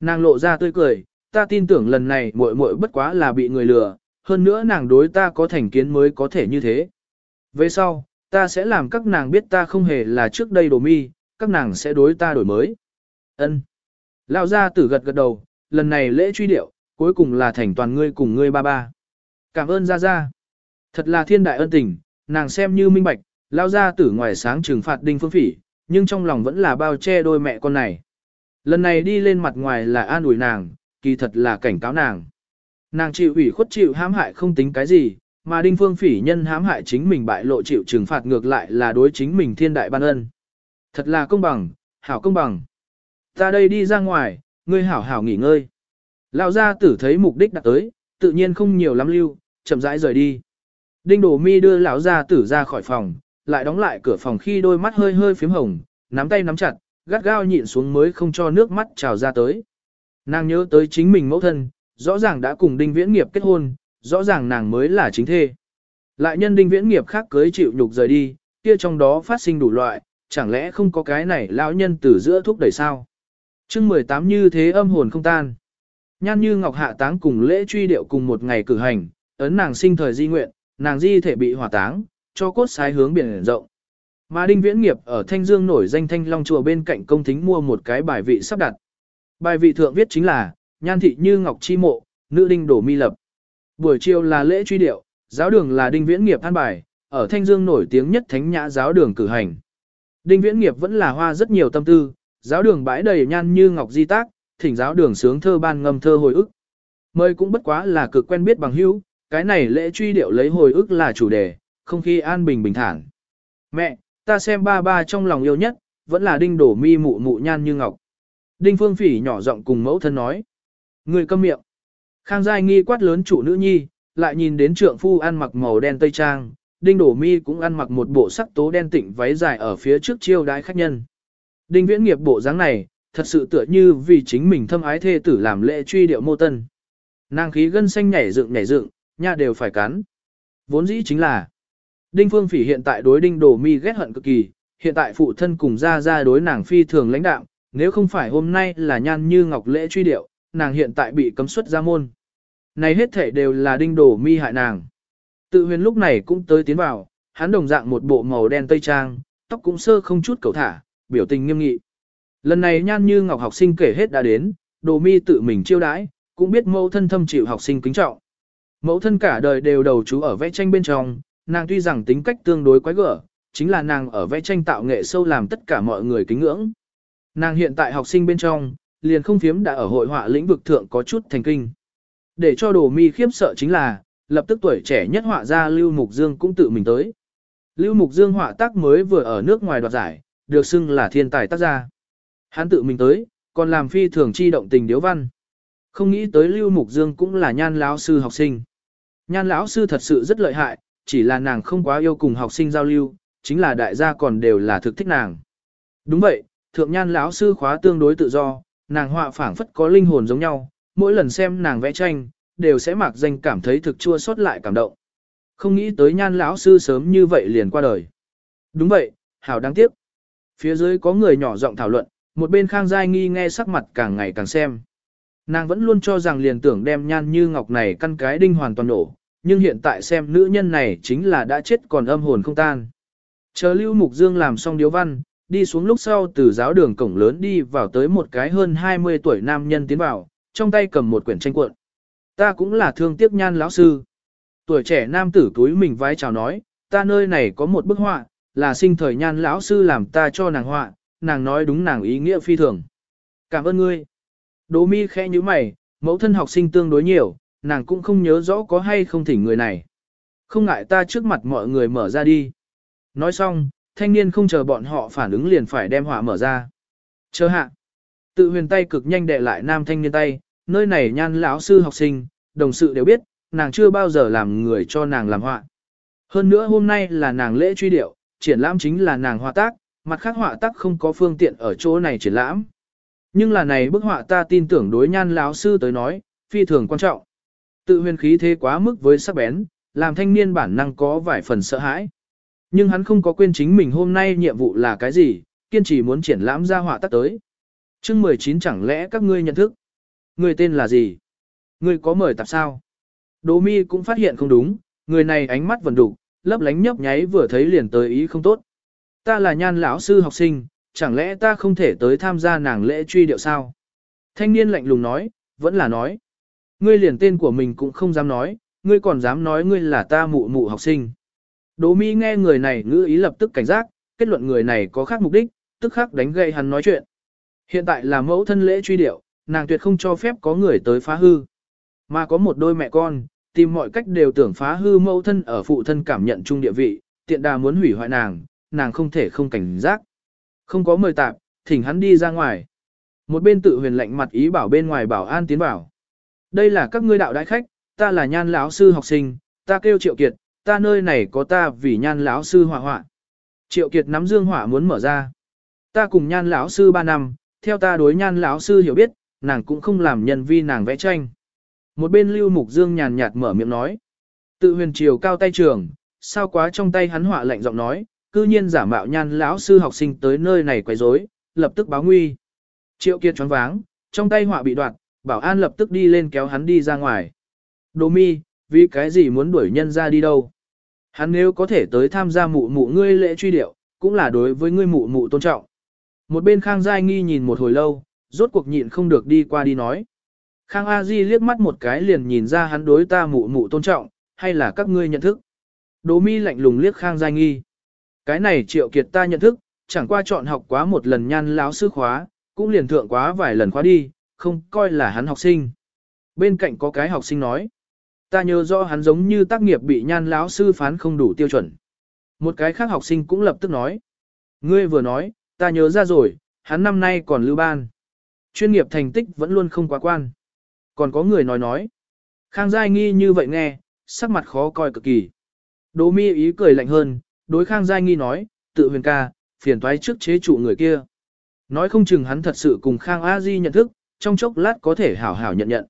Nàng lộ ra tươi cười, ta tin tưởng lần này muội muội bất quá là bị người lừa, hơn nữa nàng đối ta có thành kiến mới có thể như thế. Về sau, ta sẽ làm các nàng biết ta không hề là trước đây đồ mi, các nàng sẽ đối ta đổi mới. Ân. Lão gia tử gật gật đầu, lần này lễ truy điệu, cuối cùng là thành toàn ngươi cùng ngươi ba ba. Cảm ơn gia gia. Thật là thiên đại ân tình, nàng xem như minh bạch, lao gia tử ngoài sáng trừng phạt đinh phương phỉ, nhưng trong lòng vẫn là bao che đôi mẹ con này. Lần này đi lên mặt ngoài là an ủi nàng, kỳ thật là cảnh cáo nàng. Nàng chịu ủy khuất chịu hãm hại không tính cái gì, mà đinh phương phỉ nhân hãm hại chính mình bại lộ chịu trừng phạt ngược lại là đối chính mình thiên đại ban ân. Thật là công bằng, hảo công bằng. Ta đây đi ra ngoài, ngươi hảo hảo nghỉ ngơi. Lão gia tử thấy mục đích đã tới, tự nhiên không nhiều lắm lưu, chậm rãi rời đi. Đinh Đổ Mi đưa lão gia tử ra khỏi phòng, lại đóng lại cửa phòng khi đôi mắt hơi hơi phím hồng, nắm tay nắm chặt, gắt gao nhịn xuống mới không cho nước mắt trào ra tới. Nàng nhớ tới chính mình mẫu thân, rõ ràng đã cùng Đinh Viễn Nghiệp kết hôn, rõ ràng nàng mới là chính thê. Lại nhân Đinh Viễn Nghiệp khác cưới chịu nhục rời đi, kia trong đó phát sinh đủ loại, chẳng lẽ không có cái này lão nhân từ giữa thúc đẩy sao? chương 18 như thế âm hồn không tan. Nhan như Ngọc Hạ táng cùng lễ truy điệu cùng một ngày cử hành, ấn nàng sinh thời di nguyện, nàng di thể bị hỏa táng, cho cốt sái hướng biển rộng. Mà Đinh Viễn Nghiệp ở Thanh Dương nổi danh Thanh Long chùa bên cạnh công thính mua một cái bài vị sắp đặt. Bài vị thượng viết chính là, Nhan thị như Ngọc chi mộ, nữ đinh đổ mi lập. Buổi chiều là lễ truy điệu, giáo đường là Đinh Viễn Nghiệp an bài, ở Thanh Dương nổi tiếng nhất thánh nhã giáo đường cử hành. Đinh Viễn Nghiệp vẫn là hoa rất nhiều tâm tư, giáo đường bãi đầy nhan như ngọc di tác, thỉnh giáo đường sướng thơ ban ngâm thơ hồi ức. Mời cũng bất quá là cực quen biết bằng hữu, cái này lễ truy điệu lấy hồi ức là chủ đề, không khí an bình bình thản. Mẹ, ta xem ba ba trong lòng yêu nhất, vẫn là đinh đổ mi mụ mụ nhan như ngọc. Đinh phương phỉ nhỏ giọng cùng mẫu thân nói. Người câm miệng. Khang Giai nghi quát lớn chủ nữ nhi, lại nhìn đến trượng phu ăn mặc màu đen tây trang, đinh đổ mi cũng ăn mặc một bộ sắc tố đen tịnh váy dài ở phía trước chiêu đái khách nhân. Đinh viễn nghiệp bộ dáng này, thật sự tựa như vì chính mình thâm ái thê tử làm lễ truy điệu mô tân. Nàng khí gân xanh nhảy dựng nhảy dựng, nha đều phải cắn. Vốn dĩ chính là, Đinh Phương Phỉ hiện tại đối Đinh Đồ Mi ghét hận cực kỳ, hiện tại phụ thân cùng ra ra đối nàng phi thường lãnh đạo, nếu không phải hôm nay là nhan như ngọc lễ truy điệu, nàng hiện tại bị cấm xuất ra môn. Này hết thể đều là Đinh Đồ Mi hại nàng. Tự huyền lúc này cũng tới tiến vào, hắn đồng dạng một bộ màu đen tây trang, tóc cũng sơ không chút cầu thả, biểu tình nghiêm nghị. Lần này nhan như ngọc học sinh kể hết đã đến, đồ mi tự mình chiêu đãi, cũng biết mẫu thân thâm chịu học sinh kính trọng. Mẫu thân cả đời đều đầu chú ở vẽ tranh bên trong, nàng tuy rằng tính cách tương đối quái gở, chính là nàng ở vẽ tranh tạo nghệ sâu làm tất cả mọi người kính ngưỡng. Nàng hiện tại học sinh bên trong, liền không phiếm đã ở hội họa lĩnh vực thượng có chút thành kinh. Để cho đồ mi khiếp sợ chính là, lập tức tuổi trẻ nhất họa gia Lưu Mục Dương cũng tự mình tới. Lưu Mục Dương họa tác mới vừa ở nước ngoài đoạt giải, được xưng là thiên tài tác gia. Hắn tự mình tới, còn làm phi thường chi động tình điếu văn. Không nghĩ tới Lưu Mục Dương cũng là nhan lão sư học sinh. Nhan lão sư thật sự rất lợi hại, chỉ là nàng không quá yêu cùng học sinh giao lưu, chính là đại gia còn đều là thực thích nàng. Đúng vậy, thượng nhan lão sư khóa tương đối tự do, nàng họa phảng phất có linh hồn giống nhau, mỗi lần xem nàng vẽ tranh, đều sẽ mặc danh cảm thấy thực chua xót lại cảm động. Không nghĩ tới nhan lão sư sớm như vậy liền qua đời. Đúng vậy, hảo đáng tiếc. Phía dưới có người nhỏ giọng thảo luận, một bên Khang Giai nghi nghe sắc mặt càng ngày càng xem. Nàng vẫn luôn cho rằng liền tưởng đem nhan như ngọc này căn cái đinh hoàn toàn nổ, nhưng hiện tại xem nữ nhân này chính là đã chết còn âm hồn không tan. Chờ Lưu Mục Dương làm xong điếu văn, đi xuống lúc sau từ giáo đường cổng lớn đi vào tới một cái hơn 20 tuổi nam nhân tiến vào, trong tay cầm một quyển tranh cuộn. Ta cũng là thương tiếc nhan lão sư. Tuổi trẻ nam tử túi mình vái chào nói, ta nơi này có một bức họa, là sinh thời nhan lão sư làm ta cho nàng họa, nàng nói đúng nàng ý nghĩa phi thường. Cảm ơn ngươi. Đỗ mi khẽ như mày, mẫu thân học sinh tương đối nhiều, nàng cũng không nhớ rõ có hay không thỉnh người này. Không ngại ta trước mặt mọi người mở ra đi. Nói xong, thanh niên không chờ bọn họ phản ứng liền phải đem họa mở ra. Chờ hạ. Tự huyền tay cực nhanh đệ lại nam thanh niên tay, nơi này nhan lão sư học sinh, đồng sự đều biết, nàng chưa bao giờ làm người cho nàng làm họa. Hơn nữa hôm nay là nàng lễ truy điệu, triển lãm chính là nàng họa tác, mặt khác họa tác không có phương tiện ở chỗ này triển lãm. Nhưng là này bức họa ta tin tưởng đối nhan lão sư tới nói, phi thường quan trọng. Tự huyền khí thế quá mức với sắc bén, làm thanh niên bản năng có vài phần sợ hãi. Nhưng hắn không có quên chính mình hôm nay nhiệm vụ là cái gì, kiên trì muốn triển lãm ra họa tác tới. chương 19 chẳng lẽ các ngươi nhận thức? Người tên là gì? Người có mời tập sao? Đỗ mi cũng phát hiện không đúng, người này ánh mắt vần đục, lấp lánh nhấp nháy vừa thấy liền tới ý không tốt. Ta là nhan lão sư học sinh, chẳng lẽ ta không thể tới tham gia nàng lễ truy điệu sao? Thanh niên lạnh lùng nói, vẫn là nói. Ngươi liền tên của mình cũng không dám nói, ngươi còn dám nói ngươi là ta mụ mụ học sinh. Đỗ mi nghe người này ngữ ý lập tức cảnh giác, kết luận người này có khác mục đích, tức khắc đánh gậy hắn nói chuyện. Hiện tại là mẫu thân lễ truy điệu, nàng tuyệt không cho phép có người tới phá hư. Mà có một đôi mẹ con, tìm mọi cách đều tưởng phá hư mẫu thân ở phụ thân cảm nhận chung địa vị, tiện đà muốn hủy hoại nàng, nàng không thể không cảnh giác. Không có mời tạp, thỉnh hắn đi ra ngoài. Một bên tự huyền lạnh mặt ý bảo bên ngoài bảo an tiến bảo. Đây là các ngươi đạo đại khách, ta là nhan lão sư học sinh, ta kêu Triệu Kiệt, ta nơi này có ta vì nhan lão sư hỏa hoạn. Triệu Kiệt nắm dương hỏa muốn mở ra. Ta cùng nhan lão sư 3 năm, theo ta đối nhan lão sư hiểu biết, nàng cũng không làm nhân vi nàng vẽ tranh. Một bên lưu mục dương nhàn nhạt mở miệng nói. Tự huyền triều cao tay trường, sao quá trong tay hắn hỏa lạnh giọng nói, cư nhiên giả mạo nhan lão sư học sinh tới nơi này quấy rối, lập tức báo nguy. Triệu Kiệt choáng váng, trong tay họa bị đoạt, bảo an lập tức đi lên kéo hắn đi ra ngoài. Đồ mi, vì cái gì muốn đuổi nhân ra đi đâu? Hắn nếu có thể tới tham gia mụ mụ ngươi lễ truy điệu, cũng là đối với ngươi mụ mụ tôn trọng. Một bên Khang Giai Nghi nhìn một hồi lâu, rốt cuộc nhịn không được đi qua đi nói. Khang A Di liếc mắt một cái liền nhìn ra hắn đối ta mụ mụ tôn trọng, hay là các ngươi nhận thức. Đỗ mi lạnh lùng liếc Khang Giai Nghi. Cái này triệu kiệt ta nhận thức, chẳng qua chọn học quá một lần nhan láo sư khóa, cũng liền thượng quá vài lần khóa đi, không coi là hắn học sinh. Bên cạnh có cái học sinh nói, ta nhớ rõ hắn giống như tác nghiệp bị nhan láo sư phán không đủ tiêu chuẩn. Một cái khác học sinh cũng lập tức nói, ngươi vừa nói, ta nhớ ra rồi, hắn năm nay còn lưu ban. Chuyên nghiệp thành tích vẫn luôn không quá quan. Còn có người nói nói, Khang Giai nghi như vậy nghe, sắc mặt khó coi cực kỳ. Đỗ mi ý cười lạnh hơn, đối Khang Giai nghi nói, tự huyền ca, phiền toái trước chế trụ người kia. Nói không chừng hắn thật sự cùng Khang A Di nhận thức, trong chốc lát có thể hảo hảo nhận nhận.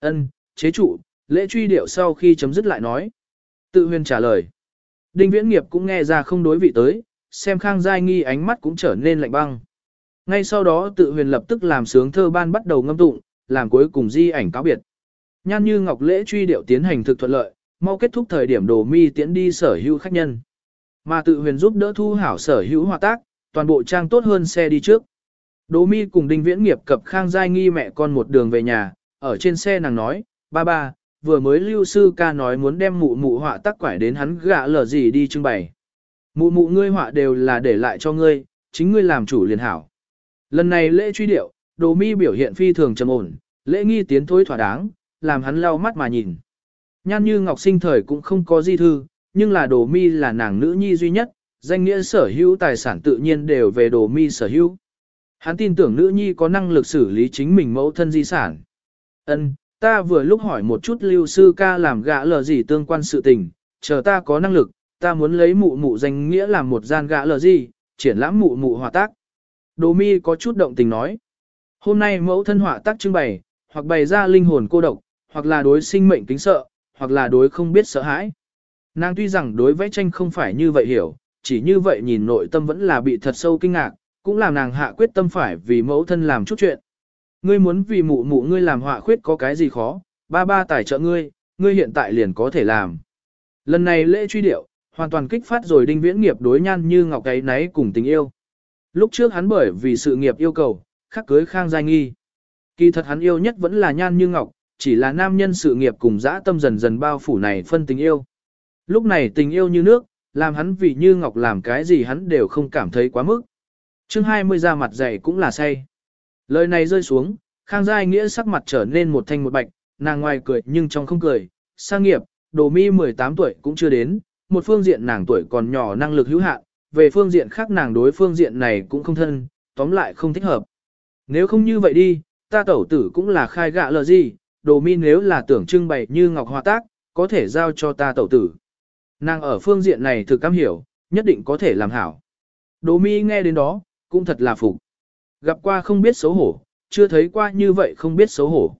Ân, chế trụ, lễ truy điệu sau khi chấm dứt lại nói. Tự huyền trả lời. Đinh viễn nghiệp cũng nghe ra không đối vị tới, xem Khang Giai nghi ánh mắt cũng trở nên lạnh băng. Ngay sau đó tự huyền lập tức làm sướng thơ ban bắt đầu ngâm tụng, làm cuối cùng di ảnh cáo biệt. Nhan như ngọc lễ truy điệu tiến hành thực thuận lợi, mau kết thúc thời điểm đồ mi tiễn đi sở hữu khách nhân. Mà tự huyền giúp đỡ thu hảo sở hữu hòa tác, toàn bộ trang tốt hơn xe đi trước. Đỗ mi cùng đinh viễn nghiệp cập khang giai nghi mẹ con một đường về nhà, ở trên xe nàng nói, ba ba, vừa mới lưu sư ca nói muốn đem mụ mụ họa tác quải đến hắn gạ lờ gì đi trưng bày. Mụ mụ ngươi họa đều là để lại cho ngươi, chính ngươi làm chủ liền hảo. Lần này lễ truy điệu, đồ mi biểu hiện phi thường trầm ổn, lễ nghi tiến thối thỏa đáng, làm hắn lau mắt mà nhìn. Nhan như ngọc sinh thời cũng không có di thư, nhưng là đồ mi là nàng nữ nhi duy nhất, danh nghĩa sở hữu tài sản tự nhiên đều về đồ mi sở hữu. Hắn tin tưởng nữ nhi có năng lực xử lý chính mình mẫu thân di sản. Ân, ta vừa lúc hỏi một chút lưu sư ca làm gã lờ gì tương quan sự tình, chờ ta có năng lực, ta muốn lấy mụ mụ danh nghĩa làm một gian gã lờ gì, triển lãm mụ mụ hòa tác. Đồ mi có chút động tình nói. Hôm nay mẫu thân họa tác trưng bày, hoặc bày ra linh hồn cô độc, hoặc là đối sinh mệnh kính sợ, hoặc là đối không biết sợ hãi. Nàng tuy rằng đối vẽ tranh không phải như vậy hiểu, chỉ như vậy nhìn nội tâm vẫn là bị thật sâu kinh ngạc, cũng làm nàng hạ quyết tâm phải vì mẫu thân làm chút chuyện. Ngươi muốn vì mụ mụ ngươi làm họa khuyết có cái gì khó, ba ba tài trợ ngươi, ngươi hiện tại liền có thể làm. Lần này lễ truy điệu, hoàn toàn kích phát rồi đinh viễn nghiệp đối nhan như ngọc ấy náy cùng tình yêu. Lúc trước hắn bởi vì sự nghiệp yêu cầu, khắc cưới khang giai nghi. Kỳ thật hắn yêu nhất vẫn là nhan như ngọc, chỉ là nam nhân sự nghiệp cùng dã tâm dần dần bao phủ này phân tình yêu. Lúc này tình yêu như nước, làm hắn vì như ngọc làm cái gì hắn đều không cảm thấy quá mức. chương 20 ra mặt dày cũng là say. Lời này rơi xuống, Khang Giai Nghĩa sắc mặt trở nên một thanh một bạch, nàng ngoài cười nhưng trong không cười, sang nghiệp, đồ mi 18 tuổi cũng chưa đến, một phương diện nàng tuổi còn nhỏ năng lực hữu hạn, về phương diện khác nàng đối phương diện này cũng không thân, tóm lại không thích hợp. Nếu không như vậy đi, ta tẩu tử cũng là khai gạ lờ gì, đồ mi nếu là tưởng trưng bày như ngọc hoa tác, có thể giao cho ta tẩu tử. Nàng ở phương diện này thực cam hiểu, nhất định có thể làm hảo. Đỗ mi nghe đến đó, cũng thật là phục. Gặp qua không biết xấu hổ, chưa thấy qua như vậy không biết xấu hổ.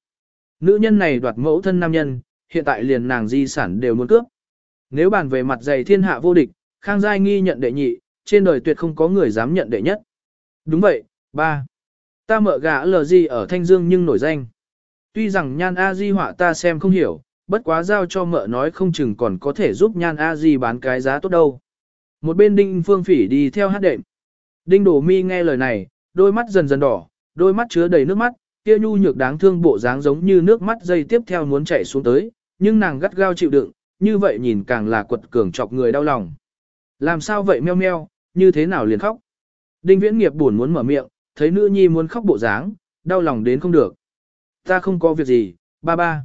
Nữ nhân này đoạt mẫu thân nam nhân, hiện tại liền nàng di sản đều muốn cướp. Nếu bàn về mặt dày thiên hạ vô địch, Khang Giai nghi nhận đệ nhị, trên đời tuyệt không có người dám nhận đệ nhất. Đúng vậy, ba. Ta mợ gã lờ gì ở Thanh Dương nhưng nổi danh. Tuy rằng nhan A Di họa ta xem không hiểu, bất quá giao cho mợ nói không chừng còn có thể giúp nhan A Di bán cái giá tốt đâu. Một bên đinh phương phỉ đi theo hát đệm. Đinh đổ mi nghe lời này, đôi mắt dần dần đỏ, đôi mắt chứa đầy nước mắt, kia nhu nhược đáng thương bộ dáng giống như nước mắt dây tiếp theo muốn chảy xuống tới, nhưng nàng gắt gao chịu đựng, như vậy nhìn càng là quật cường chọc người đau lòng. Làm sao vậy meo meo, như thế nào liền khóc? Đinh viễn nghiệp buồn muốn mở miệng, thấy nữ nhi muốn khóc bộ dáng, đau lòng đến không được. Ta không có việc gì, ba ba.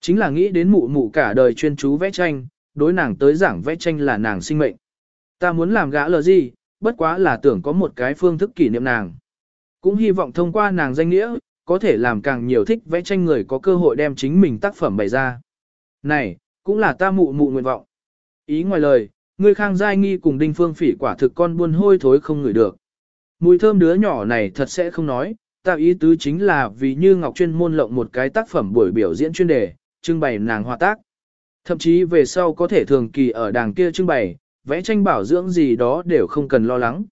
Chính là nghĩ đến mụ mụ cả đời chuyên chú vẽ tranh, đối nàng tới giảng vẽ tranh là nàng sinh mệnh. Ta muốn làm gã lờ gì, bất quá là tưởng có một cái phương thức kỷ niệm nàng. Cũng hy vọng thông qua nàng danh nghĩa, có thể làm càng nhiều thích vẽ tranh người có cơ hội đem chính mình tác phẩm bày ra. Này, cũng là ta mụ mụ nguyện vọng. Ý ngoài lời, ngươi Khang Giai Nghi cùng Đinh Phương Phỉ quả thực con buôn hôi thối không ngửi được. Mùi thơm đứa nhỏ này thật sẽ không nói, ta ý tứ chính là vì như Ngọc chuyên môn lộng một cái tác phẩm buổi biểu diễn chuyên đề, trưng bày nàng hòa tác. Thậm chí về sau có thể thường kỳ ở đàng kia trưng bày, vẽ tranh bảo dưỡng gì đó đều không cần lo lắng.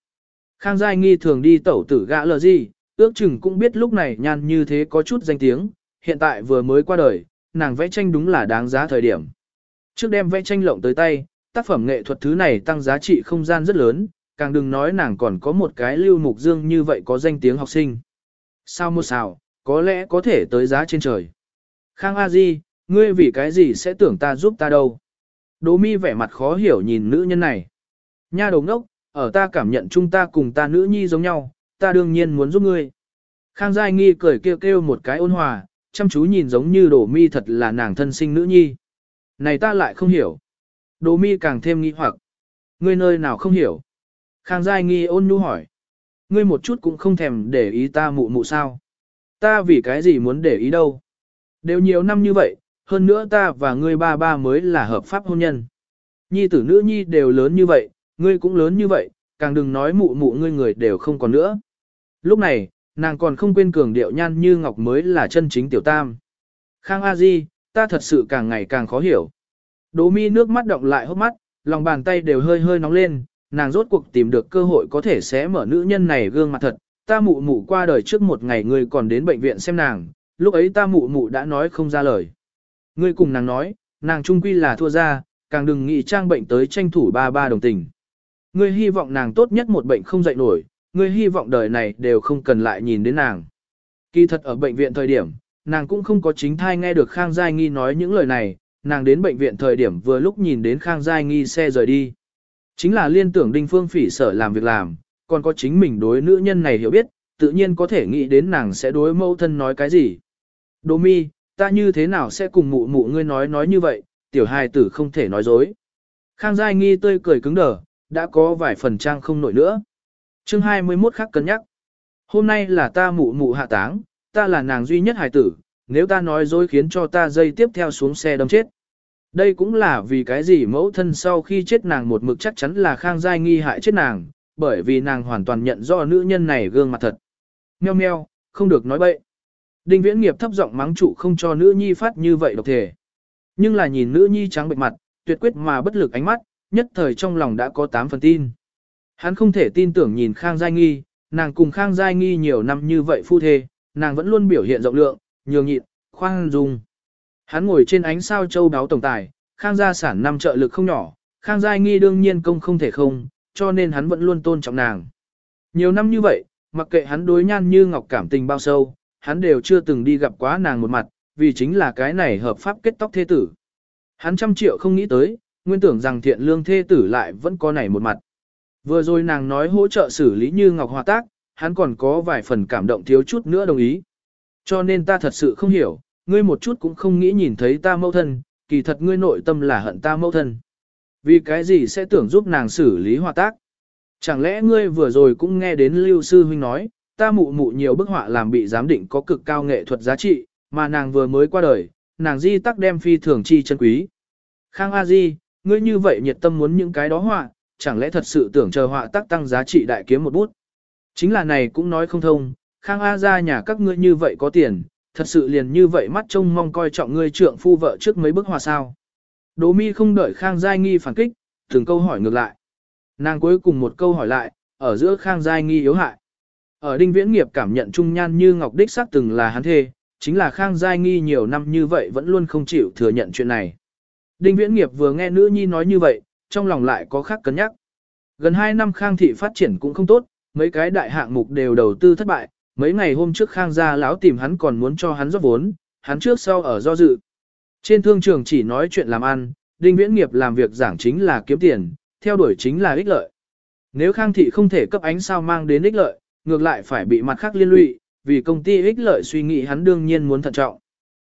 Khang Giai Nghi thường đi tẩu tử gã lờ gì, ước chừng cũng biết lúc này nhan như thế có chút danh tiếng, hiện tại vừa mới qua đời, nàng vẽ tranh đúng là đáng giá thời điểm. Trước đem vẽ tranh lộng tới tay, tác phẩm nghệ thuật thứ này tăng giá trị không gian rất lớn, càng đừng nói nàng còn có một cái lưu mục dương như vậy có danh tiếng học sinh. Sao một sao, có lẽ có thể tới giá trên trời. Khang A Di, ngươi vì cái gì sẽ tưởng ta giúp ta đâu? Đỗ mi vẻ mặt khó hiểu nhìn nữ nhân này. Nha đồng đốc, ở ta cảm nhận chúng ta cùng ta nữ nhi giống nhau, ta đương nhiên muốn giúp ngươi. Khang Giai Nghi cười kêu kêu một cái ôn hòa, chăm chú nhìn giống như đổ mi thật là nàng thân sinh nữ nhi. Này ta lại không hiểu. Đỗ mi càng thêm nghi hoặc. Ngươi nơi nào không hiểu? Khang Giai Nghi ôn nhu hỏi. Ngươi một chút cũng không thèm để ý ta mụ mụ sao? Ta vì cái gì muốn để ý đâu? Đều nhiều năm như vậy, hơn nữa ta và ngươi ba ba mới là hợp pháp hôn nhân. Nhi tử nữ nhi đều lớn như vậy, ngươi cũng lớn như vậy, càng đừng nói mụ mụ ngươi người đều không còn nữa. Lúc này, nàng còn không quên cường điệu nhan như ngọc mới là chân chính tiểu tam. Khang A Di, ta thật sự càng ngày càng khó hiểu. Đỗ mi nước mắt động lại hốc mắt, lòng bàn tay đều hơi hơi nóng lên, nàng rốt cuộc tìm được cơ hội có thể xé mở nữ nhân này gương mặt thật. Ta mụ mụ qua đời trước một ngày ngươi còn đến bệnh viện xem nàng, lúc ấy ta mụ mụ đã nói không ra lời. Ngươi cùng nàng nói, nàng trung quy là thua ra, càng đừng nghĩ trang bệnh tới tranh thủ ba ba đồng tình. Ngươi hy vọng nàng tốt nhất một bệnh không dậy nổi, ngươi hy vọng đời này đều không cần lại nhìn đến nàng. Kỳ thật ở bệnh viện thời điểm, nàng cũng không có chính thai nghe được Khang Giai Nghi nói những lời này, nàng đến bệnh viện thời điểm vừa lúc nhìn đến Khang Giai Nghi xe rời đi. Chính là liên tưởng Đinh Phương Phỉ sở làm việc làm, còn có chính mình đối nữ nhân này hiểu biết, tự nhiên có thể nghĩ đến nàng sẽ đối mẫu thân nói cái gì. Đỗ mi, ta như thế nào sẽ cùng mụ mụ ngươi nói nói như vậy, tiểu hài tử không thể nói dối. Khang Giai Nghi tươi cười cứng đờ, đã có vài phần trang không nổi nữa. chương 21 khác cân nhắc. Hôm nay là ta mụ mụ hạ táng, ta là nàng duy nhất hài tử, nếu ta nói dối khiến cho ta dây tiếp theo xuống xe đâm chết. Đây cũng là vì cái gì mẫu thân sau khi chết nàng một mực chắc chắn là Khang Giai nghi hại chết nàng, bởi vì nàng hoàn toàn nhận rõ nữ nhân này gương mặt thật. Meo meo, không được nói bậy. Đinh viễn nghiệp thấp giọng mắng trụ không cho nữ nhi phát như vậy độc thể. Nhưng là nhìn nữ nhi trắng bệnh mặt, tuyệt quyết mà bất lực ánh mắt, nhất thời trong lòng đã có 8 phần tin. Hắn không thể tin tưởng nhìn Khang Giai Nghi, nàng cùng Khang Giai Nghi nhiều năm như vậy phu thê, nàng vẫn luôn biểu hiện rộng lượng, nhường nhịn, khoan dung. Hắn ngồi trên ánh sao châu đáo tổng tài, Khang gia sản năm trợ lực không nhỏ, Khang Giai Nghi đương nhiên công không thể không, cho nên hắn vẫn luôn tôn trọng nàng. Nhiều năm như vậy, mặc kệ hắn đối nhan như ngọc cảm tình bao sâu, hắn đều chưa từng đi gặp quá nàng một mặt, vì chính là cái này hợp pháp kết tóc thế tử. Hắn trăm triệu không nghĩ tới, nguyên tưởng rằng thiện lương thê tử lại vẫn có này một mặt. Vừa rồi nàng nói hỗ trợ xử lý như ngọc hòa tác, hắn còn có vài phần cảm động thiếu chút nữa đồng ý. Cho nên ta thật sự không hiểu, ngươi một chút cũng không nghĩ nhìn thấy ta mâu thân, kỳ thật ngươi nội tâm là hận ta mâu thân. Vì cái gì sẽ tưởng giúp nàng xử lý hòa tác? Chẳng lẽ ngươi vừa rồi cũng nghe đến Lưu Sư Huynh nói, ta mụ mụ nhiều bức họa làm bị giám định có cực cao nghệ thuật giá trị, mà nàng vừa mới qua đời, nàng di tắc đem phi thường chi chân quý. Khang A Di, ngươi như vậy nhiệt tâm muốn những cái đó họa, chẳng lẽ thật sự tưởng chờ họa tác tăng giá trị đại kiếm một bút. Chính là này cũng nói không thông, Khang A ra nhà các ngươi như vậy có tiền, thật sự liền như vậy mắt trông mong coi trọng ngươi trượng phu vợ trước mấy bức họa sao. Đỗ mi không đợi Khang Giai Nghi phản kích, từng câu hỏi ngược lại. Nàng cuối cùng một câu hỏi lại, ở giữa Khang Giai Nghi yếu hại. Ở đinh viễn nghiệp cảm nhận trung nhan như ngọc đích xác từng là hắn thê, chính là Khang Giai Nghi nhiều năm như vậy vẫn luôn không chịu thừa nhận chuyện này. Đinh viễn nghiệp vừa nghe nữ nhi nói như vậy, trong lòng lại có khác cân nhắc. Gần 2 năm Khang thị phát triển cũng không tốt, mấy cái đại hạng mục đều đầu tư thất bại, mấy ngày hôm trước Khang gia lão tìm hắn còn muốn cho hắn rót vốn, hắn trước sau ở do dự. Trên thương trường chỉ nói chuyện làm ăn, đinh viễn nghiệp làm việc giảng chính là kiếm tiền, theo đuổi chính là ích lợi. Nếu Khang thị không thể cấp ánh sao mang đến ích lợi, ngược lại phải bị mặt khác liên lụy, vì công ty ích lợi suy nghĩ hắn đương nhiên muốn thận trọng.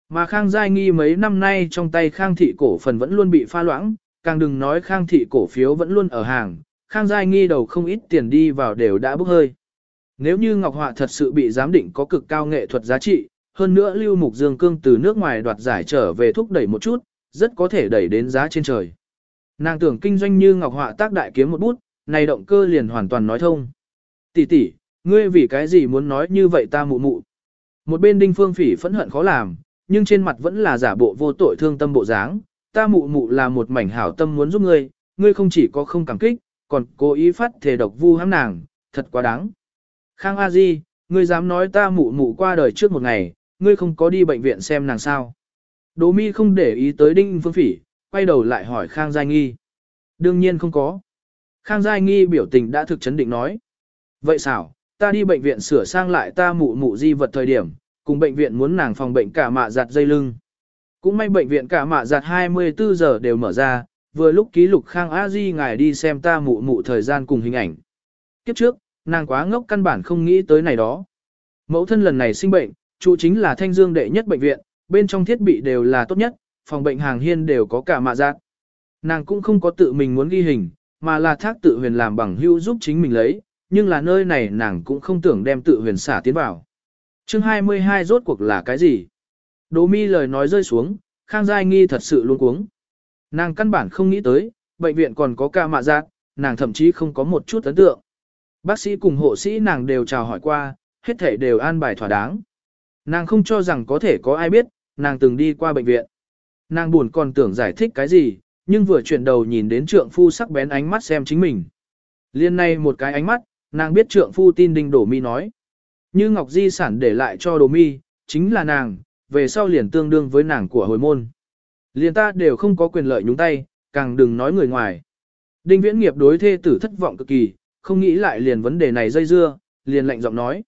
Mà Khang Giai Nghi mấy năm nay trong tay Khang thị cổ phần vẫn luôn bị pha loãng, càng đừng nói Khang thị cổ phiếu vẫn luôn ở hàng, Khang Giai Nghi đầu không ít tiền đi vào đều đã bốc hơi. Nếu như Ngọc Họa thật sự bị giám định có cực cao nghệ thuật giá trị, hơn nữa Lưu Mục Dương Cương từ nước ngoài đoạt giải trở về thúc đẩy một chút, rất có thể đẩy đến giá trên trời. Nàng tưởng kinh doanh như ngọc họa tác đại kiếm một bút, này động cơ liền hoàn toàn nói thông. Tỷ tỷ, ngươi vì cái gì muốn nói như vậy ta mụ mụ. Một bên đinh phương phỉ phẫn hận khó làm, nhưng trên mặt vẫn là giả bộ vô tội thương tâm bộ dáng. Ta mụ mụ là một mảnh hảo tâm muốn giúp ngươi, ngươi không chỉ có không cảm kích, còn cố ý phát thể độc vu hãm nàng, thật quá đáng. Khang A Di, ngươi dám nói ta mụ mụ qua đời trước một ngày, ngươi không có đi bệnh viện xem nàng sao. Đỗ mi không để ý tới đinh phương phỉ, quay đầu lại hỏi Khang Giai Nghi. Đương nhiên không có. Khang Giai Nghi biểu tình đã thực chấn định nói. Vậy sao, ta đi bệnh viện sửa sang lại ta mụ mụ di vật thời điểm, cùng bệnh viện muốn nàng phòng bệnh cả mạ giặt dây lưng. Cũng may bệnh viện cả mạ giặt 24 giờ đều mở ra, vừa lúc ký lục Khang A Di ngài đi xem ta mụ mụ thời gian cùng hình ảnh. Kiếp trước, nàng quá ngốc căn bản không nghĩ tới này đó. Mẫu thân lần này sinh bệnh, trụ chính là thanh dương đệ nhất bệnh viện, bên trong thiết bị đều là tốt nhất, phòng bệnh hàng hiên đều có cả mạ giặt. Nàng cũng không có tự mình muốn ghi hình, mà là thác tự huyền làm bằng hưu giúp chính mình lấy, nhưng là nơi này nàng cũng không tưởng đem tự huyền xả tiến vào. chương 22 rốt cuộc là cái gì? Đỗ mi lời nói rơi xuống, Khang Giai Nghi thật sự luôn cuống. Nàng căn bản không nghĩ tới, bệnh viện còn có ca mạ giác, nàng thậm chí không có một chút ấn tượng. Bác sĩ cùng hộ sĩ nàng đều chào hỏi qua, hết thể đều an bài thỏa đáng. Nàng không cho rằng có thể có ai biết, nàng từng đi qua bệnh viện. Nàng buồn còn tưởng giải thích cái gì, nhưng vừa chuyển đầu nhìn đến trượng phu sắc bén ánh mắt xem chính mình. Liên này một cái ánh mắt, nàng biết trượng phu tin đinh đổ mi nói. Như Ngọc Di sản để lại cho đồ mi, chính là nàng, về sau liền tương đương với nàng của hồi môn. Liền ta đều không có quyền lợi nhúng tay, càng đừng nói người ngoài. Đinh viễn nghiệp đối thê tử thất vọng cực kỳ, không nghĩ lại liền vấn đề này dây dưa, liền lạnh giọng nói.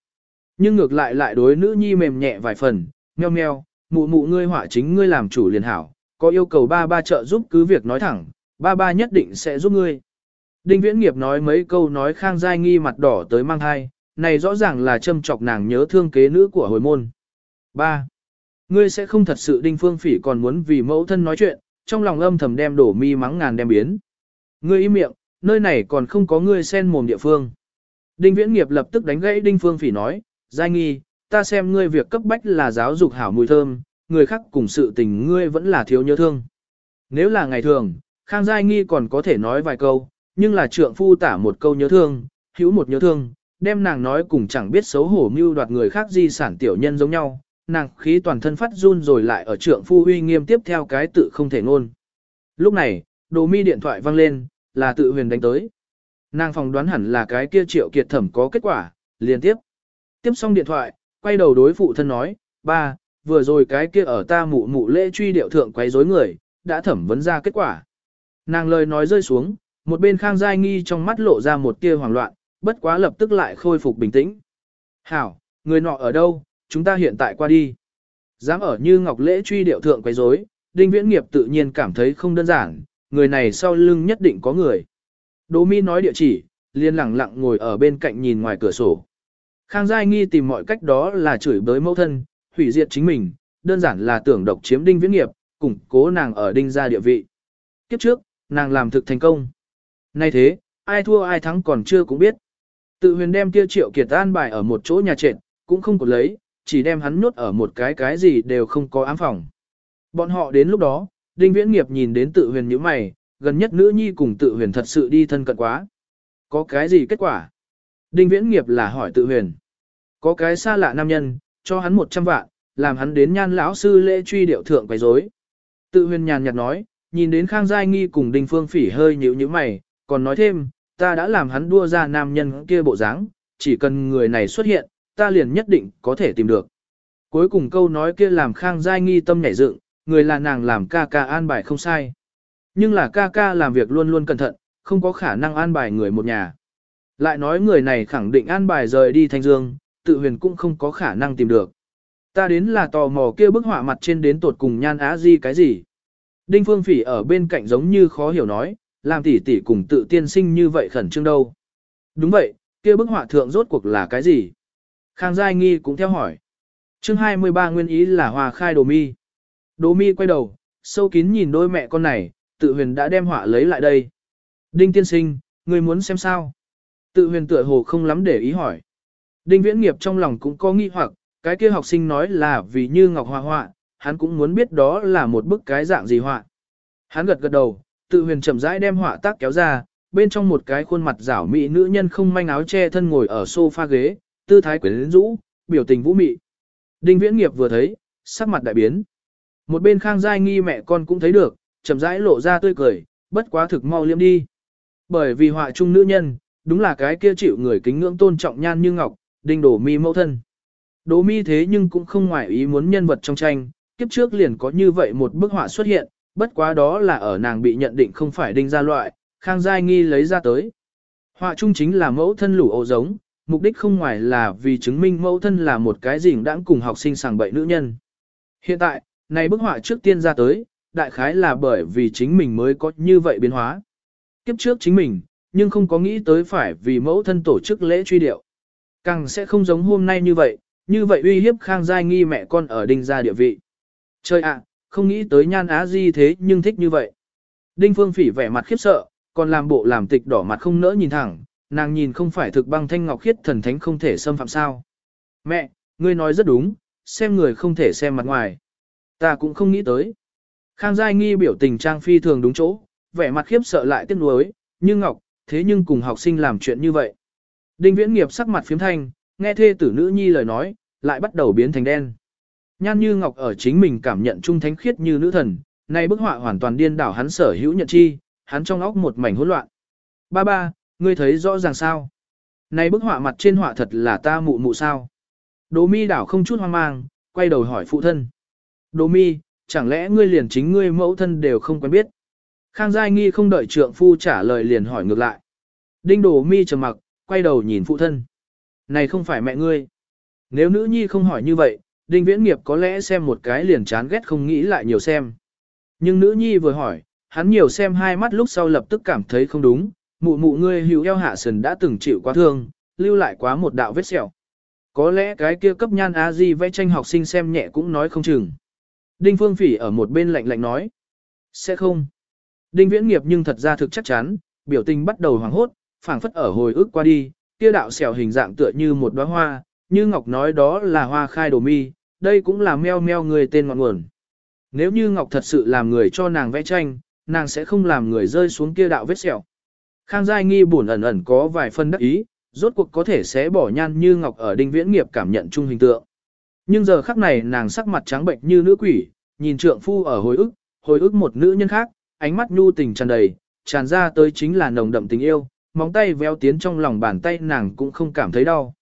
Nhưng ngược lại lại đối nữ nhi mềm nhẹ vài phần, meo meo, mụ mụ ngươi họa chính ngươi làm chủ liền hảo, có yêu cầu ba ba trợ giúp cứ việc nói thẳng, ba ba nhất định sẽ giúp ngươi. Đinh viễn nghiệp nói mấy câu nói khang giai nghi mặt đỏ tới mang hai, này rõ ràng là châm chọc nàng nhớ thương kế nữ của hồi môn. 3. Ngươi sẽ không thật sự đinh phương phỉ còn muốn vì mẫu thân nói chuyện, trong lòng âm thầm đem đổ mi mắng ngàn đem biến. Ngươi im miệng, nơi này còn không có ngươi sen mồm địa phương. Đinh viễn nghiệp lập tức đánh gãy đinh phương phỉ nói, giai nghi, ta xem ngươi việc cấp bách là giáo dục hảo mùi thơm, người khác cùng sự tình ngươi vẫn là thiếu nhớ thương. Nếu là ngày thường, Khang Giai Nghi còn có thể nói vài câu, nhưng là trượng phu tả một câu nhớ thương, hữu một nhớ thương, đem nàng nói cùng chẳng biết xấu hổ mưu đoạt người khác di sản tiểu nhân giống nhau, nàng khí toàn thân phát run rồi lại ở trượng phu uy nghiêm tiếp theo cái tự không thể ngôn. Lúc này, đồ mi điện thoại vang lên, là tự huyền đánh tới. Nàng phòng đoán hẳn là cái kia triệu kiệt thẩm có kết quả, liên tiếp. Tiếp xong điện thoại, quay đầu đối phụ thân nói, ba, vừa rồi cái kia ở ta mụ mụ lễ truy điệu thượng quấy rối người, đã thẩm vấn ra kết quả. Nàng lời nói rơi xuống, một bên khang giai nghi trong mắt lộ ra một tia hoảng loạn, bất quá lập tức lại khôi phục bình tĩnh. Hảo, người nọ ở đâu, chúng ta hiện tại qua đi. Dám ở như ngọc lễ truy điệu thượng quấy rối, đinh viễn nghiệp tự nhiên cảm thấy không đơn giản, người này sau lưng nhất định có người. Đỗ mi nói địa chỉ, liên lặng lặng ngồi ở bên cạnh nhìn ngoài cửa sổ. Khang Giai Nghi tìm mọi cách đó là chửi bới mẫu thân, hủy diệt chính mình, đơn giản là tưởng độc chiếm đinh viễn nghiệp, củng cố nàng ở đinh gia địa vị. Kiếp trước, nàng làm thực thành công. Nay thế, ai thua ai thắng còn chưa cũng biết. Tự huyền đem kia triệu kiệt an bài ở một chỗ nhà trệt, cũng không có lấy, chỉ đem hắn nhốt ở một cái cái gì đều không có ám phòng. Bọn họ đến lúc đó, đinh viễn nghiệp nhìn đến tự huyền như mày, gần nhất nữ nhi cùng tự huyền thật sự đi thân cận quá. Có cái gì kết quả? Đinh viễn nghiệp là hỏi tự huyền. Có cái xa lạ nam nhân, cho hắn 100 vạn, làm hắn đến nhan lão sư lễ truy điệu thượng quấy rối. Tự huyền nhàn nhạt nói, nhìn đến Khang Giai Nghi cùng Đinh Phương Phỉ hơi nhíu nhíu mày, còn nói thêm, ta đã làm hắn đua ra nam nhân kia bộ dáng, chỉ cần người này xuất hiện, ta liền nhất định có thể tìm được. Cuối cùng câu nói kia làm Khang Giai Nghi tâm nhảy dựng, người là nàng làm ca ca an bài không sai. Nhưng là ca ca làm việc luôn luôn cẩn thận, không có khả năng an bài người một nhà. Lại nói người này khẳng định an bài rời đi Thanh Dương, tự huyền cũng không có khả năng tìm được. Ta đến là tò mò kia bức họa mặt trên đến tột cùng nhan á di cái gì. Đinh Phương Phỉ ở bên cạnh giống như khó hiểu nói, làm tỷ tỷ cùng tự tiên sinh như vậy khẩn trương đâu. Đúng vậy, kia bức họa thượng rốt cuộc là cái gì? Khang Giai Nghi cũng theo hỏi. chương 23 nguyên ý là hòa khai đồ mi. Đồ mi quay đầu, sâu kín nhìn đôi mẹ con này, tự huyền đã đem họa lấy lại đây. Đinh tiên sinh, người muốn xem sao? Tự huyền tựa hồ không lắm để ý hỏi. Đinh viễn nghiệp trong lòng cũng có nghi hoặc, cái kia học sinh nói là vì như ngọc hòa họa, hắn cũng muốn biết đó là một bức cái dạng gì họa. Hắn gật gật đầu, tự huyền chậm rãi đem họa tác kéo ra, bên trong một cái khuôn mặt rảo mị nữ nhân không manh áo che thân ngồi ở sofa ghế, tư thái quyến rũ, biểu tình vũ mị. Đinh Viễn Nghiệp vừa thấy, sắc mặt đại biến. Một bên Khang Giai Nghi mẹ con cũng thấy được, chậm rãi lộ ra tươi cười, bất quá thực mau liêm đi. Bởi vì họa trung nữ nhân, đúng là cái kia chịu người kính ngưỡng tôn trọng nhan như ngọc, Đinh Đổ Mi mẫu thân. Đố Mi thế nhưng cũng không ngoại ý muốn nhân vật trong tranh, kiếp trước liền có như vậy một bức họa xuất hiện, bất quá đó là ở nàng bị nhận định không phải đinh gia loại, Khang Giai Nghi lấy ra tới. Họa trung chính là mẫu thân lũ ổ giống, mục đích không ngoài là vì chứng minh mẫu thân là một cái gì đã cùng học sinh sàng bậy nữ nhân. Hiện tại, này bức họa trước tiên ra tới, đại khái là bởi vì chính mình mới có như vậy biến hóa. Kiếp trước chính mình, nhưng không có nghĩ tới phải vì mẫu thân tổ chức lễ truy điệu. Càng sẽ không giống hôm nay như vậy, như vậy uy hiếp Khang Giai Nghi mẹ con ở đinh gia địa vị. trời ạ, không nghĩ tới nhan á di thế nhưng thích như vậy. Đinh Phương Phỉ vẻ mặt khiếp sợ, còn làm bộ làm tịch đỏ mặt không nỡ nhìn thẳng, nàng nhìn không phải thực băng thanh ngọc khiết thần thánh không thể xâm phạm sao. Mẹ, ngươi nói rất đúng, xem người không thể xem mặt ngoài. Ta cũng không nghĩ tới. Khang Giai Nghi biểu tình trang phi thường đúng chỗ, vẻ mặt khiếp sợ lại tiếc nuối, Nhưng ngọc, thế nhưng cùng học sinh làm chuyện như vậy. Đinh Viễn Nghiệp sắc mặt phiếm thanh, nghe thê tử nữ nhi lời nói, lại bắt đầu biến thành đen. Nhan như ngọc ở chính mình cảm nhận trung thánh khiết như nữ thần, nay bức họa hoàn toàn điên đảo hắn sở hữu nhận chi, hắn trong óc một mảnh hỗn loạn. Ba ba, ngươi thấy rõ ràng sao? Này bức họa mặt trên họa thật là ta mụ mụ sao? Đỗ mi đảo không chút hoang mang, quay đầu hỏi phụ thân. Đỗ mi, chẳng lẽ ngươi liền chính ngươi mẫu thân đều không quen biết? Khang Giai Nghi không đợi trượng phu trả lời liền hỏi ngược lại. Đinh Đỗ mi trầm mặc, quay đầu nhìn phụ thân. Này không phải mẹ ngươi. Nếu nữ nhi không hỏi như vậy, Đinh Viễn Nghiệp có lẽ xem một cái liền chán ghét không nghĩ lại nhiều xem. Nhưng nữ nhi vừa hỏi, hắn nhiều xem hai mắt lúc sau lập tức cảm thấy không đúng, mụ mụ ngươi hữu eo hạ sần đã từng chịu quá thương, lưu lại quá một đạo vết sẹo. Có lẽ cái kia cấp nhan a di vẽ tranh học sinh xem nhẹ cũng nói không chừng. Đinh Phương Phỉ ở một bên lạnh lạnh nói. Sẽ không. Đinh Viễn Nghiệp nhưng thật ra thực chắc chắn, biểu tình bắt đầu hoảng hốt, phảng phất ở hồi ức qua đi, kia đạo sẹo hình dạng tựa như một đóa hoa, như Ngọc nói đó là hoa khai đồ mi, đây cũng là meo meo người tên ngọn nguồn. Nếu như Ngọc thật sự làm người cho nàng vẽ tranh, nàng sẽ không làm người rơi xuống kia đạo vết sẹo. Khang Giai Nghi buồn ẩn ẩn có vài phân đắc ý, rốt cuộc có thể sẽ bỏ nhan như Ngọc ở đinh viễn nghiệp cảm nhận chung hình tượng. Nhưng giờ khắc này nàng sắc mặt trắng bệnh như nữ quỷ, nhìn trượng phu ở hồi ức, hồi ức một nữ nhân khác, ánh mắt nhu tình tràn đầy, tràn ra tới chính là nồng đậm tình yêu, móng tay véo tiến trong lòng bàn tay nàng cũng không cảm thấy đau.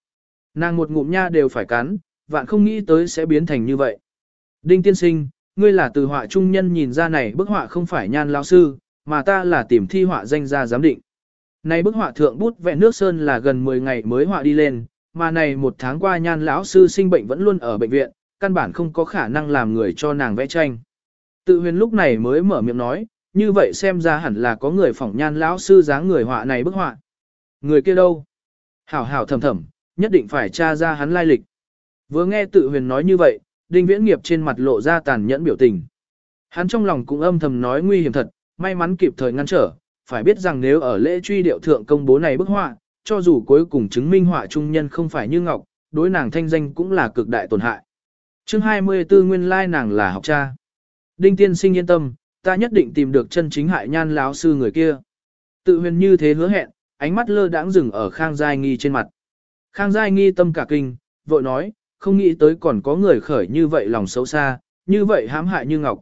Nàng một ngụm nha đều phải cắn, vạn không nghĩ tới sẽ biến thành như vậy. Đinh tiên sinh, ngươi là từ họa trung nhân nhìn ra này bức họa không phải nhan lao sư, mà ta là tìm thi họa danh gia giám định. Này bức họa thượng bút vẽ nước sơn là gần 10 ngày mới họa đi lên, mà này một tháng qua nhan lão sư sinh bệnh vẫn luôn ở bệnh viện, căn bản không có khả năng làm người cho nàng vẽ tranh. Tự huyền lúc này mới mở miệng nói, như vậy xem ra hẳn là có người phỏng nhan lão sư dáng người họa này bức họa. Người kia đâu? Hảo hảo thầm thầm, nhất định phải tra ra hắn lai lịch. Vừa nghe tự huyền nói như vậy, đinh viễn nghiệp trên mặt lộ ra tàn nhẫn biểu tình. Hắn trong lòng cũng âm thầm nói nguy hiểm thật, may mắn kịp thời ngăn trở, phải biết rằng nếu ở lễ truy điệu thượng công bố này bức họa, cho dù cuối cùng chứng minh họa trung nhân không phải như ngọc, đối nàng thanh danh cũng là cực đại tổn hại. chương 24 nguyên lai nàng là học cha. Đinh tiên sinh yên tâm, ta nhất định tìm được chân chính hại nhan láo sư người kia. Tự huyền như thế hứa hẹn, ánh mắt lơ đãng dừng ở Khang Giai Nghi trên mặt. Khang Giai Nghi tâm cả kinh, vội nói, không nghĩ tới còn có người khởi như vậy lòng xấu xa, như vậy hãm hại như ngọc.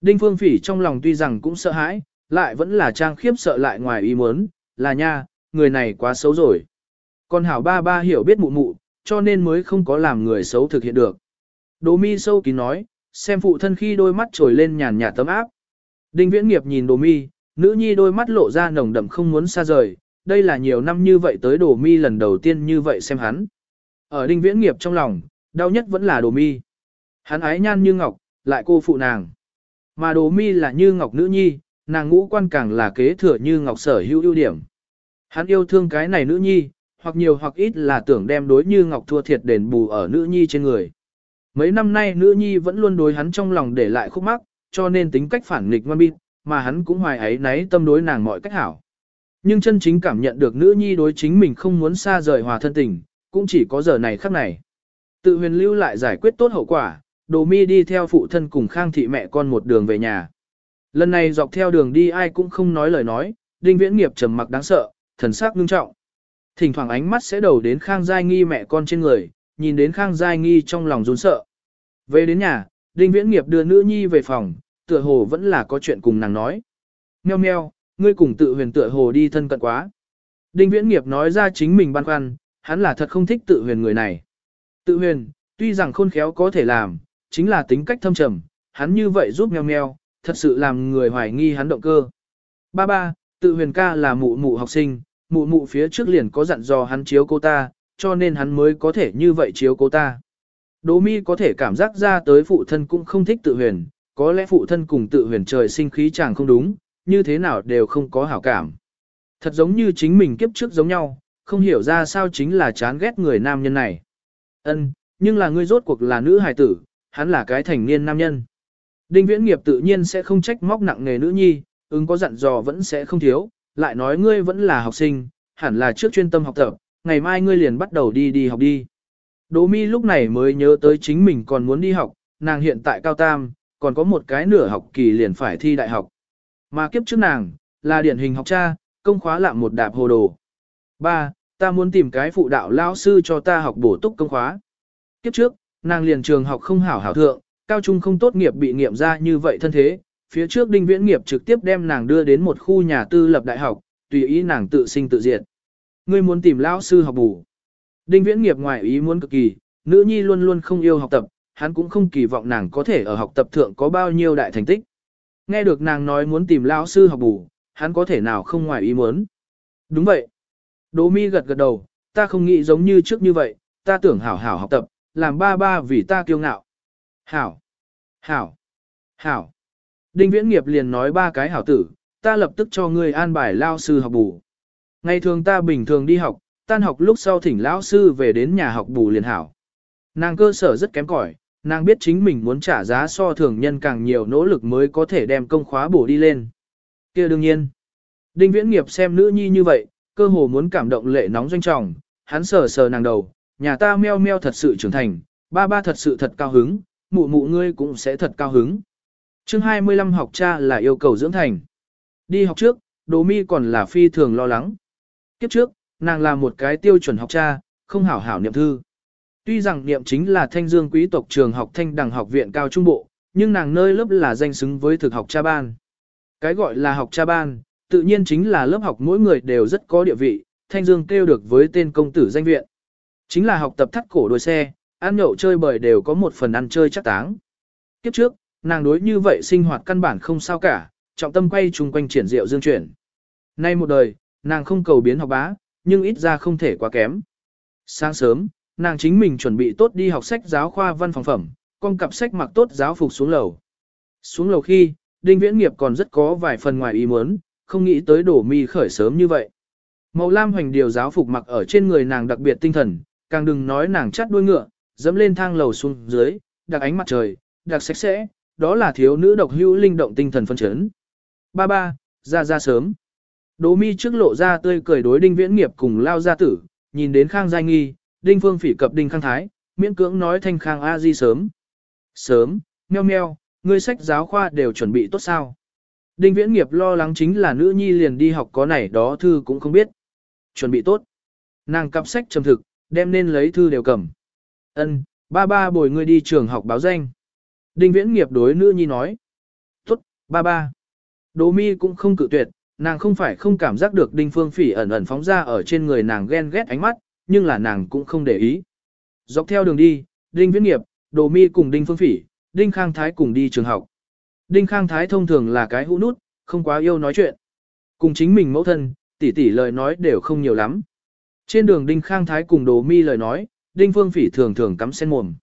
Đinh Phương Phỉ trong lòng tuy rằng cũng sợ hãi, lại vẫn là trang khiếp sợ lại ngoài ý muốn, là nha, người này quá xấu rồi. Còn hảo ba ba hiểu biết mụ mụ, cho nên mới không có làm người xấu thực hiện được. Đỗ mi sâu kín nói, xem phụ thân khi đôi mắt trồi lên nhàn nhạt tấm áp. Đinh viễn nghiệp nhìn đồ mi, nữ nhi đôi mắt lộ ra nồng đậm không muốn xa rời, đây là nhiều năm như vậy tới đồ mi lần đầu tiên như vậy xem hắn. Ở đinh viễn nghiệp trong lòng, đau nhất vẫn là đồ mi. Hắn ái nhan như ngọc, lại cô phụ nàng. Mà đồ mi là như ngọc nữ nhi, nàng ngũ quan càng là kế thừa như ngọc sở hữu ưu điểm. Hắn yêu thương cái này nữ nhi, hoặc nhiều hoặc ít là tưởng đem đối như ngọc thua thiệt đền bù ở nữ nhi trên người. Mấy năm nay nữ nhi vẫn luôn đối hắn trong lòng để lại khúc mắc, cho nên tính cách phản nghịch ngoan bịt, mà hắn cũng hoài ấy náy tâm đối nàng mọi cách hảo. Nhưng chân chính cảm nhận được nữ nhi đối chính mình không muốn xa rời hòa thân tình, cũng chỉ có giờ này khắc này. Tự huyền lưu lại giải quyết tốt hậu quả, đồ mi đi theo phụ thân cùng khang thị mẹ con một đường về nhà. Lần này dọc theo đường đi ai cũng không nói lời nói, đinh viễn nghiệp trầm mặc đáng sợ, thần sắc ngưng trọng. Thỉnh thoảng ánh mắt sẽ đầu đến Khang Giai Nghi mẹ con trên người, nhìn đến Khang Giai Nghi trong lòng run sợ. Về đến nhà, đinh viễn nghiệp đưa nữ nhi về phòng, tựa hồ vẫn là có chuyện cùng nàng nói. Mèo mèo, ngươi cùng tự huyền tựa hồ đi thân cận quá. Đinh viễn nghiệp nói ra chính mình băn khoăn, hắn là thật không thích tự huyền người này. Tự huyền, tuy rằng khôn khéo có thể làm, chính là tính cách thâm trầm, hắn như vậy giúp meo meo, thật sự làm người hoài nghi hắn động cơ. Ba ba, tự huyền ca là mụ mụ học sinh, mụ mụ phía trước liền có dặn dò hắn chiếu cô ta, cho nên hắn mới có thể như vậy chiếu cô ta. Đỗ mi có thể cảm giác ra tới phụ thân cũng không thích tự huyền, có lẽ phụ thân cùng tự huyền trời sinh khí chàng không đúng, như thế nào đều không có hảo cảm. Thật giống như chính mình kiếp trước giống nhau, không hiểu ra sao chính là chán ghét người nam nhân này. Ân, nhưng là ngươi rốt cuộc là nữ hài tử, hắn là cái thành niên nam nhân. Đinh viễn nghiệp tự nhiên sẽ không trách móc nặng nghề nữ nhi, ứng có dặn dò vẫn sẽ không thiếu, lại nói ngươi vẫn là học sinh, hẳn là trước chuyên tâm học tập, ngày mai ngươi liền bắt đầu đi đi học đi. Đỗ mi lúc này mới nhớ tới chính mình còn muốn đi học, nàng hiện tại cao tam, còn có một cái nửa học kỳ liền phải thi đại học. Mà kiếp trước nàng, là điển hình học cha, công khóa lạm một đạp hồ đồ. Ba, Ta muốn tìm cái phụ đạo lao sư cho ta học bổ túc công khóa. Kiếp trước, nàng liền trường học không hảo hảo thượng, cao trung không tốt nghiệp bị nghiệm ra như vậy thân thế, phía trước đinh viễn nghiệp trực tiếp đem nàng đưa đến một khu nhà tư lập đại học, tùy ý nàng tự sinh tự diệt. Ngươi muốn tìm lão sư học bù. Đinh viễn nghiệp ngoài ý muốn cực kỳ, nữ nhi luôn luôn không yêu học tập, hắn cũng không kỳ vọng nàng có thể ở học tập thượng có bao nhiêu đại thành tích. Nghe được nàng nói muốn tìm lão sư học bù, hắn có thể nào không ngoài ý muốn. Đúng vậy. Đỗ mi gật gật đầu, ta không nghĩ giống như trước như vậy, ta tưởng hảo hảo học tập, làm ba ba vì ta kiêu ngạo. Hảo, hảo, hảo. Đinh viễn nghiệp liền nói ba cái hảo tử, ta lập tức cho ngươi an bài lao sư học bù. Ngày thường ta bình thường đi học, tan học lúc sau thỉnh lão sư về đến nhà học bù liền hảo. Nàng cơ sở rất kém cỏi, nàng biết chính mình muốn trả giá so thường nhân càng nhiều nỗ lực mới có thể đem công khóa bổ đi lên. kia đương nhiên. Đinh viễn nghiệp xem nữ nhi như vậy, cơ hồ muốn cảm động lệ nóng doanh trọng, hắn sờ sờ nàng đầu, nhà ta meo meo thật sự trưởng thành, ba ba thật sự thật cao hứng, mụ mụ ngươi cũng sẽ thật cao hứng. chương 25 học cha là yêu cầu dưỡng thành. Đi học trước, Đỗ Mi còn là phi thường lo lắng. Kiếp trước, nàng là một cái tiêu chuẩn học cha, không hảo hảo niệm thư. Tuy rằng niệm chính là thanh dương quý tộc trường học thanh Đằng học viện cao trung bộ, nhưng nàng nơi lớp là danh xứng với thực học cha ban. Cái gọi là học cha ban, tự nhiên chính là lớp học mỗi người đều rất có địa vị, Thanh Dương kêu được với tên công tử danh viện. Chính là học tập thắt cổ đôi xe, ăn nhậu chơi bời đều có một phần ăn chơi chắc táng. Kiếp trước, nàng đối như vậy sinh hoạt căn bản không sao cả, trọng tâm quay chung quanh triển diệu dương chuyển. Nay một đời, nàng không cầu biến học bá, nhưng ít ra không thể quá kém. Sáng sớm, nàng chính mình chuẩn bị tốt đi học sách giáo khoa văn phòng phẩm, con cặp sách mặc tốt giáo phục xuống lầu. Xuống lầu khi, Đinh Viễn Nghiệp còn rất có vài phần ngoài ý muốn, không nghĩ tới đổ mi khởi sớm như vậy. Màu lam hoành điều giáo phục mặc ở trên người nàng đặc biệt tinh thần, càng đừng nói nàng chắt đuôi ngựa, dẫm lên thang lầu xuống dưới, đặc ánh mặt trời, đặc sạch sẽ, đó là thiếu nữ độc hữu linh động tinh thần phân chấn. Ba ba, ra ra sớm. Đỗ mi trước lộ ra tươi cười đối đinh viễn nghiệp cùng lao gia tử, nhìn đến khang giai nghi, đinh phương phỉ cập đinh khang thái, miễn cưỡng nói thanh khang a di sớm. Sớm, meo meo, ngươi sách giáo khoa đều chuẩn bị tốt sao. Đinh Viễn Nghiệp lo lắng chính là nữ nhi liền đi học có này đó thư cũng không biết. Chuẩn bị tốt. Nàng cặp sách trầm thực, đem nên lấy thư đều cầm. Ân, ba ba bồi ngươi đi trường học báo danh. Đinh Viễn Nghiệp đối nữ nhi nói. Tốt, ba ba. Đỗ mi cũng không cự tuyệt, nàng không phải không cảm giác được Đinh Phương Phỉ ẩn ẩn phóng ra ở trên người nàng ghen ghét ánh mắt, nhưng là nàng cũng không để ý. Dọc theo đường đi, Đinh Viễn Nghiệp, Đỗ mi cùng Đinh Phương Phỉ, Đinh Khang Thái cùng đi trường học. Đinh Khang Thái thông thường là cái hũ nút, không quá yêu nói chuyện. Cùng chính mình mẫu thân, tỷ tỷ lời nói đều không nhiều lắm. Trên đường Đinh Khang Thái cùng Đồ Mi lời nói, Đinh Phương Phỉ thường thường cắm sen mồm.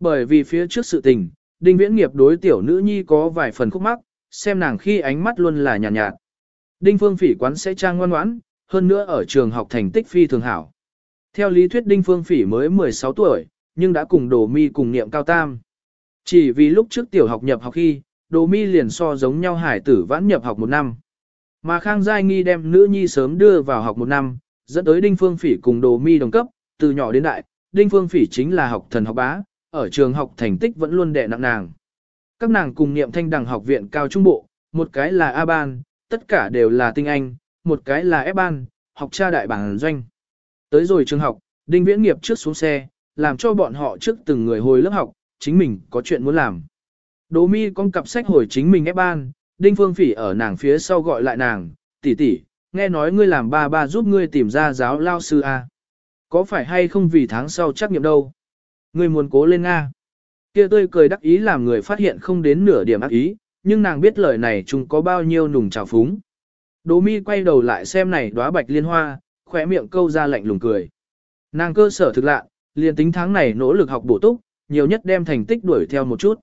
Bởi vì phía trước sự tình, Đinh Viễn Nghiệp đối tiểu nữ nhi có vài phần khúc mắc, xem nàng khi ánh mắt luôn là nhàn nhạt, nhạt. Đinh Phương Phỉ quán sẽ trang ngoan ngoãn, hơn nữa ở trường học thành tích phi thường hảo. Theo lý thuyết Đinh Phương Phỉ mới 16 tuổi, nhưng đã cùng Đồ Mi cùng niệm cao tam. Chỉ vì lúc trước tiểu học nhập học khi, đồ mi liền so giống nhau hải tử vãn nhập học một năm. Mà Khang Giai Nghi đem nữ nhi sớm đưa vào học một năm, dẫn tới Đinh Phương Phỉ cùng đồ mi đồng cấp, từ nhỏ đến đại, Đinh Phương Phỉ chính là học thần học bá, ở trường học thành tích vẫn luôn đè nặng nàng. Các nàng cùng niệm thanh đẳng học viện cao trung bộ, một cái là A ban, tất cả đều là tinh anh, một cái là F ban, học tra đại bảng doanh. Tới rồi trường học, Đinh Viễn nghiệp trước xuống xe, làm cho bọn họ trước từng người hồi lớp học, chính mình có chuyện muốn làm. Đỗ mi con cặp sách hồi chính mình ép ban, Đinh Phương Phỉ ở nàng phía sau gọi lại nàng, tỷ tỷ, nghe nói ngươi làm ba ba giúp ngươi tìm ra giáo lao sư A. Có phải hay không vì tháng sau trắc nghiệm đâu? Ngươi muốn cố lên Nga. Kia tươi cười đắc ý làm người phát hiện không đến nửa điểm ác ý, nhưng nàng biết lời này chúng có bao nhiêu nùng trào phúng. Đỗ mi quay đầu lại xem này đóa bạch liên hoa, khỏe miệng câu ra lạnh lùng cười. Nàng cơ sở thực lạ, liền tính tháng này nỗ lực học bổ túc, nhiều nhất đem thành tích đuổi theo một chút.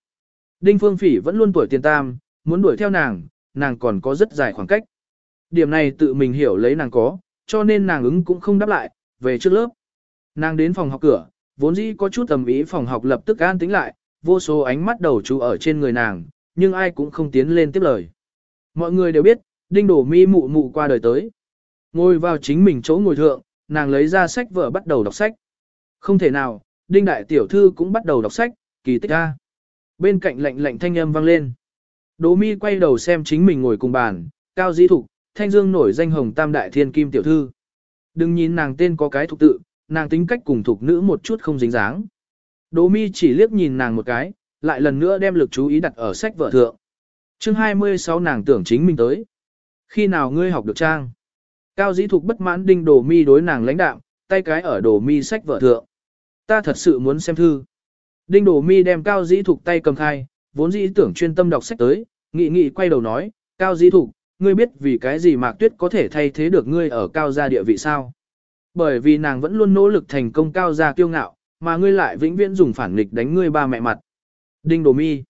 Đinh Phương Phỉ vẫn luôn tuổi tiền tam, muốn đuổi theo nàng, nàng còn có rất dài khoảng cách. Điểm này tự mình hiểu lấy nàng có, cho nên nàng ứng cũng không đáp lại, về trước lớp. Nàng đến phòng học cửa, vốn dĩ có chút tầm ý phòng học lập tức an tính lại, vô số ánh mắt đầu chú ở trên người nàng, nhưng ai cũng không tiến lên tiếp lời. Mọi người đều biết, đinh đổ mi mụ mụ qua đời tới. Ngồi vào chính mình chỗ ngồi thượng, nàng lấy ra sách vở bắt đầu đọc sách. Không thể nào, đinh đại tiểu thư cũng bắt đầu đọc sách, kỳ tích a. Bên cạnh lạnh lạnh thanh âm vang lên. Đỗ mi quay đầu xem chính mình ngồi cùng bàn, cao di thục, thanh dương nổi danh hồng tam đại thiên kim tiểu thư. Đừng nhìn nàng tên có cái thuộc tự, nàng tính cách cùng thuộc nữ một chút không dính dáng. Đỗ mi chỉ liếc nhìn nàng một cái, lại lần nữa đem lực chú ý đặt ở sách vở thượng. Chương 26 nàng tưởng chính mình tới. Khi nào ngươi học được trang? Cao dĩ thục bất mãn đinh đồ mi đối nàng lãnh đạm, tay cái ở đồ mi sách vở thượng. Ta thật sự muốn xem thư. Đinh đồ mi đem cao dĩ thục tay cầm khai, vốn dĩ tưởng chuyên tâm đọc sách tới, nghị nghị quay đầu nói, cao dĩ thục, ngươi biết vì cái gì mạc tuyết có thể thay thế được ngươi ở cao gia địa vị sao? Bởi vì nàng vẫn luôn nỗ lực thành công cao gia kiêu ngạo, mà ngươi lại vĩnh viễn dùng phản nghịch đánh ngươi ba mẹ mặt. Đinh Đồ Mi.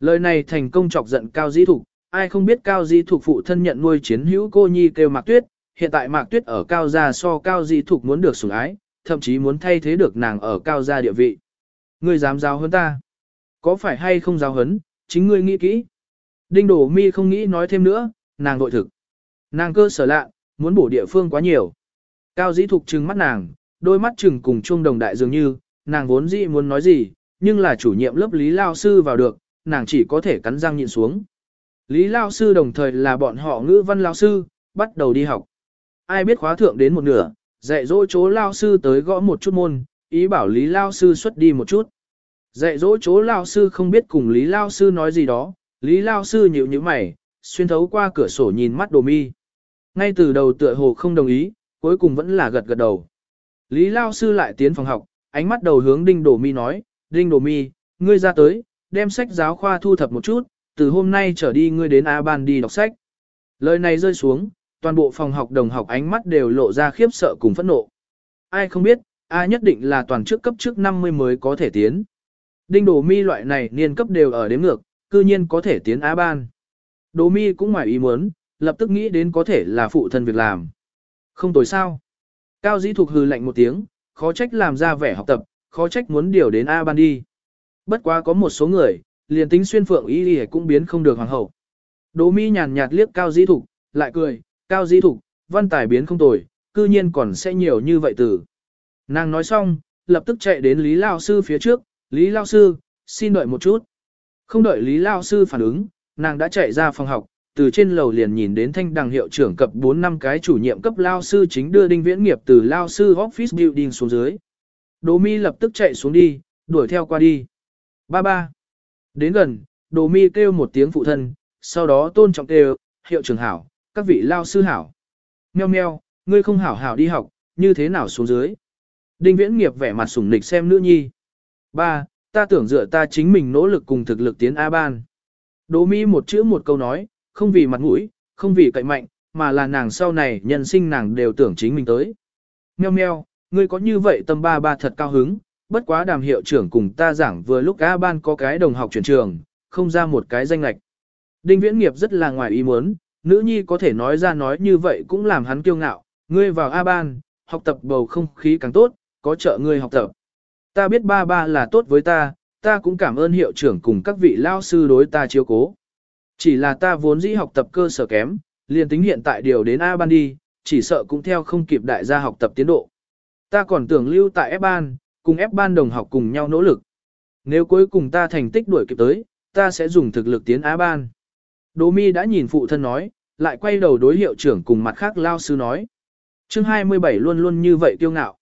Lời này thành công chọc giận Cao Dĩ Thục, ai không biết Cao Dĩ Thục phụ thân nhận nuôi chiến hữu cô nhi kêu Mạc Tuyết, hiện tại Mạc Tuyết ở Cao gia so Cao Dĩ Thục muốn được sủng ái, thậm chí muốn thay thế được nàng ở Cao gia địa vị. Ngươi dám giáo hơn ta? Có phải hay không giáo hấn, chính ngươi nghĩ kỹ. Đinh Đổ Mi không nghĩ nói thêm nữa, nàng nội thực. Nàng cơ sở lạ, muốn bổ địa phương quá nhiều. Cao Dĩ Thục trừng mắt nàng, đôi mắt trừng cùng chuông đồng đại dường như, nàng vốn dĩ muốn nói gì, nhưng là chủ nhiệm lớp Lý Lao Sư vào được, nàng chỉ có thể cắn răng nhịn xuống. Lý Lao Sư đồng thời là bọn họ ngữ văn Lao Sư, bắt đầu đi học. Ai biết khóa thượng đến một nửa, dạy dỗ chỗ Lao Sư tới gõ một chút môn, ý bảo Lý Lao Sư xuất đi một chút. Dạy dỗ chỗ Lao Sư không biết cùng Lý Lao Sư nói gì đó, Lý Lao Sư nhịu như mày, xuyên thấu qua cửa sổ nhìn mắt đồ mi. Ngay từ đầu tựa hồ không đồng ý, cuối cùng vẫn là gật gật đầu. Lý Lao Sư lại tiến phòng học, ánh mắt đầu hướng Đinh Đồ Mi nói, Đinh Đồ Mi, ngươi ra tới, đem sách giáo khoa thu thập một chút, từ hôm nay trở đi ngươi đến A Ban đi đọc sách. Lời này rơi xuống, toàn bộ phòng học đồng học ánh mắt đều lộ ra khiếp sợ cùng phẫn nộ. Ai không biết, A nhất định là toàn trước cấp trước 50 mới có thể tiến. Đinh Đồ Mi loại này niên cấp đều ở đếm ngược, cư nhiên có thể tiến A Ban. Đồ Mi cũng ngoài ý muốn, lập tức nghĩ đến có thể là phụ thân việc làm. Không tồi sao. Cao dĩ thuộc hừ lạnh một tiếng, khó trách làm ra vẻ học tập, khó trách muốn điều đến A ban đi. Bất quá có một số người, liền tính xuyên phượng y y cũng biến không được hoàng hậu. Đỗ mi nhàn nhạt liếc cao dĩ thục, lại cười, cao dĩ thục, văn tài biến không tồi, cư nhiên còn sẽ nhiều như vậy từ. Nàng nói xong, lập tức chạy đến Lý Lao Sư phía trước, Lý Lao Sư, xin đợi một chút. Không đợi Lý Lao Sư phản ứng, nàng đã chạy ra phòng học, từ trên lầu liền nhìn đến thanh đằng hiệu trưởng cập 4 năm cái chủ nhiệm cấp lao sư chính đưa đinh viễn nghiệp từ lao sư office building xuống dưới. Đỗ mi lập tức chạy xuống đi, đuổi theo qua đi. Ba ba. Đến gần, Đỗ mi kêu một tiếng phụ thân, sau đó tôn trọng kêu, hiệu trưởng hảo, các vị lao sư hảo. Meo meo, ngươi không hảo hảo đi học, như thế nào xuống dưới. Đinh viễn nghiệp vẻ mặt sủng nịch xem nữ nhi. Ba, ta tưởng dựa ta chính mình nỗ lực cùng thực lực tiến A ban. Đỗ Mỹ một chữ một câu nói, không vì mặt mũi, không vì cậy mạnh, mà là nàng sau này nhân sinh nàng đều tưởng chính mình tới. Meo meo, ngươi có như vậy tâm ba ba thật cao hứng, bất quá đàm hiệu trưởng cùng ta giảng vừa lúc A ban có cái đồng học chuyển trường, không ra một cái danh lạch. Đinh viễn nghiệp rất là ngoài ý muốn, nữ nhi có thể nói ra nói như vậy cũng làm hắn kiêu ngạo, ngươi vào A ban, học tập bầu không khí càng tốt, có trợ ngươi học tập. Ta biết ba ba là tốt với ta, ta cũng cảm ơn hiệu trưởng cùng các vị lao sư đối ta chiếu cố. Chỉ là ta vốn dĩ học tập cơ sở kém, liền tính hiện tại điều đến A ban đi, chỉ sợ cũng theo không kịp đại gia học tập tiến độ. Ta còn tưởng lưu tại F ban, cùng F ban đồng học cùng nhau nỗ lực. Nếu cuối cùng ta thành tích đuổi kịp tới, ta sẽ dùng thực lực tiến A ban. Đỗ mi đã nhìn phụ thân nói, lại quay đầu đối hiệu trưởng cùng mặt khác lao sư nói. chương 27 luôn luôn như vậy kiêu ngạo.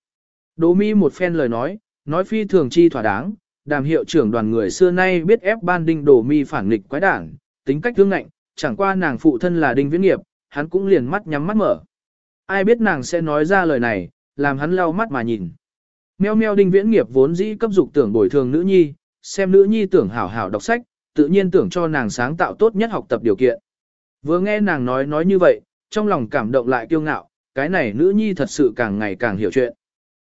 Đỗ mi một phen lời nói, nói phi thường chi thỏa đáng, đàm hiệu trưởng đoàn người xưa nay biết ép ban đinh Đỗ mi phản nghịch quái đảng, tính cách thương ngạnh, chẳng qua nàng phụ thân là đinh viễn nghiệp, hắn cũng liền mắt nhắm mắt mở. Ai biết nàng sẽ nói ra lời này, làm hắn lau mắt mà nhìn. Meo meo đinh viễn nghiệp vốn dĩ cấp dục tưởng bồi thường nữ nhi, xem nữ nhi tưởng hảo hảo đọc sách, tự nhiên tưởng cho nàng sáng tạo tốt nhất học tập điều kiện. Vừa nghe nàng nói nói như vậy, trong lòng cảm động lại kiêu ngạo, cái này nữ nhi thật sự càng ngày càng hiểu chuyện.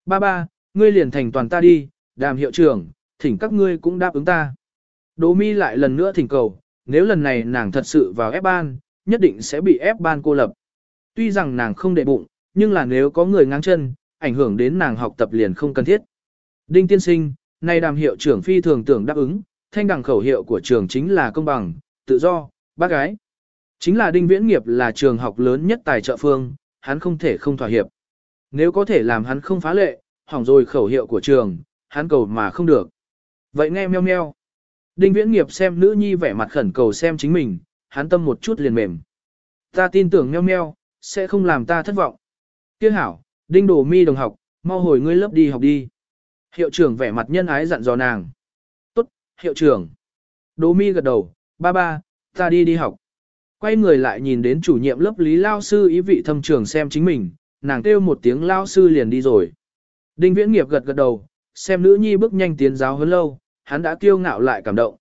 Ba ba, ngươi liền thành toàn ta đi, đàm hiệu trưởng, thỉnh các ngươi cũng đáp ứng ta. Đỗ mi lại lần nữa thỉnh cầu, nếu lần này nàng thật sự vào ép ban, nhất định sẽ bị ép ban cô lập. Tuy rằng nàng không để bụng, nhưng là nếu có người ngang chân, ảnh hưởng đến nàng học tập liền không cần thiết. Đinh tiên sinh, nay đàm hiệu trưởng phi thường tưởng đáp ứng, thanh đẳng khẩu hiệu của trường chính là công bằng, tự do, bác gái. Chính là đinh viễn nghiệp là trường học lớn nhất tài trợ phương, hắn không thể không thỏa hiệp. Nếu có thể làm hắn không phá lệ, hỏng rồi khẩu hiệu của trường, hắn cầu mà không được. Vậy nghe meo meo. Đinh viễn nghiệp xem nữ nhi vẻ mặt khẩn cầu xem chính mình, hắn tâm một chút liền mềm. Ta tin tưởng meo meo, sẽ không làm ta thất vọng. Kiếc hảo, đinh đồ mi đồng học, mau hồi ngươi lớp đi học đi. Hiệu trưởng vẻ mặt nhân ái dặn dò nàng. Tốt, hiệu trưởng. Đồ mi gật đầu, ba ba, ta đi đi học. Quay người lại nhìn đến chủ nhiệm lớp lý lao sư ý vị thâm trường xem chính mình, nàng kêu một tiếng lao sư liền đi rồi. Đinh viễn nghiệp gật gật đầu, xem nữ nhi bước nhanh tiến giáo hơn lâu, hắn đã kiêu ngạo lại cảm động.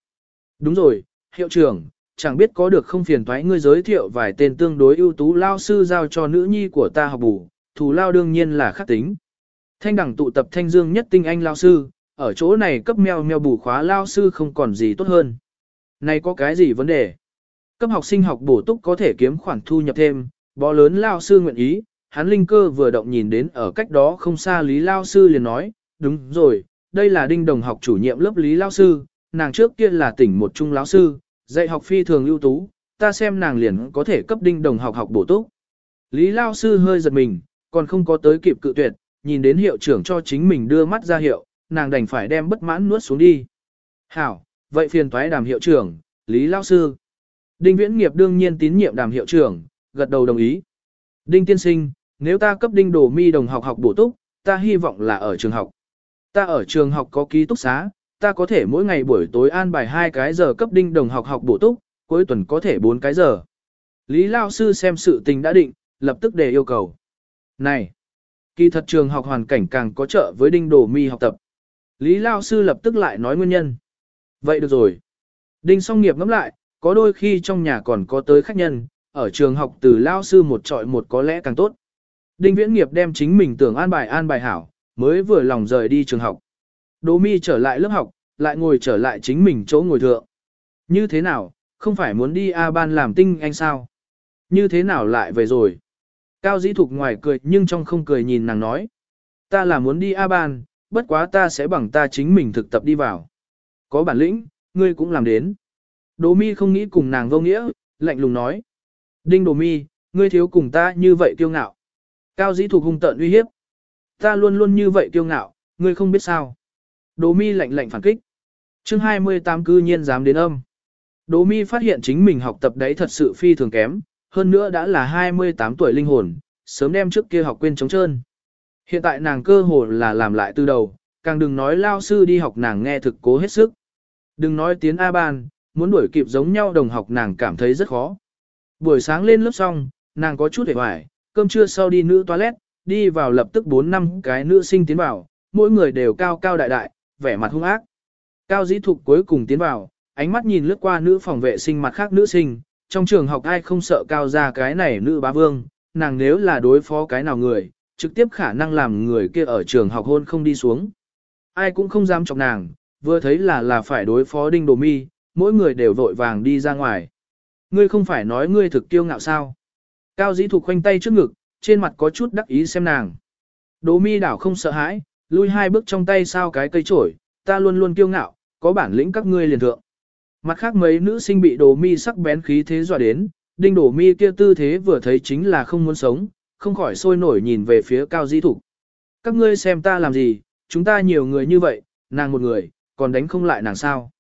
Đúng rồi, hiệu trưởng, chẳng biết có được không phiền thoái ngươi giới thiệu vài tên tương đối ưu tú lao sư giao cho nữ nhi của ta học bù, thù lao đương nhiên là khắc tính. Thanh đẳng tụ tập thanh dương nhất tinh anh lao sư, ở chỗ này cấp mèo mèo bù khóa lao sư không còn gì tốt hơn. Này có cái gì vấn đề? Cấp học sinh học bổ túc có thể kiếm khoản thu nhập thêm, bó lớn lao sư nguyện ý, hắn linh cơ vừa động nhìn đến ở cách đó không xa lý lao sư liền nói, đúng rồi, đây là đinh đồng học chủ nhiệm lớp lý lao sư, nàng trước kia là tỉnh một trung lão sư, dạy học phi thường ưu tú, ta xem nàng liền có thể cấp đinh đồng học học bổ túc. Lý lao sư hơi giật mình, còn không có tới kịp cự tuyệt, nhìn đến hiệu trưởng cho chính mình đưa mắt ra hiệu, nàng đành phải đem bất mãn nuốt xuống đi. Hảo, vậy phiền toái đàm hiệu trưởng, Lý lao sư. Đinh viễn nghiệp đương nhiên tín nhiệm đàm hiệu trưởng, gật đầu đồng ý. Đinh tiên sinh, nếu ta cấp đinh đồ mi đồng học học bổ túc, ta hy vọng là ở trường học. Ta ở trường học có ký túc xá, ta có thể mỗi ngày buổi tối an bài hai cái giờ cấp đinh đồng học học bổ túc, cuối tuần có thể bốn cái giờ. Lý Lao Sư xem sự tình đã định, lập tức đề yêu cầu. Này! Kỳ thật trường học hoàn cảnh càng có trợ với đinh đồ mi học tập. Lý Lao Sư lập tức lại nói nguyên nhân. Vậy được rồi. Đinh song nghiệp ngắm lại, có đôi khi trong nhà còn có tới khách nhân, ở trường học từ Lao Sư một trọi một có lẽ càng tốt. Đinh viễn nghiệp đem chính mình tưởng an bài an bài hảo, mới vừa lòng rời đi trường học. Đỗ mi trở lại lớp học, lại ngồi trở lại chính mình chỗ ngồi thượng. Như thế nào, không phải muốn đi A ban làm tinh anh sao? Như thế nào lại về rồi? Cao dĩ thục ngoài cười nhưng trong không cười nhìn nàng nói. Ta là muốn đi A ban, bất quá ta sẽ bằng ta chính mình thực tập đi vào. Có bản lĩnh, ngươi cũng làm đến. Đỗ mi không nghĩ cùng nàng vô nghĩa, lạnh lùng nói. Đinh Đỗ mi, ngươi thiếu cùng ta như vậy kiêu ngạo. Cao dĩ thục hung tợn uy hiếp. Ta luôn luôn như vậy kiêu ngạo, ngươi không biết sao. Đỗ mi lạnh lạnh phản kích. chương 28 cư nhiên dám đến âm. Đỗ mi phát hiện chính mình học tập đấy thật sự phi thường kém, hơn nữa đã là 28 tuổi linh hồn, sớm đem trước kia học quên trống trơn. Hiện tại nàng cơ hồ là làm lại từ đầu, càng đừng nói lao sư đi học nàng nghe thực cố hết sức. Đừng nói tiếng A ban, muốn đuổi kịp giống nhau đồng học nàng cảm thấy rất khó. Buổi sáng lên lớp xong, nàng có chút hề hoài, cơm trưa sau đi nữ toilet, đi vào lập tức 4 năm cái nữ sinh tiến vào, mỗi người đều cao cao đại đại, vẻ mặt hung ác. Cao dĩ thục cuối cùng tiến vào, ánh mắt nhìn lướt qua nữ phòng vệ sinh mặt khác nữ sinh, trong trường học ai không sợ cao ra cái này nữ bá vương, nàng nếu là đối phó cái nào người, trực tiếp khả năng làm người kia ở trường học hôn không đi xuống. Ai cũng không dám chọc nàng, vừa thấy là là phải đối phó đinh đồ mi, mỗi người đều vội vàng đi ra ngoài. Ngươi không phải nói ngươi thực kiêu ngạo sao. Cao dĩ thục khoanh tay trước ngực, trên mặt có chút đắc ý xem nàng. Đố mi đảo không sợ hãi, lui hai bước trong tay sao cái cây trổi, ta luôn luôn kiêu ngạo, có bản lĩnh các ngươi liền thượng. Mặt khác mấy nữ sinh bị đồ mi sắc bén khí thế dọa đến, đinh đồ mi kia tư thế vừa thấy chính là không muốn sống, không khỏi sôi nổi nhìn về phía cao Dĩ thục. Các ngươi xem ta làm gì, chúng ta nhiều người như vậy, nàng một người, còn đánh không lại nàng sao.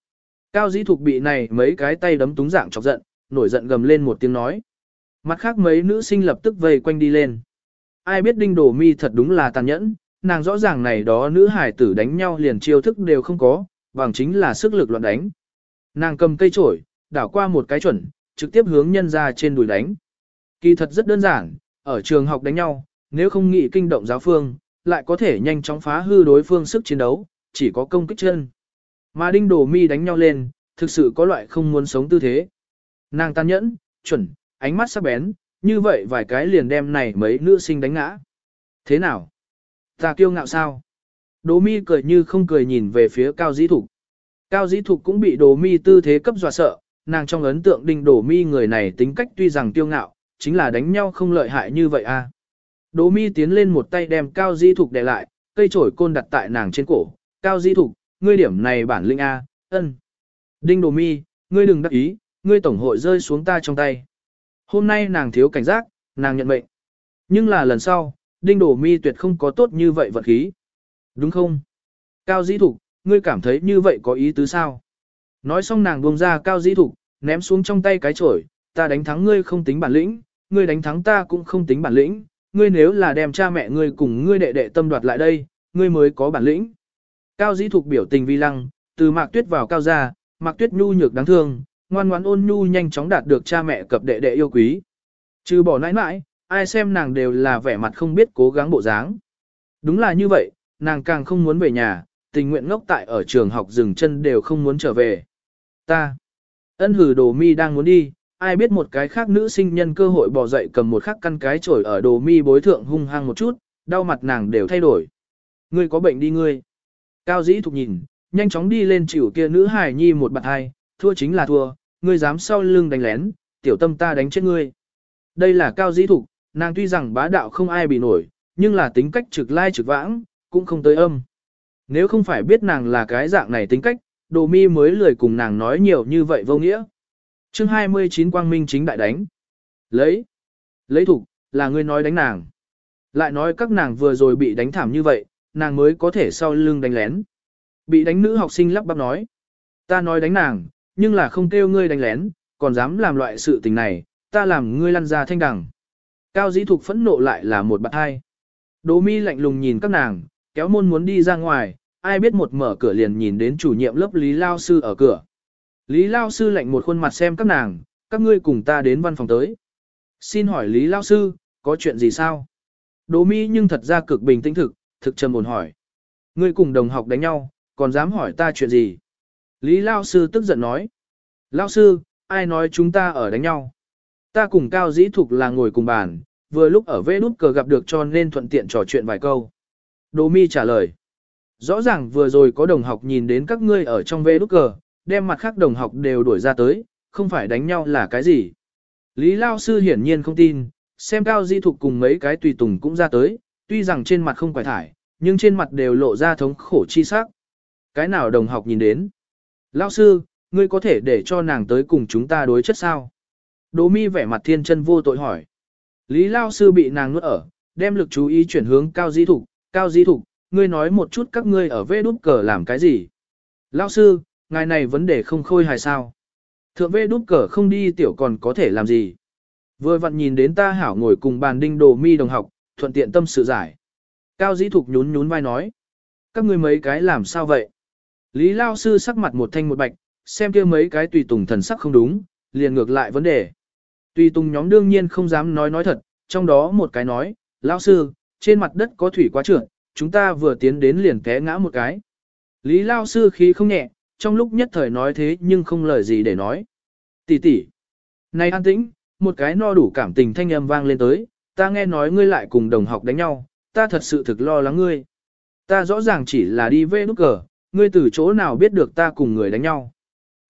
Cao dĩ thục bị này mấy cái tay đấm túng dạng chọc giận, nổi giận gầm lên một tiếng nói. Mặt khác mấy nữ sinh lập tức vây quanh đi lên. Ai biết đinh đổ mi thật đúng là tàn nhẫn, nàng rõ ràng này đó nữ hải tử đánh nhau liền chiêu thức đều không có, bằng chính là sức lực loạn đánh. Nàng cầm cây chổi, đảo qua một cái chuẩn, trực tiếp hướng nhân ra trên đùi đánh. Kỳ thật rất đơn giản, ở trường học đánh nhau, nếu không nghĩ kinh động giáo phương, lại có thể nhanh chóng phá hư đối phương sức chiến đấu, chỉ có công kích chân. Mà đinh đổ mi đánh nhau lên, thực sự có loại không muốn sống tư thế. Nàng tàn nhẫn, chuẩn, ánh mắt sắc bén, như vậy vài cái liền đem này mấy nữ sinh đánh ngã. Thế nào? Ta kiêu ngạo sao? Đỗ mi cười như không cười nhìn về phía cao dĩ thục. Cao dĩ thục cũng bị Đỗ mi tư thế cấp dọa sợ, nàng trong ấn tượng đinh Đỗ mi người này tính cách tuy rằng kiêu ngạo, chính là đánh nhau không lợi hại như vậy a. À. Đỗ mi tiến lên một tay đem cao dĩ thục đè lại, cây chổi côn đặt tại nàng trên cổ. Cao dĩ thục, ngươi điểm này bản lĩnh a, ân. Đinh Đỗ mi, ngươi đừng đắc ý, ngươi tổng hội rơi xuống ta trong tay. Hôm nay nàng thiếu cảnh giác, nàng nhận mệnh. Nhưng là lần sau, đinh đổ mi tuyệt không có tốt như vậy vật khí. Đúng không? Cao dĩ thục, ngươi cảm thấy như vậy có ý tứ sao? Nói xong nàng buông ra cao dĩ thục, ném xuống trong tay cái chổi, ta đánh thắng ngươi không tính bản lĩnh, ngươi đánh thắng ta cũng không tính bản lĩnh, ngươi nếu là đem cha mẹ ngươi cùng ngươi đệ đệ tâm đoạt lại đây, ngươi mới có bản lĩnh. Cao dĩ thục biểu tình vi lăng, từ mạc tuyết vào cao gia, mạc tuyết nhu nhược đáng thương, ngoan ngoãn ôn nhu nhanh chóng đạt được cha mẹ cập đệ đệ yêu quý. Trừ bỏ nãi nãi, ai xem nàng đều là vẻ mặt không biết cố gắng bộ dáng. Đúng là như vậy, nàng càng không muốn về nhà, tình nguyện ngốc tại ở trường học dừng chân đều không muốn trở về. Ta, ân hử đồ mi đang muốn đi, ai biết một cái khác nữ sinh nhân cơ hội bỏ dậy cầm một khắc căn cái chổi ở đồ mi bối thượng hung hăng một chút, đau mặt nàng đều thay đổi. Ngươi có bệnh đi ngươi. Cao dĩ thục nhìn, nhanh chóng đi lên chịu kia nữ hài nhi một bạt hai, thua chính là thua, ngươi dám sau lưng đánh lén, tiểu tâm ta đánh chết ngươi. Đây là cao dĩ thục, nàng tuy rằng bá đạo không ai bị nổi, nhưng là tính cách trực lai trực vãng, cũng không tới âm. Nếu không phải biết nàng là cái dạng này tính cách, đồ mi mới lười cùng nàng nói nhiều như vậy vô nghĩa. chương 29 quang minh chính đại đánh. Lấy. Lấy thục, là ngươi nói đánh nàng. Lại nói các nàng vừa rồi bị đánh thảm như vậy, nàng mới có thể sau lưng đánh lén. Bị đánh nữ học sinh lắp bắp nói. Ta nói đánh nàng, nhưng là không kêu ngươi đánh lén, còn dám làm loại sự tình này, ta làm ngươi lăn ra thanh đằng. Cao dĩ thục phẫn nộ lại là một bạn hai. Đỗ mi lạnh lùng nhìn các nàng, kéo môn muốn đi ra ngoài, ai biết một mở cửa liền nhìn đến chủ nhiệm lớp Lý Lao Sư ở cửa. Lý Lao Sư lạnh một khuôn mặt xem các nàng, các ngươi cùng ta đến văn phòng tới. Xin hỏi Lý Lao Sư, có chuyện gì sao? Đỗ mi nhưng thật ra cực bình tĩnh thực, thực trầm ổn hỏi. Ngươi cùng đồng học đánh nhau, còn dám hỏi ta chuyện gì? Lý Lao Sư tức giận nói. Lao Sư, ai nói chúng ta ở đánh nhau? Ta cùng Cao Dĩ Thục là ngồi cùng bàn, vừa lúc ở vê nút cờ gặp được cho nên thuận tiện trò chuyện vài câu. Đỗ mi trả lời. Rõ ràng vừa rồi có đồng học nhìn đến các ngươi ở trong vê nút cờ, đem mặt khác đồng học đều đuổi ra tới, không phải đánh nhau là cái gì. Lý Lao Sư hiển nhiên không tin, xem Cao Dĩ Thục cùng mấy cái tùy tùng cũng ra tới, tuy rằng trên mặt không quải thải, nhưng trên mặt đều lộ ra thống khổ chi sắc. Cái nào đồng học nhìn đến? Lao sư, ngươi có thể để cho nàng tới cùng chúng ta đối chất sao? Đỗ mi vẻ mặt thiên chân vô tội hỏi. Lý Lao sư bị nàng nuốt ở, đem lực chú ý chuyển hướng Cao Di Thục. Cao Di Thục, ngươi nói một chút các ngươi ở vê đút cờ làm cái gì? Lao sư, ngài này vấn đề không khôi hài sao? Thượng vê đút cờ không đi tiểu còn có thể làm gì? Vừa vặn nhìn đến ta hảo ngồi cùng bàn đinh đồ mi đồng học, thuận tiện tâm sự giải. Cao Di Thục nhún nhún vai nói. Các ngươi mấy cái làm sao vậy? Lý Lao sư sắc mặt một thanh một bạch, xem kia mấy cái tùy tùng thần sắc không đúng, liền ngược lại vấn đề. Tùy tùng nhóm đương nhiên không dám nói nói thật, trong đó một cái nói, Lao sư, trên mặt đất có thủy quá trượt, chúng ta vừa tiến đến liền té ngã một cái. Lý Lao sư khí không nhẹ, trong lúc nhất thời nói thế nhưng không lời gì để nói. Tỷ tỷ, này an tĩnh, một cái no đủ cảm tình thanh âm vang lên tới, ta nghe nói ngươi lại cùng đồng học đánh nhau, ta thật sự thực lo lắng ngươi. Ta rõ ràng chỉ là đi về nút cờ, ngươi từ chỗ nào biết được ta cùng người đánh nhau.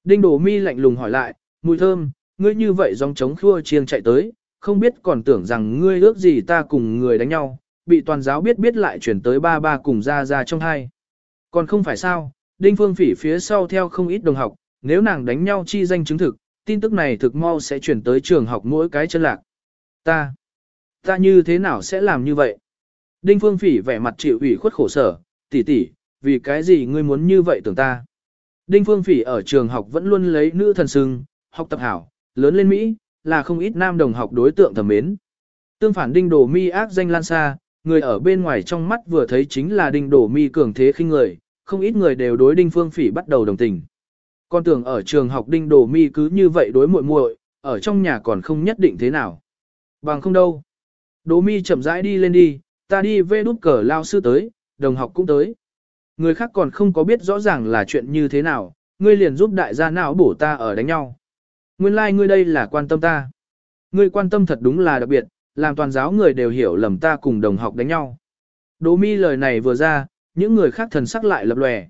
Đinh Đồ Mi lạnh lùng hỏi lại, mùi thơm, ngươi như vậy dòng trống khua chiêng chạy tới, không biết còn tưởng rằng ngươi ước gì ta cùng người đánh nhau, bị toàn giáo biết biết lại chuyển tới ba ba cùng ra ra trong hai. Còn không phải sao, Đinh Phương Phỉ phía sau theo không ít đồng học, nếu nàng đánh nhau chi danh chứng thực, tin tức này thực mau sẽ chuyển tới trường học mỗi cái chân lạc. Ta, ta như thế nào sẽ làm như vậy? Đinh Phương Phỉ vẻ mặt chịu ủy khuất khổ sở, tỷ tỷ, vì cái gì ngươi muốn như vậy tưởng ta? Đinh Phương Phỉ ở trường học vẫn luôn lấy nữ thần sưng, học tập hảo, lớn lên Mỹ, là không ít nam đồng học đối tượng thầm mến. Tương phản đinh đồ mi ác danh lan xa, người ở bên ngoài trong mắt vừa thấy chính là đinh đồ mi cường thế khinh người, không ít người đều đối đinh phương phỉ bắt đầu đồng tình. Con tưởng ở trường học đinh đồ mi cứ như vậy đối muội muội, ở trong nhà còn không nhất định thế nào. Bằng không đâu. Đồ mi chậm rãi đi lên đi, ta đi về đút cờ lao sư tới, đồng học cũng tới. Người khác còn không có biết rõ ràng là chuyện như thế nào, ngươi liền giúp đại gia não bổ ta ở đánh nhau. Nguyên lai like ngươi đây là quan tâm ta. Ngươi quan tâm thật đúng là đặc biệt, làm toàn giáo người đều hiểu lầm ta cùng đồng học đánh nhau. Đỗ mi lời này vừa ra, những người khác thần sắc lại lập lòe.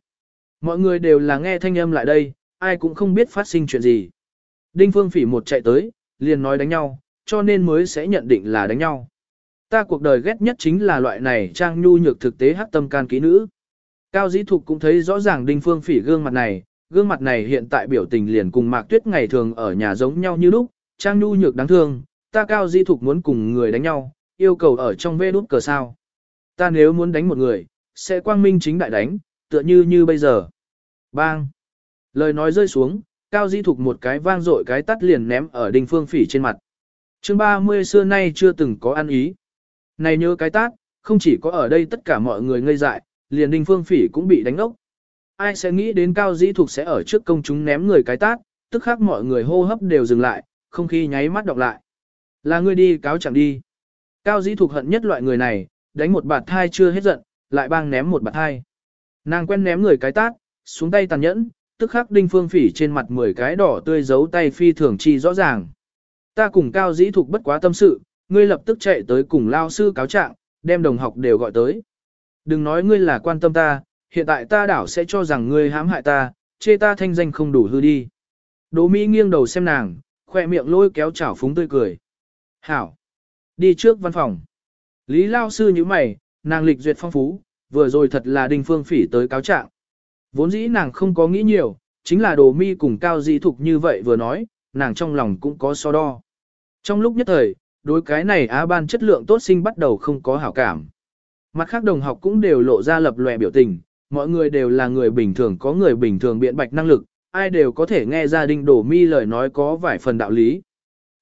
Mọi người đều là nghe thanh âm lại đây, ai cũng không biết phát sinh chuyện gì. Đinh Phương Phỉ một chạy tới, liền nói đánh nhau, cho nên mới sẽ nhận định là đánh nhau. Ta cuộc đời ghét nhất chính là loại này trang nhu nhược thực tế hắc tâm can ký nữ. Cao Dĩ Thục cũng thấy rõ ràng Đinh Phương Phỉ gương mặt này, gương mặt này hiện tại biểu tình liền cùng Mạc Tuyết ngày thường ở nhà giống nhau như lúc, trang nhu nhược đáng thương, ta Cao Dĩ Thục muốn cùng người đánh nhau, yêu cầu ở trong vê đút cờ sao. Ta nếu muốn đánh một người, sẽ quang minh chính đại đánh, tựa như như bây giờ. Bang! Lời nói rơi xuống, Cao Dĩ Thục một cái vang dội cái tắt liền ném ở Đinh Phương Phỉ trên mặt. Chương 30 xưa nay chưa từng có ăn ý. Này nhớ cái tát, không chỉ có ở đây tất cả mọi người ngây dại, liền Đinh Phương Phỉ cũng bị đánh ốc. Ai sẽ nghĩ đến Cao Dĩ Thục sẽ ở trước công chúng ném người cái tát, tức khắc mọi người hô hấp đều dừng lại, không khí nháy mắt đọc lại. Là ngươi đi cáo chẳng đi. Cao Dĩ Thục hận nhất loại người này, đánh một bạt thai chưa hết giận, lại bang ném một bạt thai. Nàng quen ném người cái tát, xuống tay tàn nhẫn, tức khắc Đinh Phương Phỉ trên mặt 10 cái đỏ tươi giấu tay phi thường chi rõ ràng. Ta cùng Cao Dĩ Thục bất quá tâm sự, ngươi lập tức chạy tới cùng lao sư cáo trạng, đem đồng học đều gọi tới. Đừng nói ngươi là quan tâm ta, hiện tại ta đảo sẽ cho rằng ngươi hãm hại ta, chê ta thanh danh không đủ hư đi. Đỗ Mỹ nghiêng đầu xem nàng, khoe miệng lôi kéo chảo phúng tươi cười. Hảo! Đi trước văn phòng. Lý lao sư như mày, nàng lịch duyệt phong phú, vừa rồi thật là đình phương phỉ tới cáo trạng. Vốn dĩ nàng không có nghĩ nhiều, chính là đồ mi cùng cao dĩ thục như vậy vừa nói, nàng trong lòng cũng có so đo. Trong lúc nhất thời, đối cái này á ban chất lượng tốt sinh bắt đầu không có hảo cảm. Mặt khác đồng học cũng đều lộ ra lập lòe biểu tình, mọi người đều là người bình thường có người bình thường biện bạch năng lực, ai đều có thể nghe ra đinh đổ mi lời nói có vài phần đạo lý.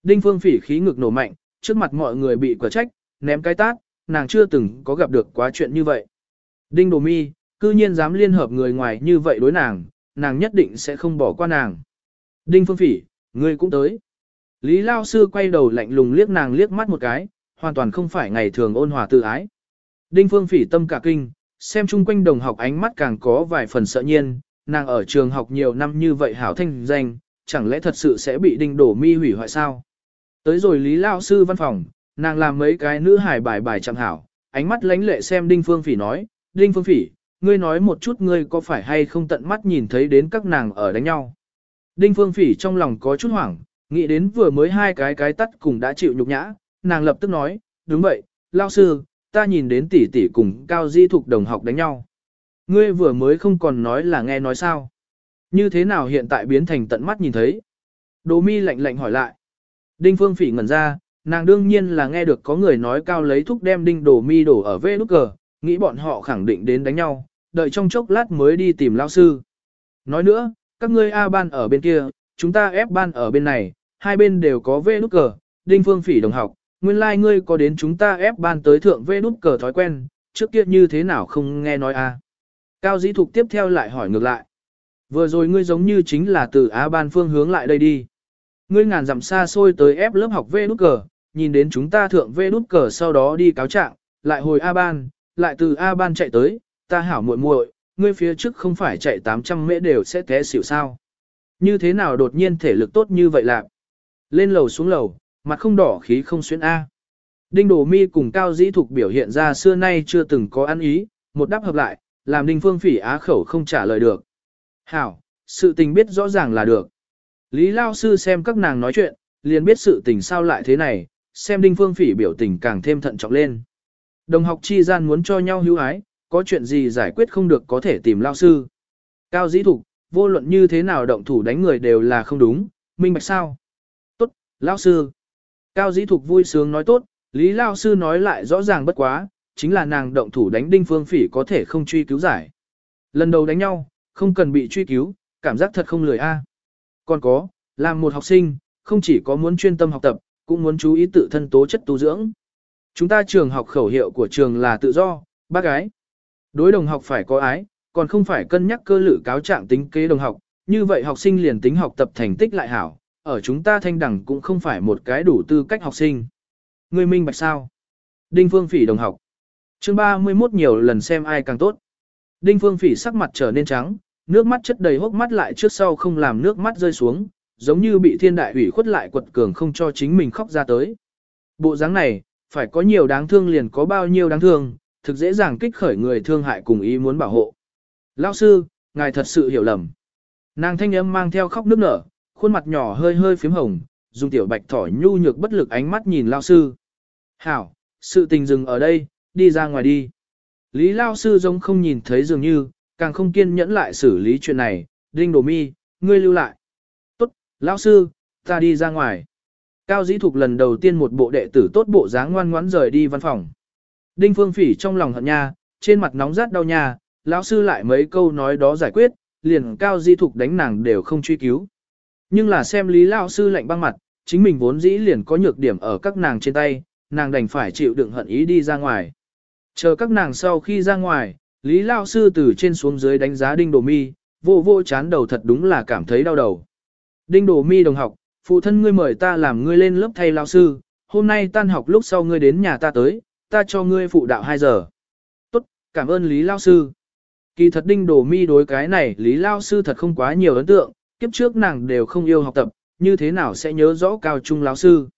Đinh phương phỉ khí ngực nổ mạnh, trước mặt mọi người bị quả trách, ném cái tát, nàng chưa từng có gặp được quá chuyện như vậy. Đinh đổ mi, cư nhiên dám liên hợp người ngoài như vậy đối nàng, nàng nhất định sẽ không bỏ qua nàng. Đinh phương phỉ, ngươi cũng tới. Lý Lao Sư quay đầu lạnh lùng liếc nàng liếc mắt một cái, hoàn toàn không phải ngày thường ôn hòa tự ái. Đinh Phương phỉ tâm cả kinh, xem chung quanh đồng học ánh mắt càng có vài phần sợ nhiên, nàng ở trường học nhiều năm như vậy hảo thanh danh, chẳng lẽ thật sự sẽ bị đinh đổ mi hủy hoại sao? Tới rồi Lý Lao Sư văn phòng, nàng làm mấy cái nữ hài bài bài chẳng hảo, ánh mắt lánh lệ xem Đinh Phương phỉ nói, Đinh Phương phỉ, ngươi nói một chút ngươi có phải hay không tận mắt nhìn thấy đến các nàng ở đánh nhau. Đinh Phương phỉ trong lòng có chút hoảng, nghĩ đến vừa mới hai cái cái tắt cùng đã chịu nhục nhã, nàng lập tức nói, đúng vậy, lao sư, ta nhìn đến tỷ tỷ cùng cao di thục đồng học đánh nhau. Ngươi vừa mới không còn nói là nghe nói sao. Như thế nào hiện tại biến thành tận mắt nhìn thấy. Đồ mi lạnh lạnh hỏi lại. Đinh phương phỉ ngẩn ra, nàng đương nhiên là nghe được có người nói cao lấy thúc đem đinh đồ mi đổ ở vê nút cờ, nghĩ bọn họ khẳng định đến đánh nhau, đợi trong chốc lát mới đi tìm lao sư. Nói nữa, các ngươi A ban ở bên kia, chúng ta ép ban ở bên này, hai bên đều có vê nút cờ, đinh phương phỉ đồng học, nguyên lai like ngươi có đến chúng ta ép ban tới thượng vê nút cờ thói quen, trước kia như thế nào không nghe nói a? Cao dĩ thục tiếp theo lại hỏi ngược lại. Vừa rồi ngươi giống như chính là từ A ban phương hướng lại đây đi. Ngươi ngàn dặm xa xôi tới ép lớp học vê nút cờ, nhìn đến chúng ta thượng vê nút cờ sau đó đi cáo trạng, lại hồi A ban, lại từ A ban chạy tới, ta hảo muội muội, ngươi phía trước không phải chạy 800 mễ đều sẽ té xỉu sao. Như thế nào đột nhiên thể lực tốt như vậy lạc? Lên lầu xuống lầu, mặt không đỏ khí không xuyên A. Đinh Đồ Mi cùng Cao Dĩ Thục biểu hiện ra xưa nay chưa từng có ăn ý, một đáp hợp lại, làm Đinh Phương Phỉ á khẩu không trả lời được. Hảo, sự tình biết rõ ràng là được. Lý Lao Sư xem các nàng nói chuyện, liền biết sự tình sao lại thế này, xem Đinh Phương Phỉ biểu tình càng thêm thận trọng lên. Đồng học chi gian muốn cho nhau hữu ái, có chuyện gì giải quyết không được có thể tìm Lao Sư. Cao Dĩ Thục, vô luận như thế nào động thủ đánh người đều là không đúng, minh bạch sao? tốt Lao sư. Cao dĩ thục vui sướng nói tốt, Lý Lao sư nói lại rõ ràng bất quá, chính là nàng động thủ đánh đinh phương phỉ có thể không truy cứu giải. Lần đầu đánh nhau, không cần bị truy cứu, cảm giác thật không lười a. Còn có, làm một học sinh, không chỉ có muốn chuyên tâm học tập, cũng muốn chú ý tự thân tố chất tu dưỡng. Chúng ta trường học khẩu hiệu của trường là tự do, bác gái. Đối đồng học phải có ái, còn không phải cân nhắc cơ lự cáo trạng tính kế đồng học, như vậy học sinh liền tính học tập thành tích lại hảo, ở chúng ta thanh đẳng cũng không phải một cái đủ tư cách học sinh. Người minh bạch sao? Đinh Phương Phỉ đồng học. Chương 31 nhiều lần xem ai càng tốt. Đinh Phương Phỉ sắc mặt trở nên trắng, nước mắt chất đầy hốc mắt lại trước sau không làm nước mắt rơi xuống, giống như bị thiên đại hủy khuất lại quật cường không cho chính mình khóc ra tới. Bộ dáng này, phải có nhiều đáng thương liền có bao nhiêu đáng thương, thực dễ dàng kích khởi người thương hại cùng ý muốn bảo hộ. Lão sư, ngài thật sự hiểu lầm. Nàng thanh âm mang theo khóc nước nở, khuôn mặt nhỏ hơi hơi phím hồng, dùng tiểu bạch thỏ nhu nhược bất lực ánh mắt nhìn lao sư. Hảo, sự tình dừng ở đây, đi ra ngoài đi. Lý lao sư giống không nhìn thấy dường như, càng không kiên nhẫn lại xử lý chuyện này, đinh đồ mi, ngươi lưu lại. Tốt, lao sư, ta đi ra ngoài. Cao dĩ thục lần đầu tiên một bộ đệ tử tốt bộ dáng ngoan ngoãn rời đi văn phòng. Đinh phương phỉ trong lòng hận nha, trên mặt nóng rát đau nha, lão sư lại mấy câu nói đó giải quyết, liền cao di thục đánh nàng đều không truy cứu. Nhưng là xem lý lão sư lạnh băng mặt, chính mình vốn dĩ liền có nhược điểm ở các nàng trên tay, nàng đành phải chịu đựng hận ý đi ra ngoài. Chờ các nàng sau khi ra ngoài, lý lão sư từ trên xuống dưới đánh giá đinh đồ mi, vô vô chán đầu thật đúng là cảm thấy đau đầu. Đinh đồ mi đồng học, phụ thân ngươi mời ta làm ngươi lên lớp thay lão sư, hôm nay tan học lúc sau ngươi đến nhà ta tới, ta cho ngươi phụ đạo 2 giờ. Tốt, cảm ơn Lý Lao Sư. Kỳ thật đinh đồ mi đối cái này Lý Lao Sư thật không quá nhiều ấn tượng, kiếp trước nàng đều không yêu học tập, như thế nào sẽ nhớ rõ cao trung lão Sư.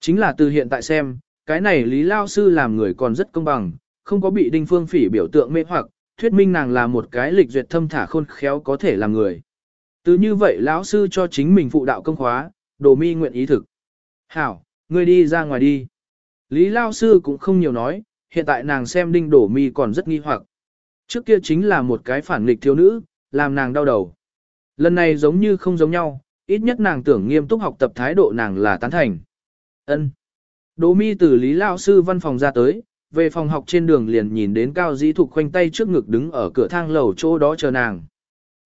Chính là từ hiện tại xem, cái này Lý Lao Sư làm người còn rất công bằng, không có bị đinh phương phỉ biểu tượng mê hoặc, thuyết minh nàng là một cái lịch duyệt thâm thả khôn khéo có thể làm người. Từ như vậy lão sư cho chính mình phụ đạo công khóa, đồ mi nguyện ý thực. Hảo, ngươi đi ra ngoài đi. Lý Lao Sư cũng không nhiều nói, hiện tại nàng xem đinh đổ mi còn rất nghi hoặc. Trước kia chính là một cái phản nghịch thiếu nữ, làm nàng đau đầu. Lần này giống như không giống nhau, ít nhất nàng tưởng nghiêm túc học tập thái độ nàng là tán thành. Ân. Đỗ mi từ Lý Lao Sư văn phòng ra tới, về phòng học trên đường liền nhìn đến Cao Dĩ Thục khoanh tay trước ngực đứng ở cửa thang lầu chỗ đó chờ nàng.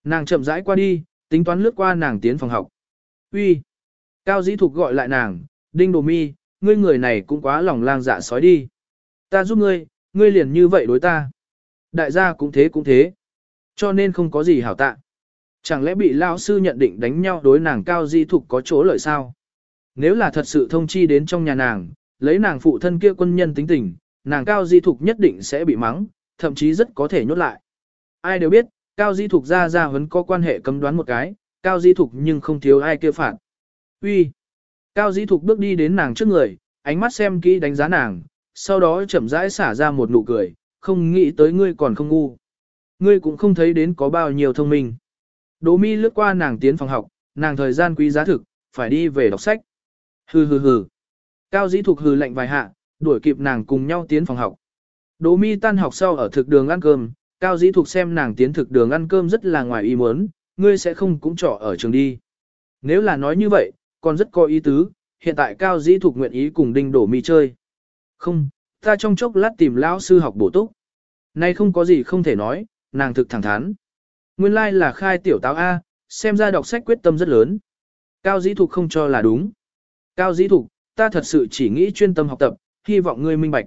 Nàng chậm rãi qua đi, tính toán lướt qua nàng tiến phòng học. Uy. Cao Dĩ Thục gọi lại nàng, Đinh Đồ Mi, ngươi người này cũng quá lòng lang dạ sói đi. Ta giúp ngươi, ngươi liền như vậy đối ta. Đại gia cũng thế cũng thế. Cho nên không có gì hảo tạ. Chẳng lẽ bị lao sư nhận định đánh nhau đối nàng cao di thục có chỗ lợi sao? Nếu là thật sự thông chi đến trong nhà nàng, lấy nàng phụ thân kia quân nhân tính tình, nàng cao di thục nhất định sẽ bị mắng, thậm chí rất có thể nhốt lại. Ai đều biết, cao di thục ra ra vẫn có quan hệ cấm đoán một cái, cao di thục nhưng không thiếu ai kia phạt. Uy, Cao di thục bước đi đến nàng trước người, ánh mắt xem kỹ đánh giá nàng, sau đó chậm rãi xả ra một nụ cười, không nghĩ tới ngươi còn không ngu. Ngươi cũng không thấy đến có bao nhiêu thông minh. Đỗ mi lướt qua nàng tiến phòng học, nàng thời gian quý giá thực, phải đi về đọc sách. Hừ hừ hừ. Cao dĩ thục hừ lạnh vài hạ, đuổi kịp nàng cùng nhau tiến phòng học. Đỗ mi tan học sau ở thực đường ăn cơm, Cao dĩ thục xem nàng tiến thực đường ăn cơm rất là ngoài ý muốn, ngươi sẽ không cũng trọ ở trường đi. Nếu là nói như vậy, còn rất có ý tứ, hiện tại Cao Dĩ Thục nguyện ý cùng Đinh Đổ Mi chơi. Không, ta trong chốc lát tìm lão sư học bổ túc. Nay không có gì không thể nói, nàng thực thẳng thắn. Nguyên lai like là khai tiểu táo A, xem ra đọc sách quyết tâm rất lớn. Cao Dĩ Thục không cho là đúng. Cao Dĩ Thục, ta thật sự chỉ nghĩ chuyên tâm học tập, hy vọng ngươi minh bạch.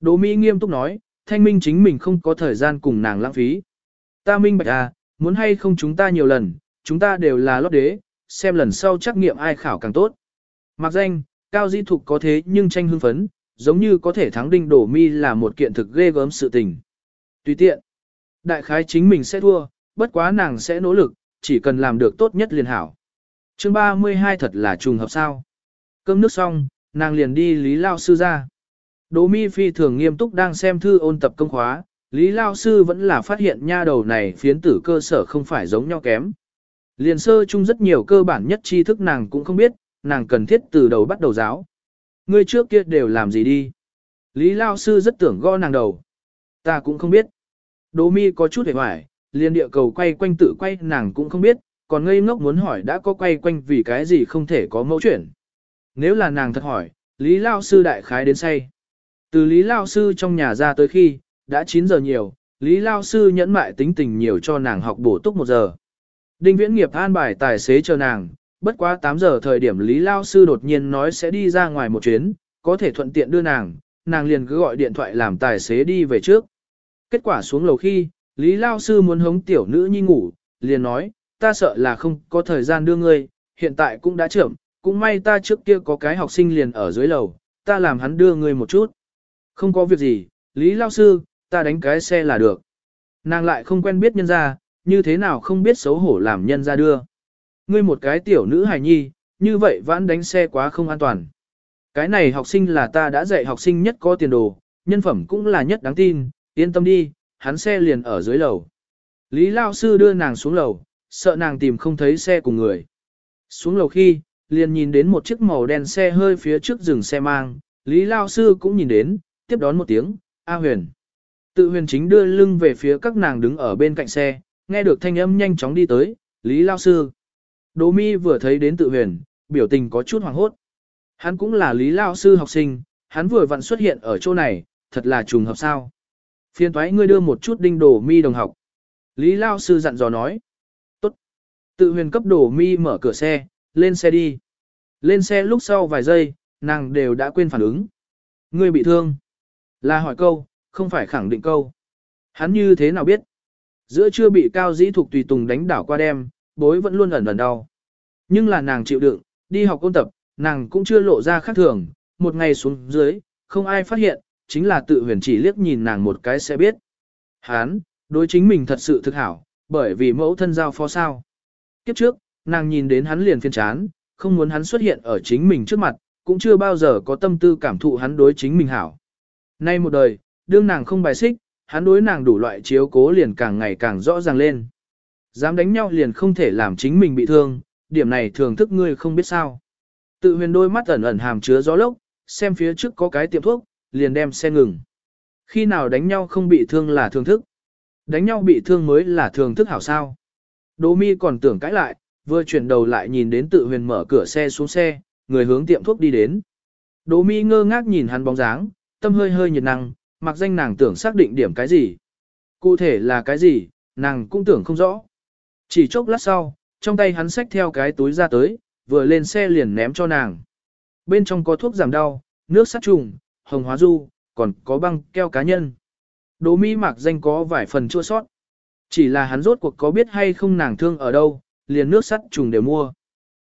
Đỗ Mỹ nghiêm túc nói, thanh minh chính mình không có thời gian cùng nàng lãng phí. Ta minh bạch à, muốn hay không chúng ta nhiều lần, chúng ta đều là lót đế, xem lần sau trắc nghiệm ai khảo càng tốt. Mặc danh, Cao Di Thục có thế nhưng tranh hưng phấn, giống như có thể thắng đinh đổ mi là một kiện thực ghê gớm sự tình. Tùy tiện. Đại khái chính mình sẽ thua, bất quá nàng sẽ nỗ lực, chỉ cần làm được tốt nhất liền hảo. chương 32 thật là trùng hợp sao. Cơm nước xong, nàng liền đi Lý Lao Sư ra. Đỗ mi phi thường nghiêm túc đang xem thư ôn tập công khóa, Lý Lao Sư vẫn là phát hiện nha đầu này phiến tử cơ sở không phải giống nhau kém. Liền sơ chung rất nhiều cơ bản nhất tri thức nàng cũng không biết, nàng cần thiết từ đầu bắt đầu giáo. Ngươi trước kia đều làm gì đi? Lý Lao Sư rất tưởng gõ nàng đầu. Ta cũng không biết. Đỗ mi có chút hề hoài, liền địa cầu quay quanh tự quay nàng cũng không biết, còn ngây ngốc muốn hỏi đã có quay quanh vì cái gì không thể có mẫu chuyển. Nếu là nàng thật hỏi, Lý Lao Sư đại khái đến say. Từ Lý Lao Sư trong nhà ra tới khi, đã 9 giờ nhiều, Lý Lao Sư nhẫn mại tính tình nhiều cho nàng học bổ túc một giờ. Đinh viễn nghiệp an bài tài xế chờ nàng, bất quá 8 giờ thời điểm Lý Lao Sư đột nhiên nói sẽ đi ra ngoài một chuyến, có thể thuận tiện đưa nàng, nàng liền cứ gọi điện thoại làm tài xế đi về trước. Kết quả xuống lầu khi, Lý Lao Sư muốn hống tiểu nữ nhi ngủ, liền nói, ta sợ là không có thời gian đưa ngươi, hiện tại cũng đã trưởng, cũng may ta trước kia có cái học sinh liền ở dưới lầu, ta làm hắn đưa ngươi một chút. Không có việc gì, Lý Lao Sư, ta đánh cái xe là được. Nàng lại không quen biết nhân ra, như thế nào không biết xấu hổ làm nhân ra đưa. Ngươi một cái tiểu nữ hài nhi, như vậy vẫn đánh xe quá không an toàn. Cái này học sinh là ta đã dạy học sinh nhất có tiền đồ, nhân phẩm cũng là nhất đáng tin, yên tâm đi, hắn xe liền ở dưới lầu. Lý Lao Sư đưa nàng xuống lầu, sợ nàng tìm không thấy xe cùng người. Xuống lầu khi, liền nhìn đến một chiếc màu đen xe hơi phía trước rừng xe mang, Lý Lao Sư cũng nhìn đến, tiếp đón một tiếng, A huyền. Tự huyền chính đưa lưng về phía các nàng đứng ở bên cạnh xe, nghe được thanh âm nhanh chóng đi tới, Lý Lao Sư. Đỗ mi vừa thấy đến tự huyền, biểu tình có chút hoảng hốt. Hắn cũng là Lý Lao Sư học sinh, hắn vừa vặn xuất hiện ở chỗ này, thật là trùng hợp sao. Phiên thoái ngươi đưa một chút đinh đổ mi đồng học. Lý Lao Sư dặn dò nói. Tốt. Tự huyền cấp đổ mi mở cửa xe, lên xe đi. Lên xe lúc sau vài giây, nàng đều đã quên phản ứng. Ngươi bị thương. Là hỏi câu, không phải khẳng định câu. Hắn như thế nào biết? Giữa chưa bị cao dĩ thuộc tùy tùng đánh đảo qua đêm, bối vẫn luôn ẩn ẩn đau. Nhưng là nàng chịu đựng, đi học ôn tập, nàng cũng chưa lộ ra khác thường, một ngày xuống dưới, không ai phát hiện, chính là tự huyền chỉ liếc nhìn nàng một cái sẽ biết. Hán, đối chính mình thật sự thực hảo, bởi vì mẫu thân giao phó sao. Kiếp trước, nàng nhìn đến hắn liền phiên chán, không muốn hắn xuất hiện ở chính mình trước mặt, cũng chưa bao giờ có tâm tư cảm thụ hắn đối chính mình hảo. Nay một đời, đương nàng không bài xích, hắn đối nàng đủ loại chiếu cố liền càng ngày càng rõ ràng lên. Dám đánh nhau liền không thể làm chính mình bị thương, điểm này thường thức ngươi không biết sao. Tự huyền đôi mắt ẩn ẩn hàm chứa gió lốc, xem phía trước có cái tiệm thuốc, liền đem xe ngừng. Khi nào đánh nhau không bị thương là thường thức. Đánh nhau bị thương mới là thường thức hảo sao. Đỗ mi còn tưởng cãi lại, vừa chuyển đầu lại nhìn đến tự huyền mở cửa xe xuống xe, người hướng tiệm thuốc đi đến. Đỗ mi ngơ ngác nhìn hắn bóng dáng, tâm hơi hơi nhiệt năng, mặc danh nàng tưởng xác định điểm cái gì. Cụ thể là cái gì, nàng cũng tưởng không rõ. Chỉ chốc lát sau, trong tay hắn xách theo cái túi ra tới, vừa lên xe liền ném cho nàng. Bên trong có thuốc giảm đau, nước sát trùng, hồng hóa du, còn có băng keo cá nhân. Đỗ mi mặc danh có vài phần chua sót. Chỉ là hắn rốt cuộc có biết hay không nàng thương ở đâu, liền nước sắt trùng đều mua.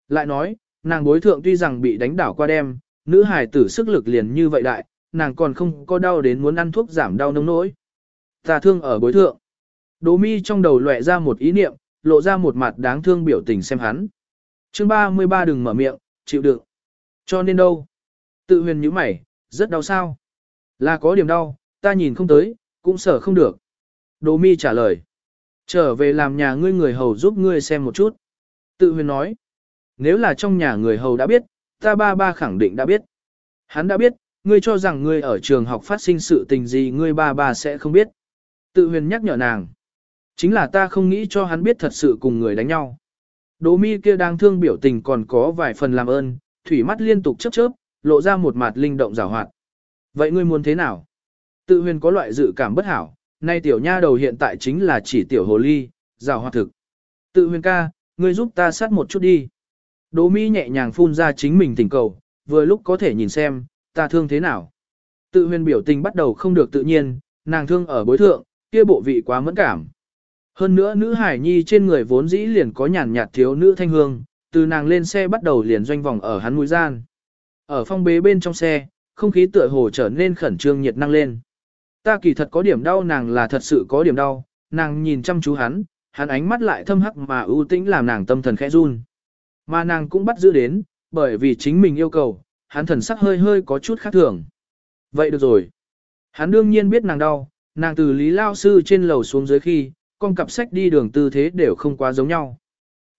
Lại nói, nàng bối thượng tuy rằng bị đánh đảo qua đêm, nữ hài tử sức lực liền như vậy đại, nàng còn không có đau đến muốn ăn thuốc giảm đau nông nỗi. Ta thương ở bối thượng. Đỗ mi trong đầu lóe ra một ý niệm, lộ ra một mặt đáng thương biểu tình xem hắn. Chương 33 đừng mở miệng, chịu đựng. Cho nên đâu? Tự huyền như mày, rất đau sao? Là có điểm đau, ta nhìn không tới, cũng sợ không được. Đỗ mi trả lời. Trở về làm nhà ngươi người hầu giúp ngươi xem một chút. Tự huyền nói. Nếu là trong nhà người hầu đã biết, ta ba ba khẳng định đã biết. Hắn đã biết, ngươi cho rằng ngươi ở trường học phát sinh sự tình gì ngươi ba ba sẽ không biết. Tự huyền nhắc nhở nàng. Chính là ta không nghĩ cho hắn biết thật sự cùng người đánh nhau. Đỗ mi kia đang thương biểu tình còn có vài phần làm ơn, thủy mắt liên tục chớp chớp, lộ ra một mặt linh động rào hoạt. Vậy ngươi muốn thế nào? Tự huyền có loại dự cảm bất hảo, nay tiểu nha đầu hiện tại chính là chỉ tiểu hồ ly, rào hoạt thực. Tự huyền ca, ngươi giúp ta sát một chút đi. Đỗ mi nhẹ nhàng phun ra chính mình tình cầu, vừa lúc có thể nhìn xem, ta thương thế nào. Tự huyền biểu tình bắt đầu không được tự nhiên, nàng thương ở bối thượng, kia bộ vị quá mẫn cảm. Hơn nữa nữ hải nhi trên người vốn dĩ liền có nhàn nhạt thiếu nữ thanh hương, từ nàng lên xe bắt đầu liền doanh vòng ở hắn mũi gian. Ở phong bế bên trong xe, không khí tựa hồ trở nên khẩn trương nhiệt năng lên. Ta kỳ thật có điểm đau nàng là thật sự có điểm đau, nàng nhìn chăm chú hắn, hắn ánh mắt lại thâm hắc mà ưu tĩnh làm nàng tâm thần khẽ run. Mà nàng cũng bắt giữ đến, bởi vì chính mình yêu cầu, hắn thần sắc hơi hơi có chút khác thường. Vậy được rồi. Hắn đương nhiên biết nàng đau, nàng từ lý lao sư trên lầu xuống dưới khi, con cặp sách đi đường tư thế đều không quá giống nhau.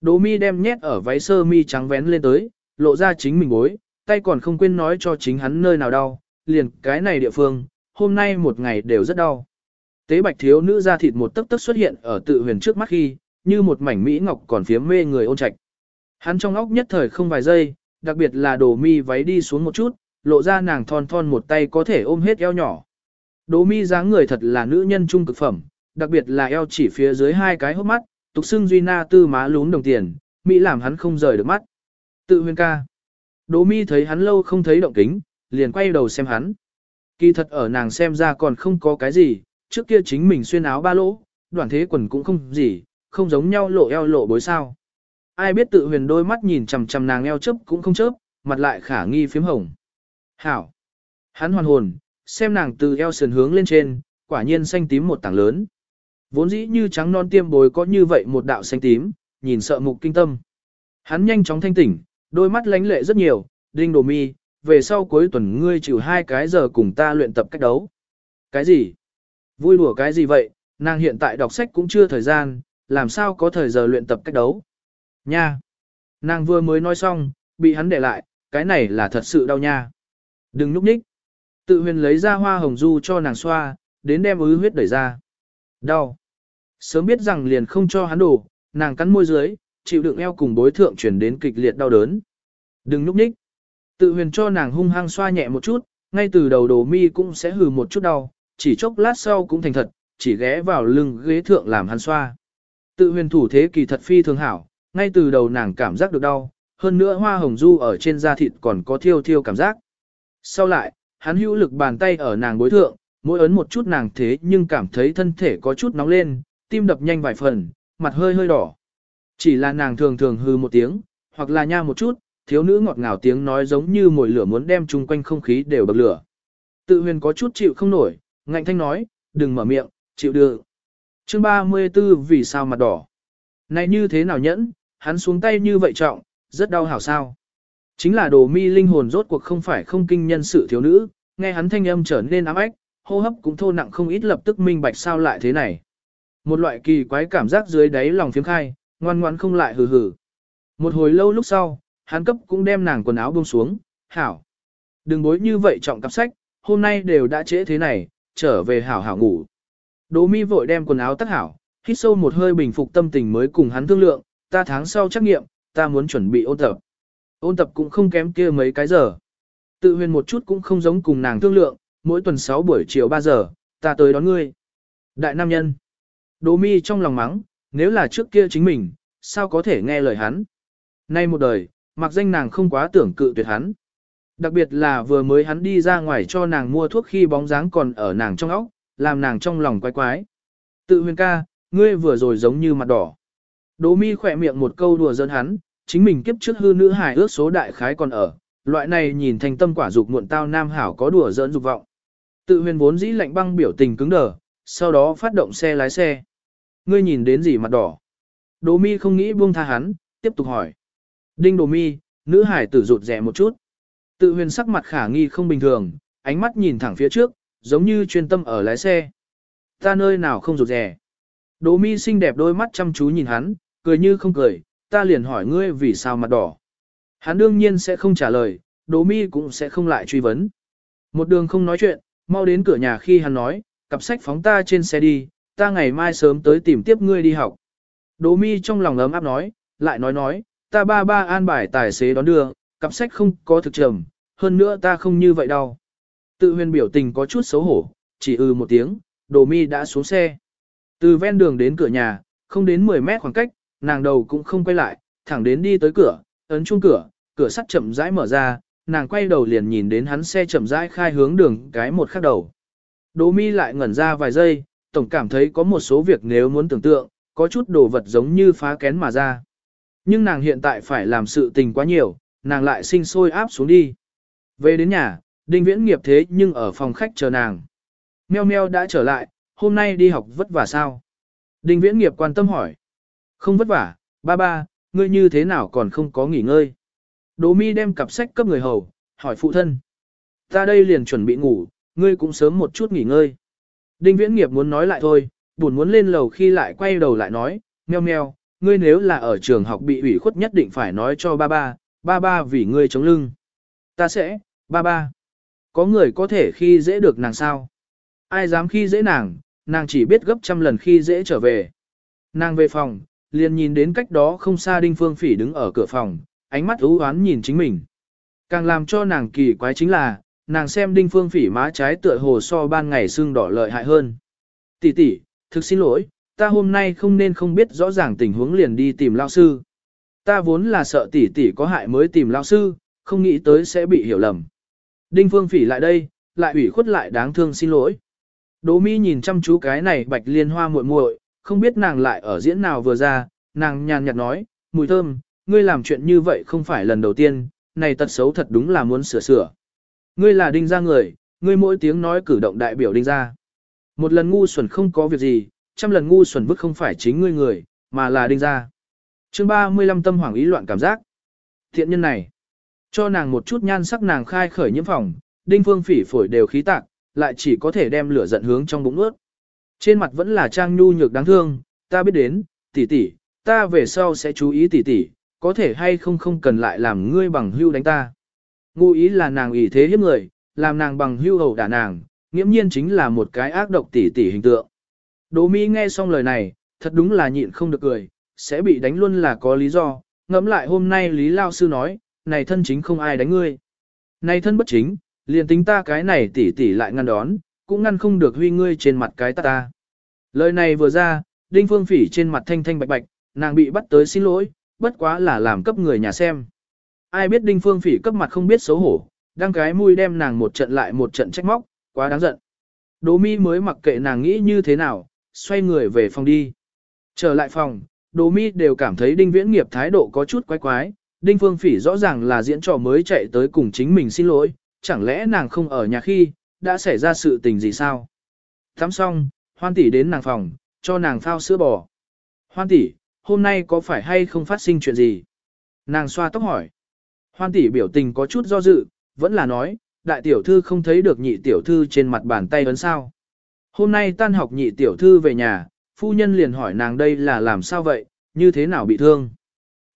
Đỗ mi đem nhét ở váy sơ mi trắng vén lên tới, lộ ra chính mình bối, tay còn không quên nói cho chính hắn nơi nào đau, liền cái này địa phương, hôm nay một ngày đều rất đau. Tế bạch thiếu nữ ra thịt một tấc tấc xuất hiện ở tự huyền trước mắt khi, như một mảnh mỹ ngọc còn phía mê người ôn trạch. Hắn trong óc nhất thời không vài giây, đặc biệt là đồ mi váy đi xuống một chút, lộ ra nàng thon thon một tay có thể ôm hết eo nhỏ. Đồ mi dáng người thật là nữ nhân trung cực phẩm, đặc biệt là eo chỉ phía dưới hai cái hốc mắt, tục xưng duy na tư má lún đồng tiền, mỹ làm hắn không rời được mắt. Tự huyền ca. Đỗ mi thấy hắn lâu không thấy động kính, liền quay đầu xem hắn. Kỳ thật ở nàng xem ra còn không có cái gì, trước kia chính mình xuyên áo ba lỗ, đoạn thế quần cũng không gì, không giống nhau lộ eo lộ bối sao. Ai biết tự huyền đôi mắt nhìn chằm chằm nàng eo chớp cũng không chớp, mặt lại khả nghi phím hồng. Hảo. Hắn hoàn hồn, xem nàng từ eo sườn hướng lên trên, quả nhiên xanh tím một tảng lớn. Vốn dĩ như trắng non tiêm bồi có như vậy một đạo xanh tím, nhìn sợ mục kinh tâm. Hắn nhanh chóng thanh tỉnh, đôi mắt lánh lệ rất nhiều, đinh đồ mi, về sau cuối tuần ngươi chịu hai cái giờ cùng ta luyện tập cách đấu. Cái gì? Vui đùa cái gì vậy, nàng hiện tại đọc sách cũng chưa thời gian, làm sao có thời giờ luyện tập cách đấu. Nha! Nàng vừa mới nói xong, bị hắn để lại, cái này là thật sự đau nha. Đừng núp nhích. Tự huyền lấy ra hoa hồng du cho nàng xoa, đến đem ứ huyết đẩy ra. Đau. Sớm biết rằng liền không cho hắn đổ, nàng cắn môi dưới, chịu đựng eo cùng bối thượng chuyển đến kịch liệt đau đớn. Đừng núp nhích. Tự huyền cho nàng hung hăng xoa nhẹ một chút, ngay từ đầu đồ mi cũng sẽ hừ một chút đau, chỉ chốc lát sau cũng thành thật, chỉ ghé vào lưng ghế thượng làm hắn xoa. Tự huyền thủ thế kỳ thật phi thường hảo, ngay từ đầu nàng cảm giác được đau, hơn nữa hoa hồng du ở trên da thịt còn có thiêu thiêu cảm giác. Sau lại, hắn hữu lực bàn tay ở nàng bối thượng, mỗi ấn một chút nàng thế nhưng cảm thấy thân thể có chút nóng lên, tim đập nhanh vài phần, mặt hơi hơi đỏ. Chỉ là nàng thường thường hư một tiếng, hoặc là nha một chút, thiếu nữ ngọt ngào tiếng nói giống như mồi lửa muốn đem chung quanh không khí đều bậc lửa. Tự huyền có chút chịu không nổi, ngạnh thanh nói, đừng mở miệng, chịu được. Chương 34 vì sao mặt đỏ. Này như thế nào nhẫn, hắn xuống tay như vậy trọng, rất đau hảo sao. Chính là đồ mi linh hồn rốt cuộc không phải không kinh nhân sự thiếu nữ, nghe hắn thanh âm trở nên ám ách, hô hấp cũng thô nặng không ít lập tức minh bạch sao lại thế này. Một loại kỳ quái cảm giác dưới đáy lòng phiếm khai, ngoan ngoãn không lại hừ hừ. Một hồi lâu lúc sau, hắn cấp cũng đem nàng quần áo buông xuống, hảo. Đừng bối như vậy trọng cặp sách, hôm nay đều đã trễ thế này, trở về hảo hảo ngủ. Đỗ mi vội đem quần áo tắt hảo, hít sâu một hơi bình phục tâm tình mới cùng hắn thương lượng, ta tháng sau trắc nghiệm, ta muốn chuẩn bị ôn tập. Ôn tập cũng không kém kia mấy cái giờ. Tự huyền một chút cũng không giống cùng nàng thương lượng, mỗi tuần 6 buổi chiều 3 giờ, ta tới đón ngươi. Đại nam nhân. Đỗ mi trong lòng mắng, nếu là trước kia chính mình, sao có thể nghe lời hắn. Nay một đời, mặc danh nàng không quá tưởng cự tuyệt hắn. Đặc biệt là vừa mới hắn đi ra ngoài cho nàng mua thuốc khi bóng dáng còn ở nàng trong óc, làm nàng trong lòng quái quái. Tự huyền ca, ngươi vừa rồi giống như mặt đỏ. Đỗ mi khỏe miệng một câu đùa giỡn hắn, chính mình kiếp trước hư nữ hài ước số đại khái còn ở, loại này nhìn thành tâm quả dục muộn tao nam hảo có đùa giỡn dục vọng. Tự huyền vốn dĩ lạnh băng biểu tình cứng đờ, sau đó phát động xe lái xe. Ngươi nhìn đến gì mặt đỏ? Đỗ mi không nghĩ buông tha hắn, tiếp tục hỏi. Đinh Đỗ mi, nữ hải tử rụt rẻ một chút. Tự huyền sắc mặt khả nghi không bình thường, ánh mắt nhìn thẳng phía trước, giống như chuyên tâm ở lái xe. Ta nơi nào không rụt rẻ. Đỗ mi xinh đẹp đôi mắt chăm chú nhìn hắn, cười như không cười, ta liền hỏi ngươi vì sao mặt đỏ. Hắn đương nhiên sẽ không trả lời, Đỗ mi cũng sẽ không lại truy vấn. Một đường không nói chuyện, mau đến cửa nhà khi hắn nói, cặp sách phóng ta trên xe đi, ta ngày mai sớm tới tìm tiếp ngươi đi học. Đỗ mi trong lòng ấm áp nói, lại nói nói, ta ba ba an bài tài xế đón đưa, cặp sách không có thực trầm, hơn nữa ta không như vậy đâu. Tự huyền biểu tình có chút xấu hổ, chỉ ừ một tiếng, đồ mi đã xuống xe. Từ ven đường đến cửa nhà, không đến 10 mét khoảng cách, nàng đầu cũng không quay lại, thẳng đến đi tới cửa, ấn chuông cửa, cửa sắt chậm rãi mở ra, nàng quay đầu liền nhìn đến hắn xe chậm rãi khai hướng đường cái một khắc đầu. Đỗ mi lại ngẩn ra vài giây, tổng cảm thấy có một số việc nếu muốn tưởng tượng, có chút đồ vật giống như phá kén mà ra. Nhưng nàng hiện tại phải làm sự tình quá nhiều, nàng lại sinh sôi áp xuống đi. Về đến nhà, đinh viễn nghiệp thế nhưng ở phòng khách chờ nàng. Meo meo đã trở lại, hôm nay đi học vất vả sao? Đinh viễn nghiệp quan tâm hỏi. Không vất vả, ba ba, ngươi như thế nào còn không có nghỉ ngơi? Đỗ mi đem cặp sách cấp người hầu, hỏi phụ thân. Ta đây liền chuẩn bị ngủ, ngươi cũng sớm một chút nghỉ ngơi. Đinh viễn nghiệp muốn nói lại thôi, buồn muốn lên lầu khi lại quay đầu lại nói, meo meo, ngươi nếu là ở trường học bị ủy khuất nhất định phải nói cho ba ba, ba ba vì ngươi chống lưng. Ta sẽ, ba ba. Có người có thể khi dễ được nàng sao? Ai dám khi dễ nàng, nàng chỉ biết gấp trăm lần khi dễ trở về. Nàng về phòng, liền nhìn đến cách đó không xa Đinh Phương Phỉ đứng ở cửa phòng, ánh mắt ưu oán nhìn chính mình. Càng làm cho nàng kỳ quái chính là, nàng xem Đinh Phương Phỉ má trái tựa hồ so ban ngày sưng đỏ lợi hại hơn. Tỷ tỷ, thực xin lỗi, ta hôm nay không nên không biết rõ ràng tình huống liền đi tìm lao sư. Ta vốn là sợ tỷ tỷ có hại mới tìm lao sư, không nghĩ tới sẽ bị hiểu lầm. Đinh Phương Phỉ lại đây, lại ủy khuất lại đáng thương xin lỗi. Đỗ Mi nhìn chăm chú cái này bạch liên hoa muội muội, không biết nàng lại ở diễn nào vừa ra, nàng nhàn nhạt nói, mùi thơm, ngươi làm chuyện như vậy không phải lần đầu tiên, này tật xấu thật đúng là muốn sửa sửa. Ngươi là đinh gia người, ngươi mỗi tiếng nói cử động đại biểu đinh gia. Một lần ngu xuẩn không có việc gì, trăm lần ngu xuẩn bức không phải chính ngươi người, mà là đinh gia. Chương 35 tâm hoảng ý loạn cảm giác. Thiện nhân này, cho nàng một chút nhan sắc nàng khai khởi nhiễm phòng, đinh phương phỉ phổi đều khí tạc, lại chỉ có thể đem lửa giận hướng trong bụng ướt. Trên mặt vẫn là trang nhu nhược đáng thương, ta biết đến, tỷ tỷ, ta về sau sẽ chú ý tỷ tỷ, có thể hay không không cần lại làm ngươi bằng hưu đánh ta. Ngụ ý là nàng ủy thế hiếp người, làm nàng bằng hưu hầu đả nàng, nghiễm nhiên chính là một cái ác độc tỷ tỷ hình tượng. Đỗ Mỹ nghe xong lời này, thật đúng là nhịn không được cười, sẽ bị đánh luôn là có lý do, ngẫm lại hôm nay Lý Lao Sư nói, này thân chính không ai đánh ngươi. Này thân bất chính, liền tính ta cái này tỷ tỷ lại ngăn đón, cũng ngăn không được huy ngươi trên mặt cái ta ta. Lời này vừa ra, Đinh Phương Phỉ trên mặt thanh thanh bạch bạch, nàng bị bắt tới xin lỗi, bất quá là làm cấp người nhà xem. Ai biết Đinh Phương Phỉ cấp mặt không biết xấu hổ, đang cái mũi đem nàng một trận lại một trận trách móc, quá đáng giận. Đỗ Mi mới mặc kệ nàng nghĩ như thế nào, xoay người về phòng đi. Trở lại phòng, Đỗ Mi đều cảm thấy Đinh Viễn Nghiệp thái độ có chút quái quái, Đinh Phương Phỉ rõ ràng là diễn trò mới chạy tới cùng chính mình xin lỗi, chẳng lẽ nàng không ở nhà khi, đã xảy ra sự tình gì sao? Tắm xong, Hoan tỷ đến nàng phòng, cho nàng phao sữa bò. Hoan tỷ, hôm nay có phải hay không phát sinh chuyện gì? Nàng xoa tóc hỏi. Hoan tỷ biểu tình có chút do dự, vẫn là nói, đại tiểu thư không thấy được nhị tiểu thư trên mặt bàn tay ấn sao. Hôm nay tan học nhị tiểu thư về nhà, phu nhân liền hỏi nàng đây là làm sao vậy, như thế nào bị thương.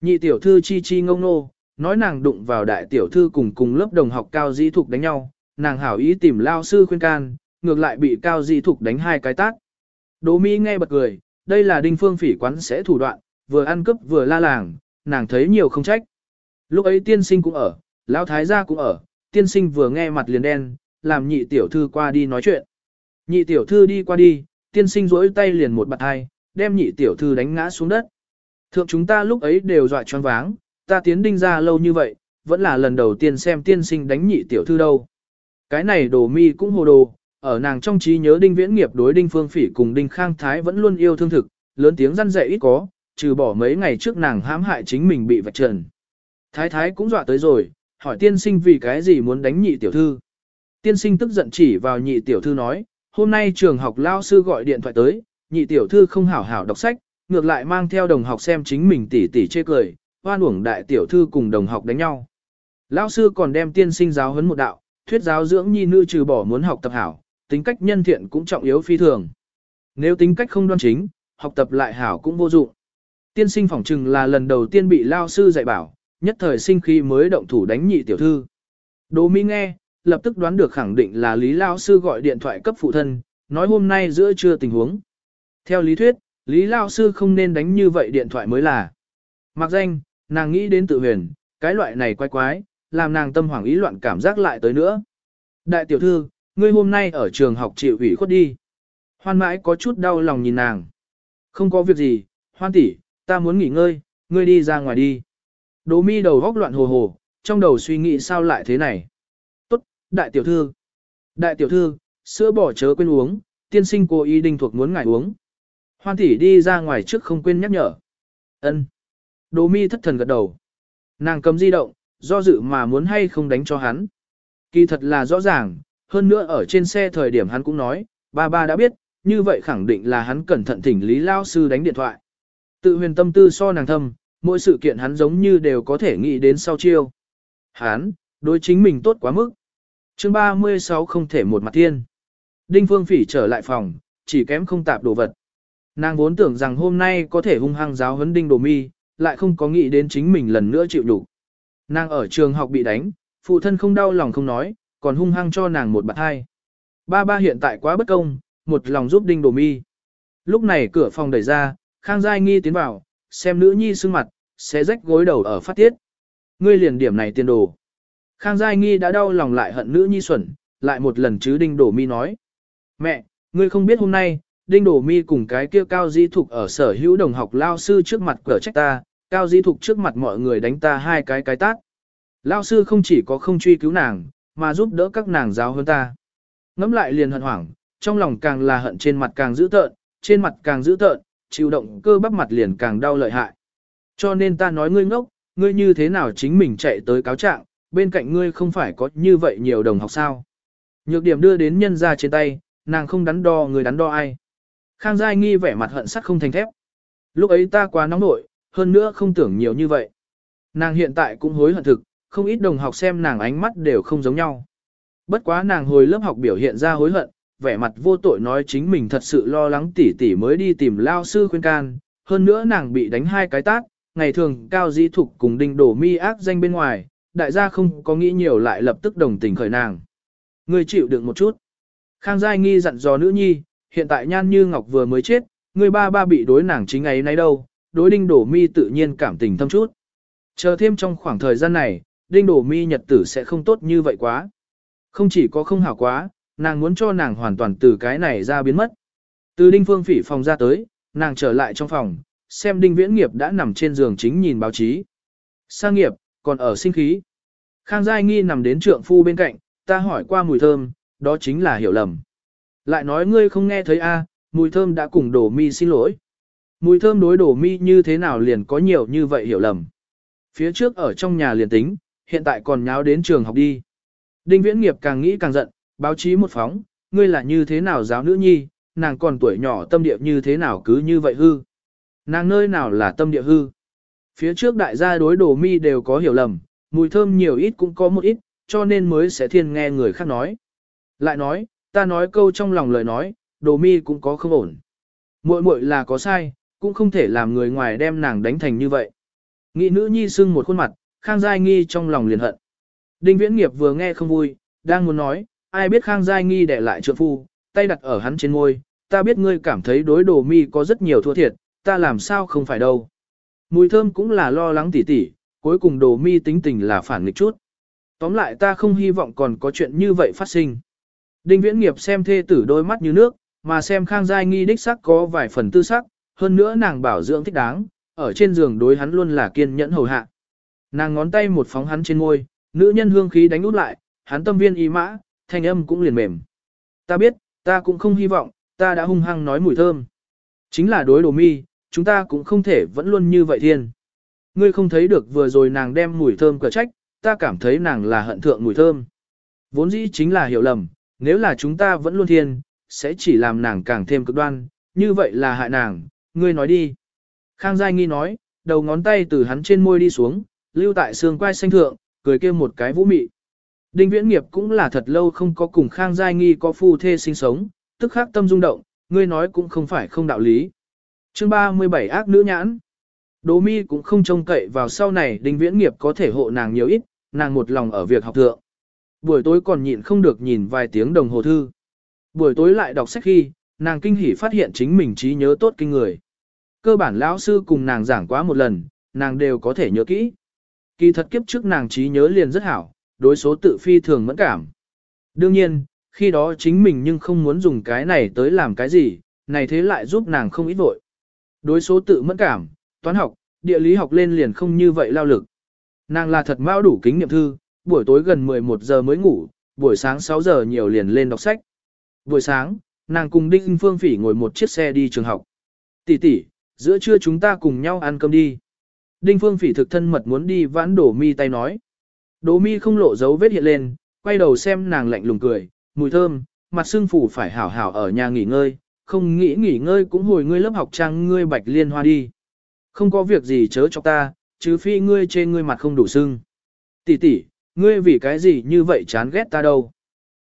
Nhị tiểu thư chi chi ngông nô, nói nàng đụng vào đại tiểu thư cùng cùng lớp đồng học cao dĩ thục đánh nhau, nàng hảo ý tìm lao sư khuyên can, ngược lại bị cao dĩ thục đánh hai cái tát. Đỗ Mỹ nghe bật cười, đây là đinh phương phỉ quán sẽ thủ đoạn, vừa ăn cướp vừa la làng, nàng thấy nhiều không trách. Lúc ấy tiên sinh cũng ở, lão thái gia cũng ở, tiên sinh vừa nghe mặt liền đen, làm nhị tiểu thư qua đi nói chuyện. Nhị tiểu thư đi qua đi, tiên sinh rỗi tay liền một bạt hai, đem nhị tiểu thư đánh ngã xuống đất. Thượng chúng ta lúc ấy đều dọa choáng váng, ta tiến đinh ra lâu như vậy, vẫn là lần đầu tiên xem tiên sinh đánh nhị tiểu thư đâu. Cái này đồ mi cũng hồ đồ, ở nàng trong trí nhớ đinh viễn nghiệp đối đinh phương phỉ cùng đinh khang thái vẫn luôn yêu thương thực, lớn tiếng răn dạy ít có, trừ bỏ mấy ngày trước nàng hãm hại chính mình bị vạch trần. Thái thái cũng dọa tới rồi, hỏi tiên sinh vì cái gì muốn đánh nhị tiểu thư. Tiên sinh tức giận chỉ vào nhị tiểu thư nói, hôm nay trường học lao sư gọi điện thoại tới, nhị tiểu thư không hảo hảo đọc sách, ngược lại mang theo đồng học xem chính mình tỉ tỉ chê cười, hoan uổng đại tiểu thư cùng đồng học đánh nhau. Lao sư còn đem tiên sinh giáo huấn một đạo, thuyết giáo dưỡng nhi nữ trừ bỏ muốn học tập hảo, tính cách nhân thiện cũng trọng yếu phi thường. Nếu tính cách không đoan chính, học tập lại hảo cũng vô dụng. Tiên sinh phỏng trừng là lần đầu tiên bị lao sư dạy bảo, nhất thời sinh khi mới động thủ đánh nhị tiểu thư. Đỗ Mỹ nghe, lập tức đoán được khẳng định là Lý Lao Sư gọi điện thoại cấp phụ thân, nói hôm nay giữa trưa tình huống. Theo lý thuyết, Lý Lao Sư không nên đánh như vậy điện thoại mới là. Mặc danh, nàng nghĩ đến tự huyền, cái loại này quái quái, làm nàng tâm hoảng ý loạn cảm giác lại tới nữa. Đại tiểu thư, ngươi hôm nay ở trường học chịu ủy khuất đi. Hoan mãi có chút đau lòng nhìn nàng. Không có việc gì, hoan tỷ, ta muốn nghỉ ngơi, ngươi đi ra ngoài đi. Đỗ mi đầu góc loạn hồ hồ, trong đầu suy nghĩ sao lại thế này. Tốt, đại tiểu thư. Đại tiểu thư, sữa bỏ chớ quên uống, tiên sinh cô ý đinh thuộc muốn ngài uống. Hoan tỷ đi ra ngoài trước không quên nhắc nhở. Ân. Đỗ mi thất thần gật đầu. Nàng cầm di động, do dự mà muốn hay không đánh cho hắn. Kỳ thật là rõ ràng, hơn nữa ở trên xe thời điểm hắn cũng nói, ba ba đã biết, như vậy khẳng định là hắn cẩn thận thỉnh Lý Lao Sư đánh điện thoại. Tự huyền tâm tư so nàng thâm, mỗi sự kiện hắn giống như đều có thể nghĩ đến sau chiêu. Hắn, đối chính mình tốt quá mức. chương 36 không thể một mặt thiên. Đinh Phương Phỉ trở lại phòng, chỉ kém không tạp đồ vật. Nàng vốn tưởng rằng hôm nay có thể hung hăng giáo huấn Đinh Đồ Mi, lại không có nghĩ đến chính mình lần nữa chịu đủ. Nàng ở trường học bị đánh, phụ thân không đau lòng không nói, còn hung hăng cho nàng một bạt hai. Ba ba hiện tại quá bất công, một lòng giúp Đinh Đồ Mi. Lúc này cửa phòng đẩy ra, Khang Giai Nghi tiến vào, xem nữ nhi sưng mặt, sẽ rách gối đầu ở phát tiết. Ngươi liền điểm này tiền đồ. Khang Giai Nghi đã đau lòng lại hận nữ nhi xuẩn, lại một lần chứ Đinh Đổ Mi nói. Mẹ, ngươi không biết hôm nay, Đinh Đổ Mi cùng cái kia cao di thục ở sở hữu đồng học lao sư trước mặt cửa trách ta, Cao Di Thục trước mặt mọi người đánh ta hai cái cái tát. Lao sư không chỉ có không truy cứu nàng, mà giúp đỡ các nàng giáo hơn ta. Ngắm lại liền hận hoảng, trong lòng càng là hận trên mặt càng dữ tợn, trên mặt càng dữ tợn, chịu động cơ bắp mặt liền càng đau lợi hại. Cho nên ta nói ngươi ngốc, ngươi như thế nào chính mình chạy tới cáo trạng, bên cạnh ngươi không phải có như vậy nhiều đồng học sao. Nhược điểm đưa đến nhân ra trên tay, nàng không đắn đo người đắn đo ai. Khang Giai nghi vẻ mặt hận sắt không thành thép. Lúc ấy ta quá nóng nội, hơn nữa không tưởng nhiều như vậy. Nàng hiện tại cũng hối hận thực, không ít đồng học xem nàng ánh mắt đều không giống nhau. Bất quá nàng hồi lớp học biểu hiện ra hối hận, vẻ mặt vô tội nói chính mình thật sự lo lắng tỉ tỉ mới đi tìm lao sư khuyên can, hơn nữa nàng bị đánh hai cái tát, ngày thường cao di thục cùng đinh đổ mi ác danh bên ngoài, đại gia không có nghĩ nhiều lại lập tức đồng tình khởi nàng. Người chịu đựng một chút. Khang Giai nghi dặn dò nữ nhi, hiện tại nhan như ngọc vừa mới chết, người ba ba bị đối nàng chính ấy nấy đâu, đối đinh đổ mi tự nhiên cảm tình thâm chút. Chờ thêm trong khoảng thời gian này, đinh đổ mi nhật tử sẽ không tốt như vậy quá. Không chỉ có không hảo quá, nàng muốn cho nàng hoàn toàn từ cái này ra biến mất. Từ đinh phương phỉ phòng ra tới, nàng trở lại trong phòng, xem đinh viễn nghiệp đã nằm trên giường chính nhìn báo chí. Sang nghiệp, còn ở sinh khí. Khang Giai Nghi nằm đến trượng phu bên cạnh, ta hỏi qua mùi thơm, đó chính là hiểu lầm. Lại nói ngươi không nghe thấy a, mùi thơm đã cùng đổ mi xin lỗi. Mùi thơm đối đổ mi như thế nào liền có nhiều như vậy hiểu lầm. Phía trước ở trong nhà liền tính, hiện tại còn nháo đến trường học đi. Đinh viễn nghiệp càng nghĩ càng giận, báo chí một phóng, ngươi là như thế nào giáo nữ nhi, nàng còn tuổi nhỏ tâm địa như thế nào cứ như vậy hư. Nàng nơi nào là tâm địa hư. Phía trước đại gia đối đồ mi đều có hiểu lầm, mùi thơm nhiều ít cũng có một ít, cho nên mới sẽ thiên nghe người khác nói. Lại nói, ta nói câu trong lòng lời nói, đồ mi cũng có không ổn. Muội muội là có sai, cũng không thể làm người ngoài đem nàng đánh thành như vậy. Nghị nữ nhi sưng một khuôn mặt, Khang Giai Nghi trong lòng liền hận. Đinh Viễn Nghiệp vừa nghe không vui, đang muốn nói, ai biết Khang Giai Nghi để lại trượng phu, tay đặt ở hắn trên ngôi, ta biết ngươi cảm thấy đối đồ mi có rất nhiều thua thiệt, ta làm sao không phải đâu. Mùi thơm cũng là lo lắng tỉ tỉ, cuối cùng đồ mi tính tình là phản nghịch chút. Tóm lại ta không hy vọng còn có chuyện như vậy phát sinh. Đinh Viễn Nghiệp xem thê tử đôi mắt như nước, mà xem Khang Giai Nghi đích sắc có vài phần tư sắc, hơn nữa nàng bảo dưỡng thích đáng, ở trên giường đối hắn luôn là kiên nhẫn hầu hạ. Nàng ngón tay một phóng hắn trên môi, nữ nhân hương khí đánh út lại, hắn tâm viên y mã, thanh âm cũng liền mềm. Ta biết, ta cũng không hy vọng, ta đã hung hăng nói mùi thơm. Chính là đối đồ mi, chúng ta cũng không thể vẫn luôn như vậy thiên. Ngươi không thấy được vừa rồi nàng đem mùi thơm cờ trách, ta cảm thấy nàng là hận thượng mùi thơm. Vốn dĩ chính là hiểu lầm, nếu là chúng ta vẫn luôn thiên, sẽ chỉ làm nàng càng thêm cực đoan, như vậy là hại nàng, ngươi nói đi. Khang Giai Nghi nói, đầu ngón tay từ hắn trên môi đi xuống, lưu tại xương quai xanh thượng, cười kêu một cái vũ mị. Đinh Viễn Nghiệp cũng là thật lâu không có cùng Khang Giai Nghi có phu thê sinh sống, tức khắc tâm rung động, ngươi nói cũng không phải không đạo lý. Chương 37 ác nữ nhãn. Đỗ Mi cũng không trông cậy vào sau này Đinh Viễn Nghiệp có thể hộ nàng nhiều ít, nàng một lòng ở việc học thượng. Buổi tối còn nhịn không được nhìn vài tiếng đồng hồ thư. Buổi tối lại đọc sách khi, nàng kinh hỉ phát hiện chính mình trí nhớ tốt kinh người. Cơ bản lão sư cùng nàng giảng quá một lần, nàng đều có thể nhớ kỹ. Kỳ thật kiếp trước nàng trí nhớ liền rất hảo, đối số tự phi thường mẫn cảm. Đương nhiên, khi đó chính mình nhưng không muốn dùng cái này tới làm cái gì, này thế lại giúp nàng không ít vội. Đối số tự mẫn cảm, toán học, địa lý học lên liền không như vậy lao lực. Nàng là thật mau đủ kính niệm thư, buổi tối gần 11 giờ mới ngủ, buổi sáng 6 giờ nhiều liền lên đọc sách. Buổi sáng, nàng cùng Đinh Phương Phỉ ngồi một chiếc xe đi trường học. Tỷ tỷ, giữa trưa chúng ta cùng nhau ăn cơm đi. Đinh Phương Phỉ thực thân mật muốn đi vãn đổ mi tay nói. Đỗ mi không lộ dấu vết hiện lên, quay đầu xem nàng lạnh lùng cười, mùi thơm, mặt xương phủ phải hảo hảo ở nhà nghỉ ngơi, không nghĩ nghỉ ngơi cũng hồi ngươi lớp học trang ngươi bạch liên hoa đi. Không có việc gì chớ cho ta, chứ phi ngươi trên ngươi mặt không đủ sưng. Tỷ tỷ, ngươi vì cái gì như vậy chán ghét ta đâu.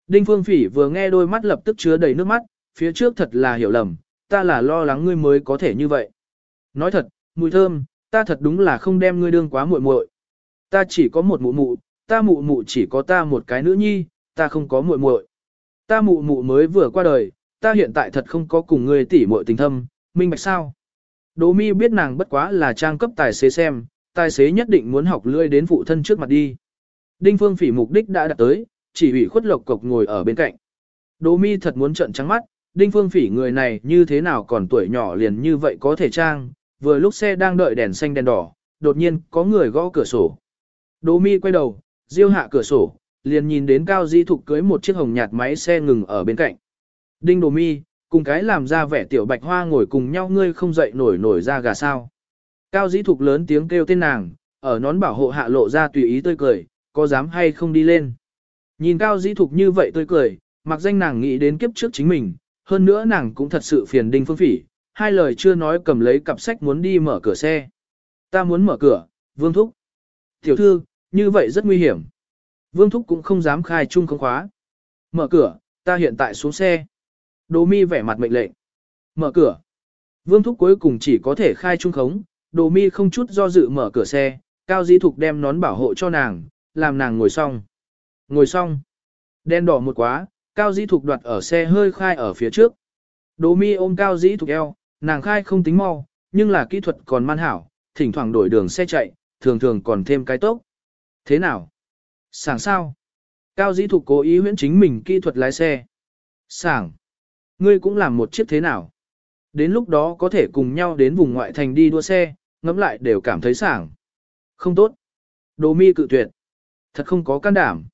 Đinh Phương Phỉ vừa nghe đôi mắt lập tức chứa đầy nước mắt, phía trước thật là hiểu lầm, ta là lo lắng ngươi mới có thể như vậy. Nói thật, mùi thơm, ta thật đúng là không đem ngươi đương quá muội muội. Ta chỉ có một mụ mụ, ta mụ mụ chỉ có ta một cái nữ nhi, ta không có muội muội. Ta mụ mụ mới vừa qua đời, ta hiện tại thật không có cùng ngươi tỉ muội tình thâm, minh bạch sao? Đỗ Mi biết nàng bất quá là trang cấp tài xế xem, tài xế nhất định muốn học lươi đến phụ thân trước mặt đi. Đinh Phương Phỉ mục đích đã đạt tới, chỉ ủy khuất lộc cộc ngồi ở bên cạnh. Đỗ Mi thật muốn trợn trắng mắt, Đinh Phương Phỉ người này như thế nào còn tuổi nhỏ liền như vậy có thể trang, vừa lúc xe đang đợi đèn xanh đèn đỏ, đột nhiên có người gõ cửa sổ. Đỗ mi quay đầu, diêu hạ cửa sổ, liền nhìn đến Cao Di Thục cưới một chiếc hồng nhạt máy xe ngừng ở bên cạnh. Đinh đồ mi, cùng cái làm ra vẻ tiểu bạch hoa ngồi cùng nhau ngươi không dậy nổi nổi ra gà sao. Cao Di Thục lớn tiếng kêu tên nàng, ở nón bảo hộ hạ lộ ra tùy ý tươi cười, có dám hay không đi lên. Nhìn Cao Di Thục như vậy tươi cười, mặc danh nàng nghĩ đến kiếp trước chính mình, hơn nữa nàng cũng thật sự phiền Đinh Phương Phỉ, hai lời chưa nói cầm lấy cặp sách muốn đi mở cửa xe. Ta muốn mở cửa, Vương Thúc. Tiểu thư, như vậy rất nguy hiểm. Vương Thúc cũng không dám khai chung không khóa. Mở cửa, ta hiện tại xuống xe. Đồ mi vẻ mặt mệnh lệnh. Mở cửa. Vương Thúc cuối cùng chỉ có thể khai trung khống. Đồ mi không chút do dự mở cửa xe. Cao Di Thục đem nón bảo hộ cho nàng, làm nàng ngồi xong. Ngồi xong. Đen đỏ một quá, Cao Di Thục đoạt ở xe hơi khai ở phía trước. Đồ mi ôm Cao Di Thục eo, nàng khai không tính mau, nhưng là kỹ thuật còn man hảo, thỉnh thoảng đổi đường xe chạy, thường thường còn thêm cái tốc. Thế nào? Sảng sao? Cao dĩ thục cố ý huyễn chính mình kỹ thuật lái xe. Sảng. Ngươi cũng làm một chiếc thế nào? Đến lúc đó có thể cùng nhau đến vùng ngoại thành đi đua xe, ngắm lại đều cảm thấy sảng. Không tốt. Đồ mi cự tuyệt. Thật không có can đảm.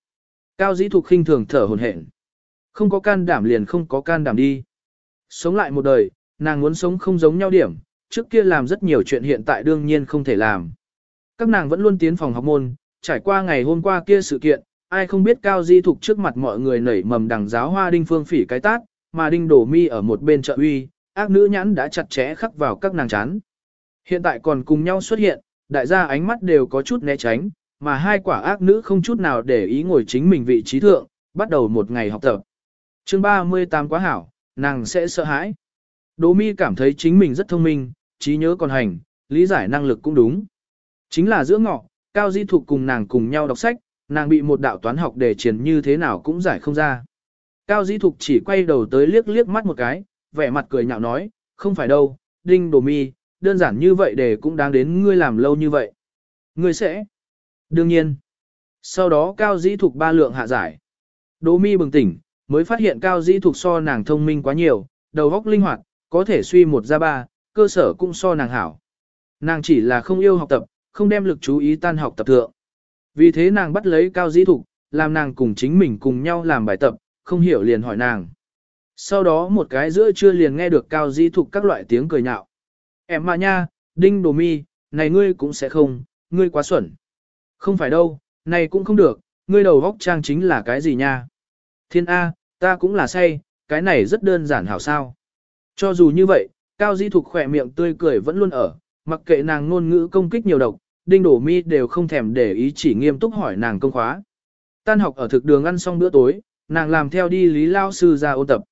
Cao dĩ thục khinh thường thở hồn hển. Không có can đảm liền không có can đảm đi. Sống lại một đời, nàng muốn sống không giống nhau điểm, trước kia làm rất nhiều chuyện hiện tại đương nhiên không thể làm. Các nàng vẫn luôn tiến phòng học môn, trải qua ngày hôm qua kia sự kiện, ai không biết Cao Di Thục trước mặt mọi người nảy mầm đằng giáo hoa đinh phương phỉ cái tát, mà đinh đổ mi ở một bên chợ uy, ác nữ nhãn đã chặt chẽ khắc vào các nàng chán. Hiện tại còn cùng nhau xuất hiện, đại gia ánh mắt đều có chút né tránh, mà hai quả ác nữ không chút nào để ý ngồi chính mình vị trí thượng, bắt đầu một ngày học tập. chương 38 quá hảo, nàng sẽ sợ hãi. Đỗ mi cảm thấy chính mình rất thông minh, trí nhớ còn hành, lý giải năng lực cũng đúng. Chính là giữa ngọ, Cao Di Thục cùng nàng cùng nhau đọc sách, nàng bị một đạo toán học đề triển như thế nào cũng giải không ra. Cao Di Thục chỉ quay đầu tới liếc liếc mắt một cái, vẻ mặt cười nhạo nói, không phải đâu, Đinh Đồ Mi, đơn giản như vậy để cũng đáng đến ngươi làm lâu như vậy. Ngươi sẽ? Đương nhiên. Sau đó Cao Di Thục ba lượng hạ giải. Đồ Mi bừng tỉnh, mới phát hiện Cao Di Thục so nàng thông minh quá nhiều, đầu óc linh hoạt, có thể suy một ra ba, cơ sở cũng so nàng hảo. Nàng chỉ là không yêu học tập, không đem lực chú ý tan học tập thượng. Vì thế nàng bắt lấy cao dĩ thục, làm nàng cùng chính mình cùng nhau làm bài tập, không hiểu liền hỏi nàng. Sau đó một cái giữa trưa liền nghe được cao dĩ thục các loại tiếng cười nhạo. Em mà nha, đinh đồ mi, này ngươi cũng sẽ không, ngươi quá xuẩn. Không phải đâu, này cũng không được, ngươi đầu góc trang chính là cái gì nha. Thiên A, ta cũng là say, cái này rất đơn giản hảo sao. Cho dù như vậy, cao dĩ thục khỏe miệng tươi cười vẫn luôn ở, mặc kệ nàng ngôn ngữ công kích nhiều độc, đinh đổ mi đều không thèm để ý chỉ nghiêm túc hỏi nàng công khóa. Tan học ở thực đường ăn xong bữa tối, nàng làm theo đi Lý Lao Sư ra ôn tập.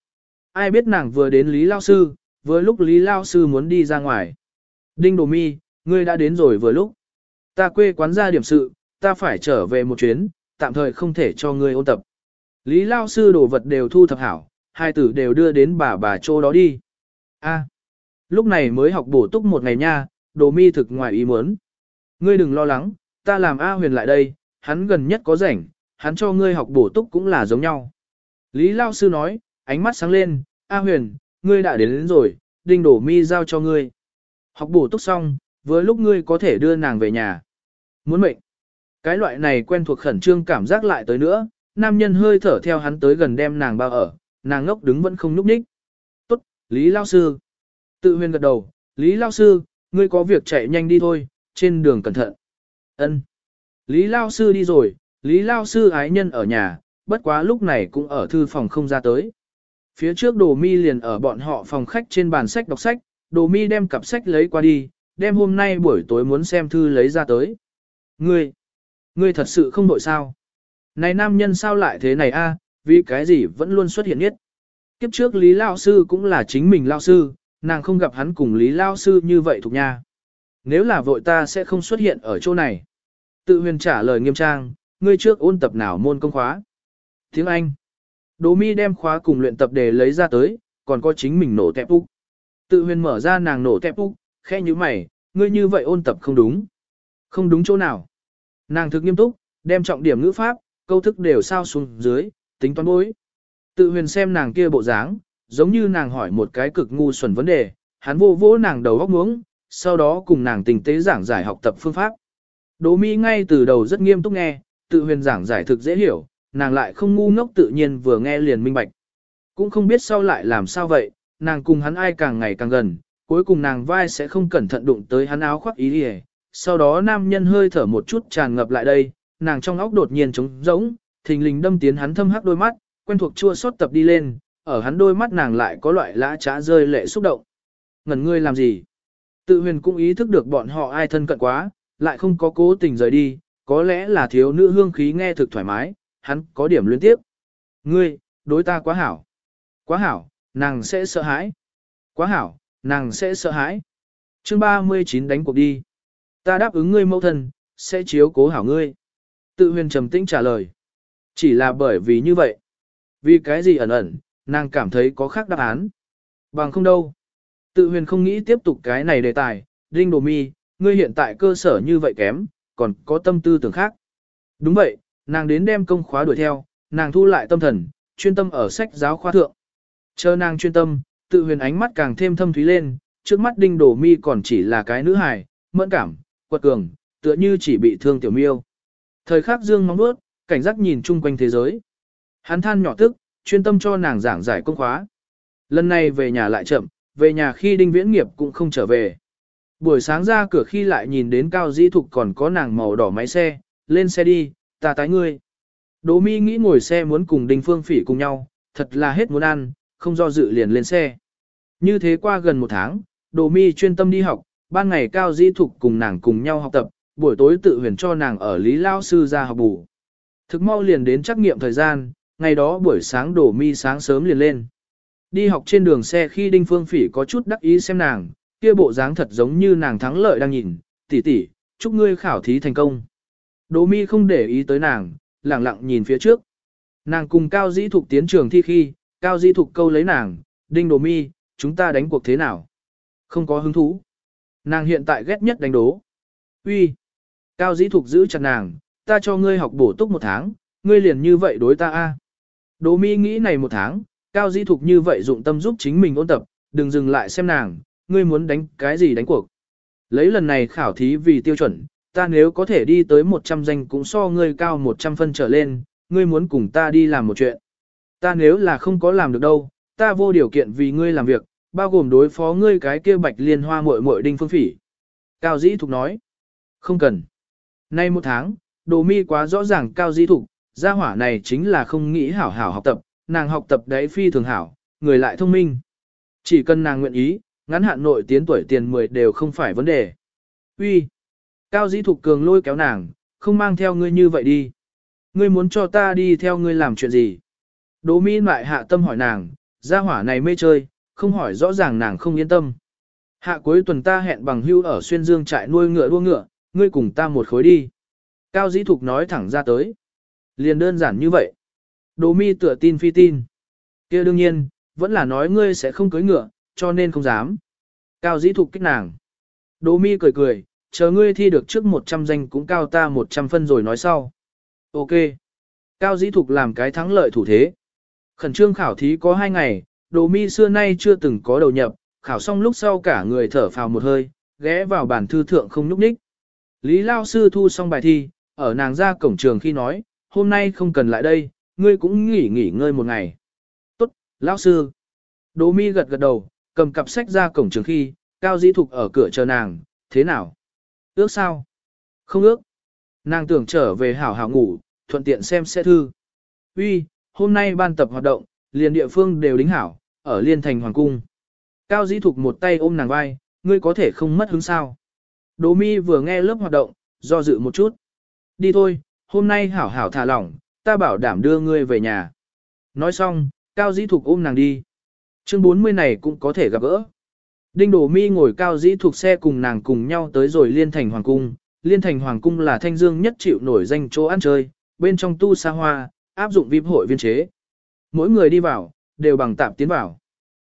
Ai biết nàng vừa đến Lý Lao Sư, vừa lúc Lý Lao Sư muốn đi ra ngoài. Đinh đổ mi, ngươi đã đến rồi vừa lúc. Ta quê quán ra điểm sự, ta phải trở về một chuyến, tạm thời không thể cho ngươi ôn tập. Lý Lao Sư đồ vật đều thu thập hảo, hai tử đều đưa đến bà bà chỗ đó đi. A, lúc này mới học bổ túc một ngày nha, đồ mi thực ngoài ý muốn. Ngươi đừng lo lắng, ta làm A huyền lại đây, hắn gần nhất có rảnh, hắn cho ngươi học bổ túc cũng là giống nhau. Lý Lao Sư nói, ánh mắt sáng lên, A huyền, ngươi đã đến, đến rồi, đinh đổ mi giao cho ngươi. Học bổ túc xong, với lúc ngươi có thể đưa nàng về nhà. Muốn mệnh. Cái loại này quen thuộc khẩn trương cảm giác lại tới nữa, nam nhân hơi thở theo hắn tới gần đem nàng bao ở, nàng ngốc đứng vẫn không nhúc nhích. Tốt, Lý Lao Sư. Tự huyền gật đầu, Lý Lao Sư, ngươi có việc chạy nhanh đi thôi, trên đường cẩn thận. Ân. Lý Lao Sư đi rồi, Lý Lao Sư ái nhân ở nhà, bất quá lúc này cũng ở thư phòng không ra tới. Phía trước đồ mi liền ở bọn họ phòng khách trên bàn sách đọc sách, đồ mi đem cặp sách lấy qua đi, đem hôm nay buổi tối muốn xem thư lấy ra tới. Ngươi, ngươi thật sự không đội sao? Này nam nhân sao lại thế này a? vì cái gì vẫn luôn xuất hiện nhất. Kiếp trước Lý Lao Sư cũng là chính mình Lao Sư, nàng không gặp hắn cùng Lý Lao Sư như vậy thuộc nhà. Nếu là vội ta sẽ không xuất hiện ở chỗ này. Tự huyền trả lời nghiêm trang, ngươi trước ôn tập nào môn công khóa. Tiếng Anh. Đỗ mi đem khóa cùng luyện tập để lấy ra tới, còn có chính mình nổ tẹp úc. Tự huyền mở ra nàng nổ tẹp úc, khẽ như mày, ngươi như vậy ôn tập không đúng. Không đúng chỗ nào. Nàng thực nghiêm túc, đem trọng điểm ngữ pháp, câu thức đều sao xuống dưới, tính toán bối. Tự huyền xem nàng kia bộ dáng, giống như nàng hỏi một cái cực ngu xuẩn vấn đề, hắn vô vỗ nàng đầu góc muống, sau đó cùng nàng tình tế giảng giải học tập phương pháp. Đỗ Mi ngay từ đầu rất nghiêm túc nghe, tự huyền giảng giải thực dễ hiểu, nàng lại không ngu ngốc tự nhiên vừa nghe liền minh bạch. Cũng không biết sau lại làm sao vậy, nàng cùng hắn ai càng ngày càng gần, cuối cùng nàng vai sẽ không cẩn thận đụng tới hắn áo khoác ý đi Sau đó nam nhân hơi thở một chút tràn ngập lại đây, nàng trong óc đột nhiên trống rỗng, thình lình đâm tiến hắn thâm hắc đôi mắt, quen thuộc chua xót tập đi lên, ở hắn đôi mắt nàng lại có loại lã trá rơi lệ xúc động. Ngẩn ngươi làm gì? Tự huyền cũng ý thức được bọn họ ai thân cận quá, lại không có cố tình rời đi, có lẽ là thiếu nữ hương khí nghe thực thoải mái, hắn có điểm liên tiếp. Ngươi, đối ta quá hảo. Quá hảo, nàng sẽ sợ hãi. Quá hảo, nàng sẽ sợ hãi. Chương 39 đánh cuộc đi. Ta đáp ứng ngươi mẫu thân, sẽ chiếu cố hảo ngươi. Tự huyền trầm tĩnh trả lời. Chỉ là bởi vì như vậy. Vì cái gì ẩn ẩn, nàng cảm thấy có khác đáp án. Bằng không đâu. Tự huyền không nghĩ tiếp tục cái này đề tài. Đinh Đồ Mi, ngươi hiện tại cơ sở như vậy kém, còn có tâm tư tưởng khác. Đúng vậy, nàng đến đem công khóa đuổi theo, nàng thu lại tâm thần, chuyên tâm ở sách giáo khoa thượng. Chờ nàng chuyên tâm, tự huyền ánh mắt càng thêm thâm thúy lên, trước mắt đinh Đồ mi còn chỉ là cái nữ hài, mẫn cảm, quật cường, tựa như chỉ bị thương tiểu miêu. Thời khắc dương mong bước, cảnh giác nhìn chung quanh thế giới. Hắn than nhỏ tức, chuyên tâm cho nàng giảng giải công khóa. Lần này về nhà lại chậm, về nhà khi đinh viễn nghiệp cũng không trở về. Buổi sáng ra cửa khi lại nhìn đến cao dĩ thục còn có nàng màu đỏ máy xe, lên xe đi, ta tái ngươi. Đỗ mi nghĩ ngồi xe muốn cùng đinh phương phỉ cùng nhau, thật là hết muốn ăn, không do dự liền lên xe. Như thế qua gần một tháng, Đỗ Mi chuyên tâm đi học, ban ngày cao dĩ thục cùng nàng cùng nhau học tập, buổi tối tự huyền cho nàng ở Lý Lao Sư ra học bù. Thực mau liền đến trắc nghiệm thời gian, ngày đó buổi sáng Đỗ Mi sáng sớm liền lên. Đi học trên đường xe khi Đinh Phương Phỉ có chút đắc ý xem nàng, kia bộ dáng thật giống như nàng thắng lợi đang nhìn, tỷ tỷ, chúc ngươi khảo thí thành công. Đỗ Mi không để ý tới nàng, lặng lặng nhìn phía trước. Nàng cùng Cao Dĩ Thục tiến trường thi khi, Cao Dĩ Thục câu lấy nàng, đinh Đỗ mi, chúng ta đánh cuộc thế nào? Không có hứng thú. Nàng hiện tại ghét nhất đánh đố. Uy, Cao Dĩ Thục giữ chặt nàng, ta cho ngươi học bổ túc một tháng, ngươi liền như vậy đối ta a. Đỗ mi nghĩ này một tháng, Cao Di Thục như vậy dụng tâm giúp chính mình ôn tập, đừng dừng lại xem nàng, ngươi muốn đánh cái gì đánh cuộc. Lấy lần này khảo thí vì tiêu chuẩn, ta nếu có thể đi tới 100 danh cũng so ngươi cao 100 phân trở lên, ngươi muốn cùng ta đi làm một chuyện. Ta nếu là không có làm được đâu, ta vô điều kiện vì ngươi làm việc, bao gồm đối phó ngươi cái kia bạch liên hoa muội muội đinh phương phỉ. Cao dĩ thục nói, không cần. Nay một tháng, đồ mi quá rõ ràng cao dĩ thục, gia hỏa này chính là không nghĩ hảo hảo học tập, nàng học tập đấy phi thường hảo, người lại thông minh. Chỉ cần nàng nguyện ý, ngắn hạn nội tiến tuổi tiền 10 đều không phải vấn đề. Uy, Cao dĩ thục cường lôi kéo nàng, không mang theo ngươi như vậy đi. Ngươi muốn cho ta đi theo ngươi làm chuyện gì? Đỗ Mi lại hạ tâm hỏi nàng, gia hỏa này mê chơi, không hỏi rõ ràng nàng không yên tâm. Hạ cuối tuần ta hẹn bằng hưu ở xuyên dương trại nuôi ngựa đua ngựa, ngươi cùng ta một khối đi. Cao dĩ thục nói thẳng ra tới. Liền đơn giản như vậy. Đỗ mi tựa tin phi tin. kia đương nhiên, vẫn là nói ngươi sẽ không cưới ngựa, cho nên không dám. Cao dĩ thục kích nàng. Đỗ mi cười cười, chờ ngươi thi được trước 100 danh cũng cao ta 100 phân rồi nói sau. Ok. Cao dĩ thục làm cái thắng lợi thủ thế. Khẩn trương khảo thí có 2 ngày, đồ mi xưa nay chưa từng có đầu nhập, khảo xong lúc sau cả người thở phào một hơi, ghé vào bản thư thượng không nhúc nhích. Lý Lao Sư thu xong bài thi, ở nàng ra cổng trường khi nói, hôm nay không cần lại đây, ngươi cũng nghỉ nghỉ ngơi một ngày. Tốt, lão Sư. Đỗ mi gật gật đầu, cầm cặp sách ra cổng trường khi, Cao Dĩ Thục ở cửa chờ nàng, thế nào? Ước sao? Không ước. Nàng tưởng trở về hảo hảo ngủ, thuận tiện xem xe thư. Uy, hôm nay ban tập hoạt động, liền địa phương đều đính hảo, ở liên thành hoàng cung. Cao dĩ thục một tay ôm nàng vai, ngươi có thể không mất hứng sao. Đỗ mi vừa nghe lớp hoạt động, do dự một chút. Đi thôi, hôm nay hảo hảo thả lỏng, ta bảo đảm đưa ngươi về nhà. Nói xong, Cao dĩ thục ôm nàng đi. Chương 40 này cũng có thể gặp gỡ. Đinh Đỗ Mi ngồi cao dĩ thuộc xe cùng nàng cùng nhau tới rồi Liên Thành Hoàng Cung. Liên Thành Hoàng Cung là thanh dương nhất chịu nổi danh chỗ ăn chơi, bên trong tu xa hoa, áp dụng VIP hội viên chế. Mỗi người đi vào, đều bằng tạm tiến vào.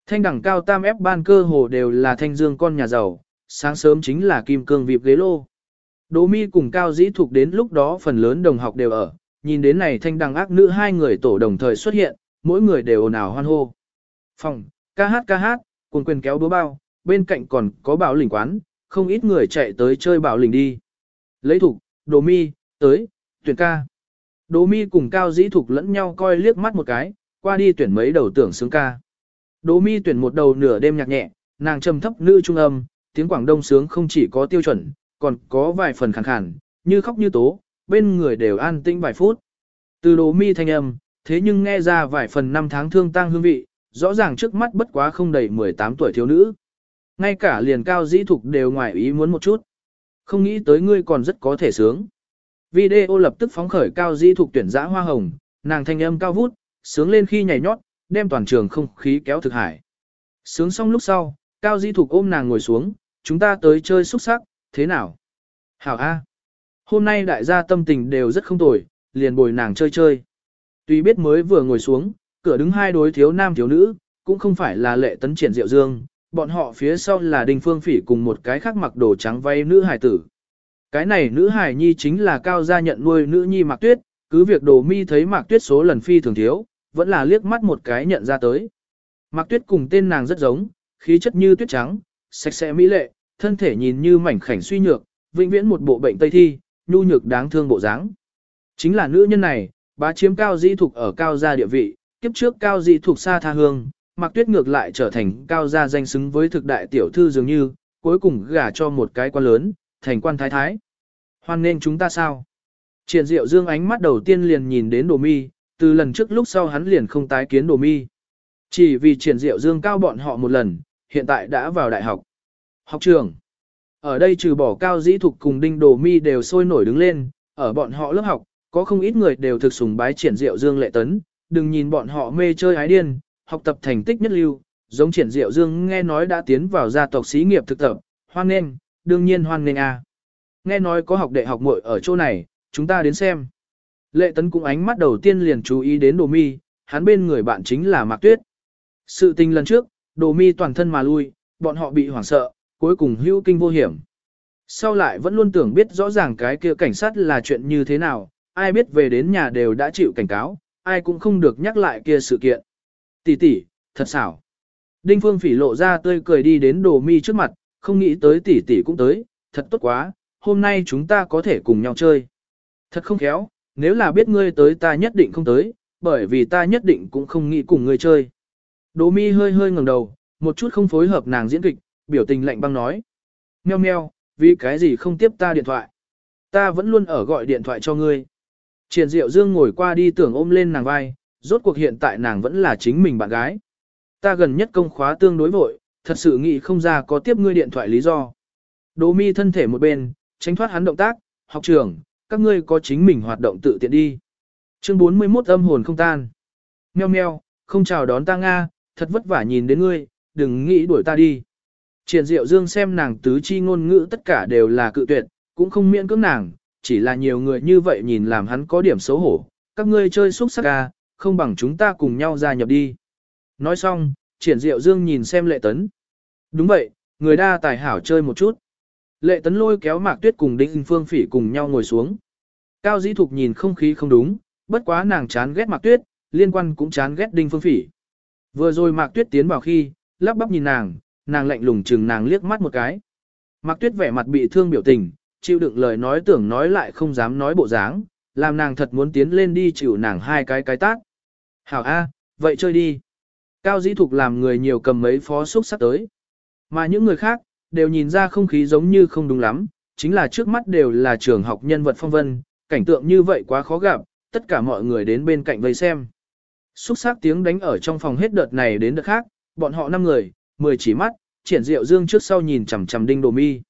Thanh đẳng cao tam ép ban cơ hồ đều là thanh dương con nhà giàu, sáng sớm chính là kim cương VIP ghế lô. Đỗ mi cùng cao dĩ thuộc đến lúc đó phần lớn đồng học đều ở, nhìn đến này thanh đẳng ác nữ hai người tổ đồng thời xuất hiện, mỗi người đều ồn ào hoan hô. Phòng, ca hát ca hát, cuồng quyền kéo búa bao, bên cạnh còn có bảo lĩnh quán, không ít người chạy tới chơi bảo lĩnh đi. Lấy thục, đồ mi, tới, tuyển ca. Đồ mi cùng cao dĩ thục lẫn nhau coi liếc mắt một cái, qua đi tuyển mấy đầu tưởng sướng ca. Đồ mi tuyển một đầu nửa đêm nhạc nhẹ, nàng trầm thấp nữ trung âm, tiếng Quảng Đông sướng không chỉ có tiêu chuẩn, còn có vài phần khàn khàn, như khóc như tố, bên người đều an tĩnh vài phút. Từ đồ mi thanh âm, thế nhưng nghe ra vài phần năm tháng thương tang hương vị, rõ ràng trước mắt bất quá không đầy 18 tuổi thiếu nữ. Ngay cả liền cao dĩ thục đều ngoài ý muốn một chút. Không nghĩ tới ngươi còn rất có thể sướng. Video lập tức phóng khởi cao dĩ thục tuyển giã hoa hồng, nàng thanh âm cao vút, sướng lên khi nhảy nhót, đem toàn trường không khí kéo thực hải. Sướng xong lúc sau, cao dĩ thục ôm nàng ngồi xuống, chúng ta tới chơi xúc sắc, thế nào? Hảo A. Hôm nay đại gia tâm tình đều rất không tồi, liền bồi nàng chơi chơi. Tuy biết mới vừa ngồi xuống, cửa đứng hai đối thiếu nam thiếu nữ, cũng không phải là lệ tấn triển diệu dương, bọn họ phía sau là đình phương phỉ cùng một cái khác mặc đồ trắng vay nữ hải tử. Cái này nữ hải nhi chính là cao gia nhận nuôi nữ nhi mạc tuyết, cứ việc đồ mi thấy mạc tuyết số lần phi thường thiếu, vẫn là liếc mắt một cái nhận ra tới. Mạc tuyết cùng tên nàng rất giống, khí chất như tuyết trắng, sạch sẽ mỹ lệ, thân thể nhìn như mảnh khảnh suy nhược, vĩnh viễn một bộ bệnh tây thi, nhu nhược đáng thương bộ dáng. Chính là nữ nhân này, bá chiếm cao di thuộc ở cao gia địa vị, kiếp trước cao di thuộc xa tha hương, Mạc Tuyết ngược lại trở thành cao gia danh xứng với thực đại tiểu thư dường như, cuối cùng gả cho một cái quan lớn, thành quan thái thái. Hoan nên chúng ta sao? Triển Diệu Dương ánh mắt đầu tiên liền nhìn đến Đồ Mi, từ lần trước lúc sau hắn liền không tái kiến Đồ Mi. Chỉ vì Triển Diệu Dương cao bọn họ một lần, hiện tại đã vào đại học. Học trường. Ở đây trừ bỏ cao dĩ thục cùng đinh đồ mi đều sôi nổi đứng lên, ở bọn họ lớp học, có không ít người đều thực sùng bái triển diệu dương lệ tấn, đừng nhìn bọn họ mê chơi ái điên, học tập thành tích nhất lưu, giống triển diệu dương nghe nói đã tiến vào gia tộc xí nghiệp thực tập, hoan nghênh, đương nhiên hoan nghênh a. Nghe nói có học đệ học muội ở chỗ này, chúng ta đến xem. Lệ tấn cũng ánh mắt đầu tiên liền chú ý đến đồ mi, hắn bên người bạn chính là Mạc Tuyết. Sự tình lần trước, đồ mi toàn thân mà lui, bọn họ bị hoảng sợ, cuối cùng hữu kinh vô hiểm. Sau lại vẫn luôn tưởng biết rõ ràng cái kia cảnh sát là chuyện như thế nào, ai biết về đến nhà đều đã chịu cảnh cáo, ai cũng không được nhắc lại kia sự kiện. Tỷ tỷ, thật xảo. Đinh Phương Phỉ lộ ra tươi cười đi đến Đồ Mi trước mặt, không nghĩ tới tỷ tỷ cũng tới, thật tốt quá, hôm nay chúng ta có thể cùng nhau chơi. Thật không khéo, nếu là biết ngươi tới ta nhất định không tới, bởi vì ta nhất định cũng không nghĩ cùng ngươi chơi. Đồ Mi hơi hơi ngẩng đầu, một chút không phối hợp nàng diễn kịch, biểu tình lạnh băng nói. Meo meo, vì cái gì không tiếp ta điện thoại? Ta vẫn luôn ở gọi điện thoại cho ngươi. Triển Diệu Dương ngồi qua đi tưởng ôm lên nàng vai, rốt cuộc hiện tại nàng vẫn là chính mình bạn gái. Ta gần nhất công khóa tương đối vội, thật sự nghĩ không ra có tiếp ngươi điện thoại lý do. Đỗ mi thân thể một bên, tránh thoát hắn động tác, học trưởng, các ngươi có chính mình hoạt động tự tiện đi. Chương 41 âm hồn không tan. Meo meo, không chào đón ta Nga, thật vất vả nhìn đến ngươi, đừng nghĩ đuổi ta đi. Triển Diệu Dương xem nàng tứ chi ngôn ngữ tất cả đều là cự tuyệt, cũng không miễn cưỡng nàng, chỉ là nhiều người như vậy nhìn làm hắn có điểm xấu hổ. Các ngươi chơi xúc sắc ca, không bằng chúng ta cùng nhau gia nhập đi. Nói xong, Triển Diệu Dương nhìn xem Lệ Tấn. Đúng vậy, người đa tài hảo chơi một chút. Lệ Tấn lôi kéo Mạc Tuyết cùng Đinh Phương Phỉ cùng nhau ngồi xuống. Cao Dĩ Thục nhìn không khí không đúng, bất quá nàng chán ghét Mạc Tuyết, liên quan cũng chán ghét Đinh Phương Phỉ. Vừa rồi Mạc Tuyết tiến vào khi, lắp bắp nhìn nàng, nàng lạnh lùng chừng nàng liếc mắt một cái. Mạc Tuyết vẻ mặt bị thương biểu tình, chịu đựng lời nói tưởng nói lại không dám nói bộ dáng, làm nàng thật muốn tiến lên đi chịu nàng hai cái cái tát. Hảo A, vậy chơi đi. Cao dĩ thục làm người nhiều cầm mấy phó xúc sắc tới. Mà những người khác, đều nhìn ra không khí giống như không đúng lắm, chính là trước mắt đều là trường học nhân vật phong vân, cảnh tượng như vậy quá khó gặp, tất cả mọi người đến bên cạnh vây xem. Xúc sắc tiếng đánh ở trong phòng hết đợt này đến đợt khác, bọn họ năm người, mười chỉ mắt, triển diệu dương trước sau nhìn chằm chằm đinh đồ mi.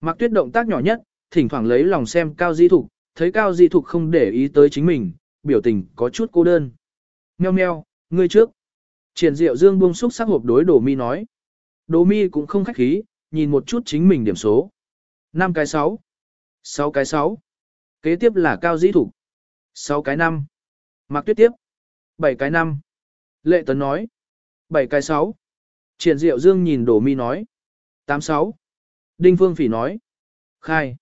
Mặc tuyết động tác nhỏ nhất, thỉnh thoảng lấy lòng xem cao di thục, thấy cao di thục không để ý tới chính mình, biểu tình có chút cô đơn. Mèo mèo, ngươi trước. Triển diệu dương buông xúc sắc hộp đối đồ mi nói. Đồ mi cũng không khách khí, nhìn một chút chính mình điểm số. 5 cái 6. 6 cái 6. Kế tiếp là cao di thục. 6 cái 5. Mạc tuyết tiếp. 7 cái 5. Lệ tấn nói. 7 cái 6. Triển Diệu Dương nhìn Đỗ Mi nói. 86. Đinh Phương Phỉ nói. Khai.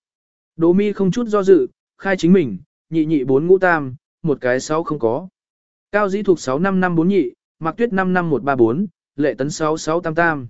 Đỗ Mi không chút do dự, khai chính mình, nhị nhị bốn ngũ tam, một cái sáu không có. Cao dĩ thuộc 655 bốn nhị, Mạc Tuyết 55134, Lệ Tấn 66 tam tam.